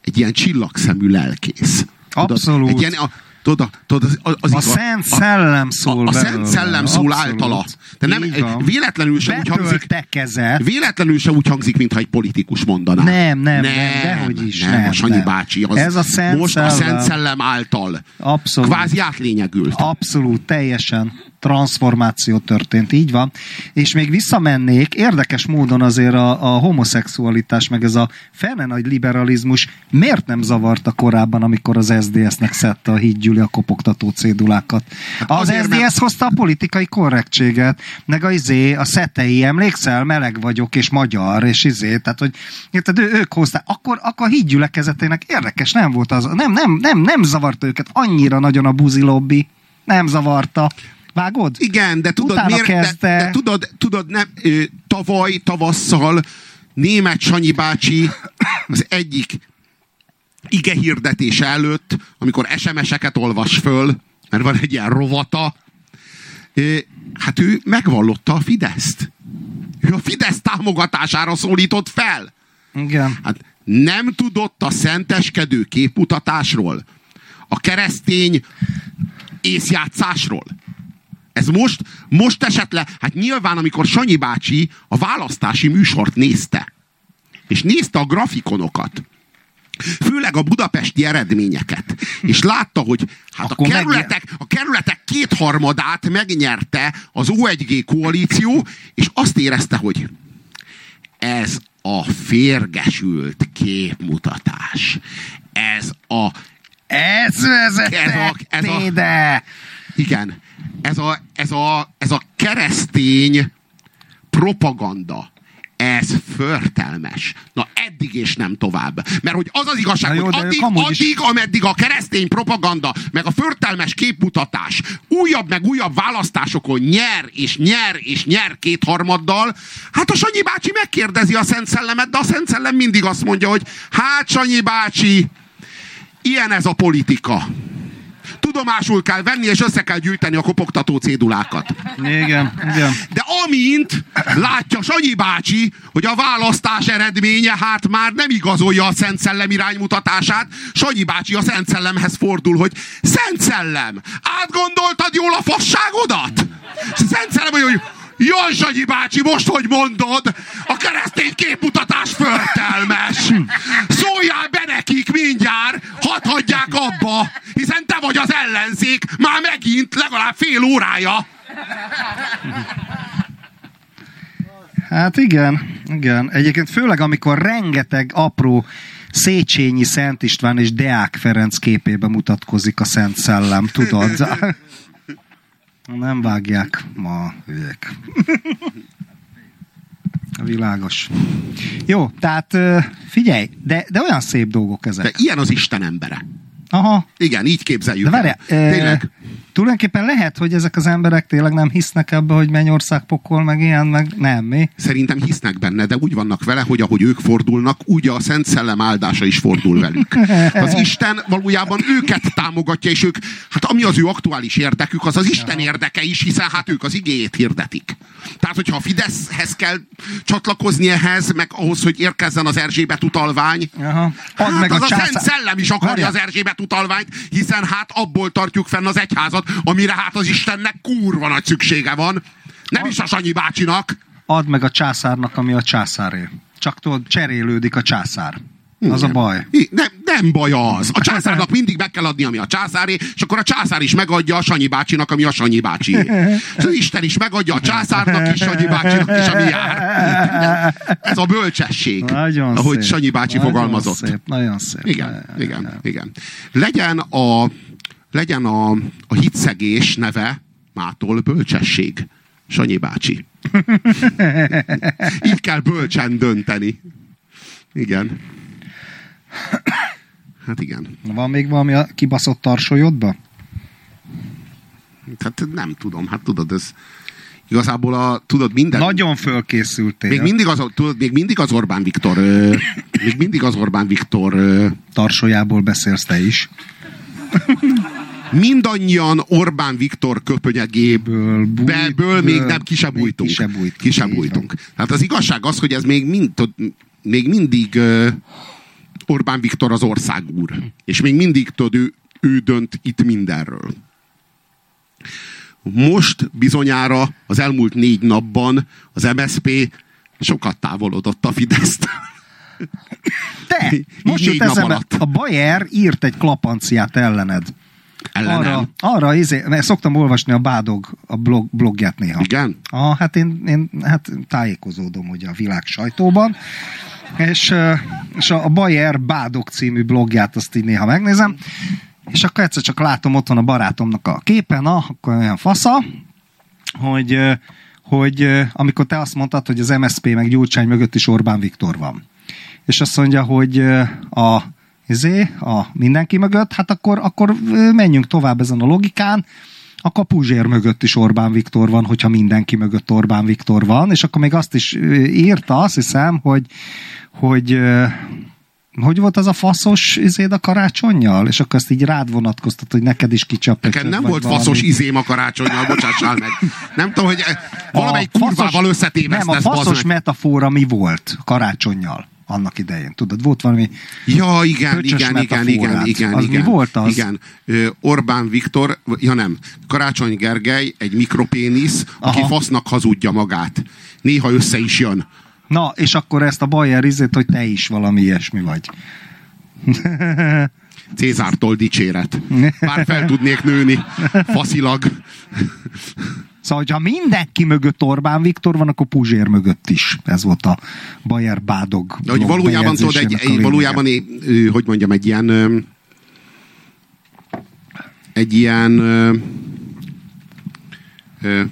Speaker 1: egy ilyen csillagszemű lelkész. Tudod,
Speaker 2: Abszolút.
Speaker 1: Egy ilyen, a, tudod, a- tudod, az, az,
Speaker 2: A
Speaker 1: igaz-
Speaker 2: Szent Szellem szól
Speaker 1: a, a. Szent Szellem szól
Speaker 2: Abszolút.
Speaker 1: általa. De nem, véletlenül sem úgy hangzik,
Speaker 2: Betöltekezett.
Speaker 1: véletlenül sem úgy hangzik, mintha egy politikus mondaná.
Speaker 2: Nem, nem, nem, dehogy is,
Speaker 1: Nem,
Speaker 2: nem,
Speaker 1: a Sanyi
Speaker 2: nem.
Speaker 1: bácsi az
Speaker 2: Ez a Szent
Speaker 1: most a
Speaker 2: Szellem.
Speaker 1: Szent Szellem által
Speaker 2: Abszolút.
Speaker 1: kvázi átlényegült.
Speaker 2: Abszolút, teljesen transformáció történt, így van. És még visszamennék, érdekes módon azért a, a homoszexualitás, meg ez a fene nagy liberalizmus miért nem zavarta korábban, amikor az SDS-nek szedte a hídgyüli a kopogtató cédulákat?
Speaker 1: Hát
Speaker 2: az
Speaker 1: azért,
Speaker 2: SDS
Speaker 1: mert-
Speaker 2: hozta a politikai korrektséget, meg a izé, a szetei, emlékszel, meleg vagyok, és magyar, és izé, tehát, hogy érted, ő, ők hozták, akkor, akkor a hídgyülekezetének érdekes, nem volt az, nem, nem, nem, nem zavarta őket annyira nagyon a buzi lobby, nem zavarta. Vágod?
Speaker 1: Igen, de tudod,
Speaker 2: Utána
Speaker 1: miért, de,
Speaker 2: kezdte.
Speaker 1: de tudod, tudod nem, ö, tavaly, tavasszal német Sanyi bácsi az egyik ige hirdetése előtt, amikor SMS-eket olvas föl, mert van egy ilyen rovata, ö, hát ő megvallotta a Fideszt. Ő a Fidesz támogatására szólított fel.
Speaker 2: Igen.
Speaker 1: Hát nem tudott a szenteskedő képmutatásról, a keresztény észjátszásról. Ez most, most esett le, hát nyilván, amikor Sanyi bácsi a választási műsort nézte, és nézte a grafikonokat, főleg a budapesti eredményeket, és látta, hogy hát a
Speaker 2: Akkor
Speaker 1: kerületek, a kerületek kétharmadát megnyerte az O1G koalíció, és azt érezte, hogy ez a férgesült képmutatás. Ez a
Speaker 2: Ez vezet
Speaker 1: Ez a- ez a-
Speaker 2: ide!
Speaker 1: Igen, ez a, ez a, ez a keresztény propaganda. Ez förtelmes. Na eddig és nem tovább. Mert hogy az az igazság,
Speaker 2: Na jó,
Speaker 1: hogy addig, addig, ameddig a keresztény propaganda, meg a förtelmes képmutatás újabb meg újabb választásokon nyer, és nyer, és nyer kétharmaddal, hát a Sanyi bácsi megkérdezi a Szent Szellemet, de a Szent Szellem mindig azt mondja, hogy hát Sanyi bácsi, ilyen ez a politika. Tudomásul kell venni, és össze kell gyűjteni a kopogtató cédulákat.
Speaker 2: Igen, igen.
Speaker 1: De amint látja Sanyi bácsi, hogy a választás eredménye hát már nem igazolja a Szent Szellem iránymutatását, Sanyi bácsi a Szent Szellemhez fordul, hogy Szent Szellem, átgondoltad jól a fasságodat? Szent Szellem, hogy Jaj, Sanyi bácsi, most hogy mondod? A keresztény képmutatás förtelmes. Szóljál be nekik mindjárt, hadd hagyják abba, hiszen te vagy az ellenzék, már megint legalább fél órája.
Speaker 2: Hát igen, igen. Egyébként főleg, amikor rengeteg apró Széchenyi Szent István és Deák Ferenc képébe mutatkozik a Szent Szellem, tudod? Nem vágják ma hülyek. Világos. Jó, tehát figyelj, de, de olyan szép dolgok
Speaker 1: De
Speaker 2: ezek.
Speaker 1: ilyen az Isten embere.
Speaker 2: Aha,
Speaker 1: Igen, így képzeljük.
Speaker 2: de várjál,
Speaker 1: Tényleg.
Speaker 2: Tulajdonképpen lehet, hogy ezek az emberek tényleg nem hisznek ebbe, hogy Mennyország pokol, meg ilyen, meg nem, mi?
Speaker 1: Szerintem hisznek benne, de úgy vannak vele, hogy ahogy ők fordulnak, úgy a Szent Szellem áldása is fordul velük. Az Isten valójában őket támogatja, és ők, hát ami az ő aktuális érdekük, az az Isten érdeke is, hiszen hát ők az igéjét hirdetik. Tehát, hogyha a Fideszhez kell csatlakozni ehhez, meg ahhoz, hogy érkezzen az Erzsébet utalvány,
Speaker 2: Aha.
Speaker 1: Hát
Speaker 2: meg
Speaker 1: az
Speaker 2: a
Speaker 1: a,
Speaker 2: császár-
Speaker 1: Szent Szellem is akarja
Speaker 2: Várjál.
Speaker 1: az Erzsébet utalványt, hiszen hát abból tartjuk fenn az egyházat, amire hát az Istennek kurva nagy szüksége van. Nem is a Sanyi bácsinak.
Speaker 2: add meg a császárnak, ami a császáré. Csak tudod, cserélődik a császár. Az a
Speaker 1: Igen.
Speaker 2: baj.
Speaker 1: Nem, nem baj az. A császárnak mindig meg kell adni, ami a császáré, és akkor a császár is megadja a Sanyi bácsinak, ami a Sanyi bácsi. És az Isten is megadja a császárnak is, Sanyi bácsinak is, ami jár. Ez a bölcsesség,
Speaker 2: Nagyon
Speaker 1: ahogy
Speaker 2: szép.
Speaker 1: Sanyi bácsi
Speaker 2: nagyon
Speaker 1: fogalmazott.
Speaker 2: Szép, nagyon szép.
Speaker 1: Igen,
Speaker 2: Nagyon-
Speaker 1: igen, igen. Legyen a, legyen a, a hitszegés neve mától bölcsesség. Sanyi bácsi. Így kell bölcsen dönteni. Igen. Hát igen.
Speaker 2: Van még valami a kibaszott tarsolyodba?
Speaker 1: Hát nem tudom, hát tudod, ez igazából a, tudod, minden...
Speaker 2: Nagyon fölkészültél.
Speaker 1: Még mindig az, tudod, még mindig az Orbán Viktor, ö, még mindig az Orbán Viktor ö,
Speaker 2: Tarsolyából beszélsz te is.
Speaker 1: mindannyian Orbán Viktor köpönyegéből
Speaker 2: Ből, búj-
Speaker 1: ből még nem ki sem
Speaker 2: még
Speaker 1: bújtunk.
Speaker 2: ki sem bújtunk.
Speaker 1: Ki sem
Speaker 2: Így
Speaker 1: bújtunk. Tehát az igazság az, hogy ez még, mind, még mindig ö, Orbán Viktor az országúr. És még mindig tudod, ő, ő dönt itt mindenről. Most bizonyára az elmúlt négy napban az MSP sokat távolodott a Fideszt. Így
Speaker 2: Most jut eszembe, a Bayer írt egy klapanciát ellened.
Speaker 1: Ellenem.
Speaker 2: Arra, arra izé, mert szoktam olvasni a Bádog a blog, blogját néha.
Speaker 1: Igen?
Speaker 2: Ah, hát én, én hát tájékozódom ugye a világ sajtóban, és, és a Bayer Bádog című blogját azt így néha megnézem, és akkor egyszer csak látom otthon a barátomnak a képen, na, akkor olyan fasza, hogy, hogy amikor te azt mondtad, hogy az MSZP meg Gyurcsány mögött is Orbán Viktor van. És azt mondja, hogy a izé, a mindenki mögött, hát akkor, akkor menjünk tovább ezen a logikán, a Puzsér mögött is Orbán Viktor van, hogyha mindenki mögött Orbán Viktor van, és akkor még azt is írta, azt hiszem, hogy, hogy hogy volt az a faszos izéd a karácsonyjal? És akkor ezt így rád vonatkoztat, hogy neked is kicsap.
Speaker 1: Nekem nem volt faszos izém a karácsonynal, bocsássál meg. Nem tudom, hogy valamelyik kurvával
Speaker 2: Nem,
Speaker 1: összetévesztesz,
Speaker 2: a faszos
Speaker 1: meg.
Speaker 2: metafora mi volt a karácsonyjal annak idején? Tudod, volt valami...
Speaker 1: Ja, igen, igen, igen, igen, igen,
Speaker 2: Az mi
Speaker 1: igen.
Speaker 2: volt az?
Speaker 1: Igen. Orbán Viktor, ja nem, Karácsony Gergely egy mikropénisz, aki
Speaker 2: Aha.
Speaker 1: fasznak hazudja magát. Néha össze is jön.
Speaker 2: Na, és akkor ezt a Bayer izét, hogy te is valami ilyesmi vagy.
Speaker 1: Cézártól dicséret. Bár fel tudnék nőni faszilag.
Speaker 2: Szóval, hogyha mindenki mögött Orbán Viktor van, akkor Puzsér mögött is. Ez volt a Bayer Bádog.
Speaker 1: De hogy valójában tudod, egy, egy, valójában, hogy mondjam, egy ilyen egy ilyen ö, ö,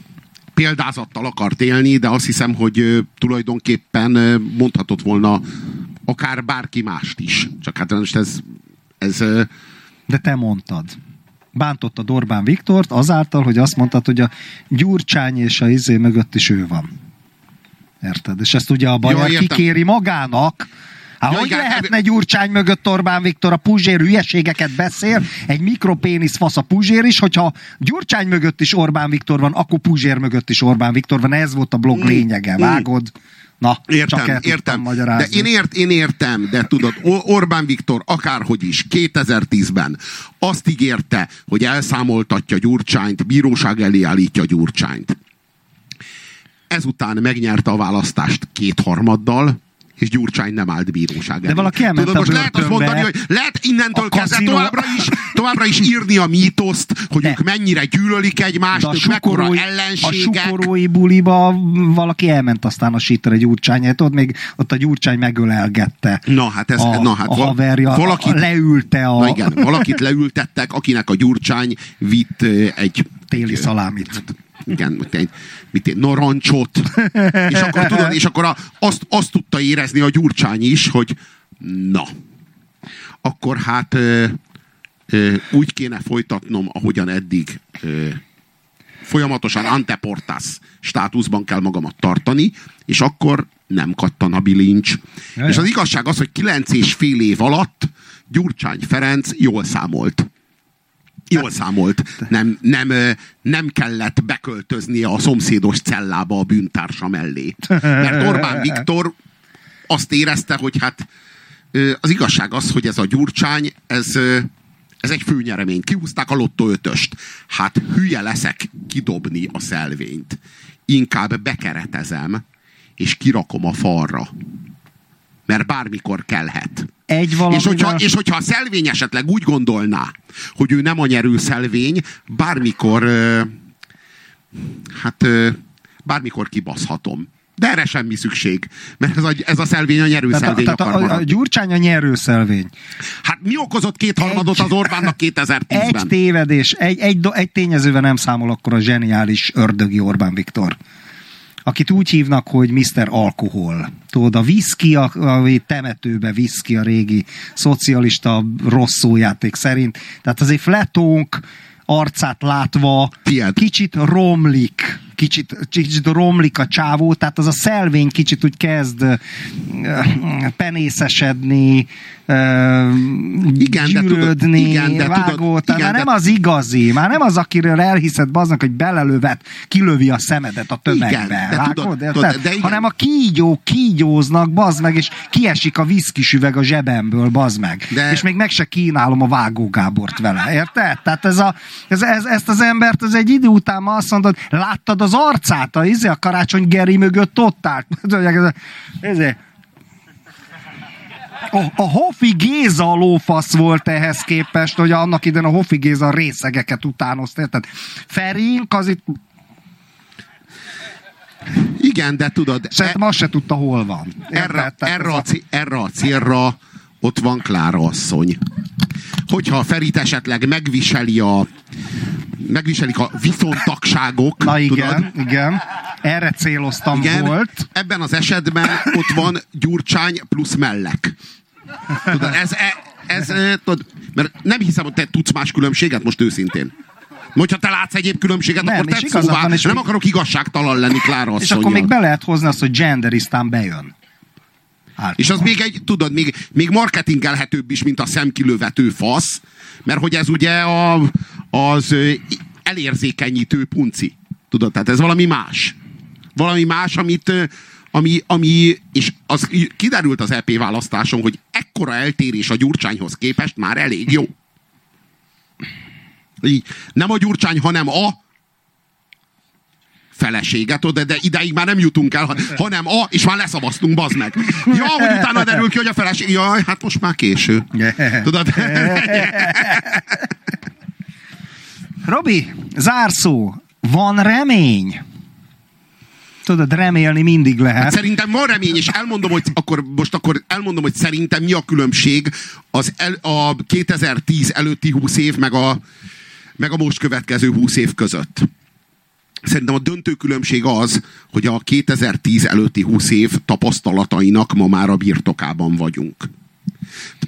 Speaker 1: példázattal akart élni, de azt hiszem, hogy ö, tulajdonképpen ö, mondhatott volna akár bárki mást is. Csak hát most ez, ez ö,
Speaker 2: De te mondtad. Bántottad Orbán Viktort azáltal, hogy azt mondtad, hogy a Gyurcsány és a izé mögött is ő van. Érted? És ezt ugye a Bajer kikéri magának. Hát
Speaker 1: Ja,
Speaker 2: hogy
Speaker 1: igen,
Speaker 2: lehetne Gyurcsány mögött Orbán Viktor a Puzsér hülyeségeket beszél, egy mikropénisz fasz a Puzsér is, hogyha Gyurcsány mögött is Orbán Viktor van, akkor Puzsér mögött is Orbán Viktor van, ez volt a blog lényege, vágod? Na,
Speaker 1: Értem,
Speaker 2: csak
Speaker 1: értem. De
Speaker 2: magyarázni.
Speaker 1: én, ért, én értem, de tudod, Orbán Viktor akárhogy is 2010-ben azt ígérte, hogy elszámoltatja Gyurcsányt, bíróság elé állítja Gyurcsányt. Ezután megnyerte a választást kétharmaddal, és Gyurcsány nem állt bíróság elé.
Speaker 2: valaki elment
Speaker 1: Tudod, most lehet azt mondani, hogy lehet innentől kezdve továbbra is, továbbra is írni a mítoszt, hogy
Speaker 2: De.
Speaker 1: ők mennyire gyűlölik egymást,
Speaker 2: De a
Speaker 1: ők mekkora
Speaker 2: sukorói, a
Speaker 1: ellenségek.
Speaker 2: sukorói buliba valaki elment aztán a sítre Gyurcsányért, tudod, még ott a Gyurcsány megölelgette.
Speaker 1: Na, hát ez-
Speaker 2: a,
Speaker 1: na, hát
Speaker 2: a haverja,
Speaker 1: valakit-
Speaker 2: a, leülte a
Speaker 1: Na igen, valakit leültettek, akinek a Gyurcsány vitt egy...
Speaker 2: téli szalámit.
Speaker 1: Igen, egy, mit narancsot. és akkor tudod, és akkor a, azt, azt tudta érezni a Gyurcsány is, hogy na, akkor hát ö, ö, úgy kéne folytatnom, ahogyan eddig ö, folyamatosan anteportas státuszban kell magamat tartani, és akkor nem kattan a bilincs.
Speaker 2: Ja,
Speaker 1: és az igazság az, hogy kilenc és fél év alatt Gyurcsány Ferenc jól számolt. Jól számolt. Nem, nem, nem kellett beköltöznie a szomszédos cellába a bűntársa mellé. Mert Orbán Viktor azt érezte, hogy hát az igazság az, hogy ez a Gyurcsány, ez, ez egy főnyeremény. Kihúzták a lottó ötöst. Hát hülye leszek kidobni a szelvényt. Inkább bekeretezem, és kirakom a falra. Mert bármikor kellhet.
Speaker 2: Egy
Speaker 1: És hogyha, és hogyha a szelvény esetleg úgy gondolná, hogy ő nem a nyerő szelvény, bármikor ö, hát ö, bármikor kibaszhatom. De erre semmi szükség, mert ez a, ez a szelvény a nyerő
Speaker 2: tehát, a,
Speaker 1: szelvény
Speaker 2: tehát
Speaker 1: akar
Speaker 2: a, a. Gyurcsány a nyerőszelvény.
Speaker 1: Hát mi okozott kétharmadot az Orbánnak
Speaker 2: Egy
Speaker 1: 2010-ben?
Speaker 2: tévedés, egy, egy, egy tényezővel nem számol akkor a zseniális ördögi Orbán Viktor. Akit úgy hívnak, hogy Mr. Alkohol. Tudod, a viszki, a, a temetőbe viszki a régi szocialista rossz szójáték szerint. Tehát azért Fletónk arcát látva
Speaker 1: Tied.
Speaker 2: kicsit romlik kicsit, kicsit romlik a csávó, tehát az a szelvény kicsit úgy kezd penészesedni,
Speaker 1: Igen, de tudod-
Speaker 2: gyűrődni,
Speaker 1: igen, de tudod-
Speaker 2: vágó, tehát
Speaker 1: igen,
Speaker 2: már
Speaker 1: de-
Speaker 2: nem az igazi, már nem az, akiről elhiszed baznak, hogy belelövet, kilövi a szemedet a tömegbe,
Speaker 1: Igen, de
Speaker 2: vágod,
Speaker 1: tudod- tudod, de igen.
Speaker 2: hanem a kígyók kígyóznak, bazd meg, és kiesik a viszkis üveg a zsebemből, bazd meg.
Speaker 1: De-
Speaker 2: És még meg se kínálom a Vágó Gábort vele, érted? Tehát ez a, ez, ez, ezt az embert, ez egy idő után ma azt mondod, láttad az arcát, a, izé, a karácsony Geri mögött ott állt. Tudják, ez a- a, Hofi Géza lófasz volt ehhez képest, hogy annak idején a Hofi Géza részegeket utánozta, érted? Ferink az itt,
Speaker 1: Igen, de tudod, e-
Speaker 2: szerintem azt se tudta, hol van.
Speaker 1: Erre, erre, a, erre a célra ott van Klára asszony. Hogyha a Ferit esetleg megviseli a megviselik a viszontagságok,
Speaker 2: Na igen,
Speaker 1: tudod?
Speaker 2: igen. Erre céloztam
Speaker 1: Igen,
Speaker 2: volt.
Speaker 1: ebben az esetben ott van Gyurcsány plusz mellek. Tudod, ez, e- ez, ez tudod, mert nem hiszem, hogy te tudsz más különbséget most őszintén. Hogyha te látsz egyéb különbséget,
Speaker 2: Nem,
Speaker 1: akkor
Speaker 2: igazad
Speaker 1: szóvá.
Speaker 2: van, és
Speaker 1: Nem
Speaker 2: még-
Speaker 1: akarok igazságtalan lenni Klára
Speaker 2: És akkor még be lehet hozni azt, hogy genderisztán bejön. Hát.
Speaker 1: És az még egy, tudod, még, még marketingelhetőbb is, mint a szemkilövető fasz, mert hogy ez ugye a, az elérzékenyítő punci. Tudod, tehát ez valami más. Valami más, amit, ami, ami, és az kiderült az EP választáson, hogy ekkora eltérés a Gyurcsányhoz képest már elég jó. Így, nem a Gyurcsány, hanem a feleséget, de, de ideig már nem jutunk el, ha- hanem a, és már leszavaztunk, bazd meg. Ja, hogy utána derül ki, hogy a feleség, jaj, hát most már késő. Tudod?
Speaker 2: Robi, zárszó. Van remény? Tudod, remélni mindig
Speaker 1: Hát
Speaker 2: lehet.
Speaker 1: szerintem van remény, és elmondom, hogy akkor, most akkor elmondom, hogy szerintem mi a különbség az el, a 2010 előtti 20 év, meg a, meg a most következő 20 év között. Szerintem a döntő különbség az, hogy a 2010 előtti 20 év tapasztalatainak ma már a birtokában vagyunk.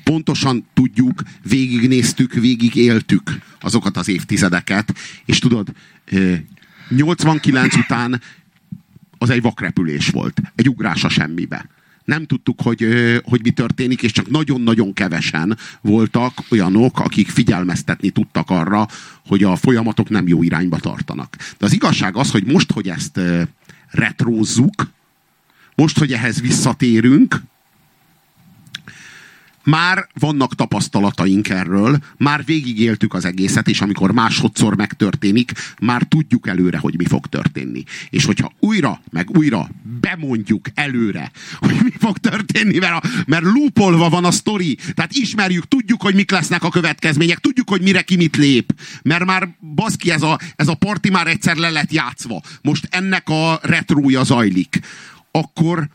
Speaker 1: Pontosan tudjuk, végignéztük, végigéltük azokat az évtizedeket, és tudod, 89 után az egy vakrepülés volt, egy ugrás a semmibe nem tudtuk, hogy, hogy mi történik, és csak nagyon-nagyon kevesen voltak olyanok, akik figyelmeztetni tudtak arra, hogy a folyamatok nem jó irányba tartanak. De az igazság az, hogy most, hogy ezt retrózzuk, most, hogy ehhez visszatérünk, már vannak tapasztalataink erről, már végigéltük az egészet, és amikor másodszor megtörténik, már tudjuk előre, hogy mi fog történni. És hogyha újra, meg újra bemondjuk előre, hogy mi fog történni, mert, a, mert lúpolva van a sztori, tehát ismerjük, tudjuk, hogy mik lesznek a következmények, tudjuk, hogy mire ki mit lép, mert már baszki, ez a, ez a parti már egyszer le lett játszva. Most ennek a retrója zajlik. Akkor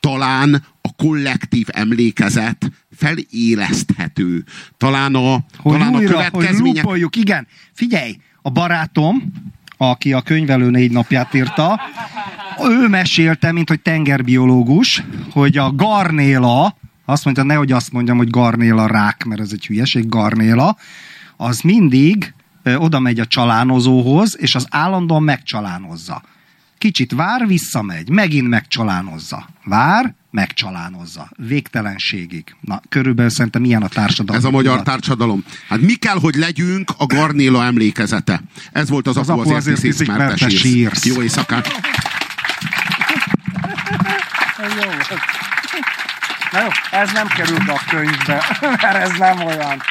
Speaker 1: talán a kollektív emlékezet feléleszthető. Talán a,
Speaker 2: hogy
Speaker 1: talán
Speaker 2: újra,
Speaker 1: a következmények...
Speaker 2: Hogy igen. Figyelj, a barátom, aki a könyvelő négy napját írta, ő mesélte, mint hogy tengerbiológus, hogy a garnéla, azt mondta, nehogy azt mondjam, hogy garnéla rák, mert ez egy hülyeség, garnéla, az mindig ö, oda megy a csalánozóhoz, és az állandóan megcsalánozza. Kicsit vár, visszamegy, megint megcsalánozza. Vár, megcsalánozza. Végtelenségig. Na, körülbelül szerintem ilyen a társadalom.
Speaker 1: Ez a magyar társadalom. Hát mi kell, hogy legyünk a Garnéla emlékezete? Ez volt az,
Speaker 2: Az
Speaker 1: apu
Speaker 2: apu
Speaker 1: azért hiszik, mert te
Speaker 2: mert te
Speaker 1: sírsz.
Speaker 2: sírsz.
Speaker 1: Jó éjszakát!
Speaker 2: Jó. Na jó, ez nem kerül be a könyvbe, mert ez nem olyan.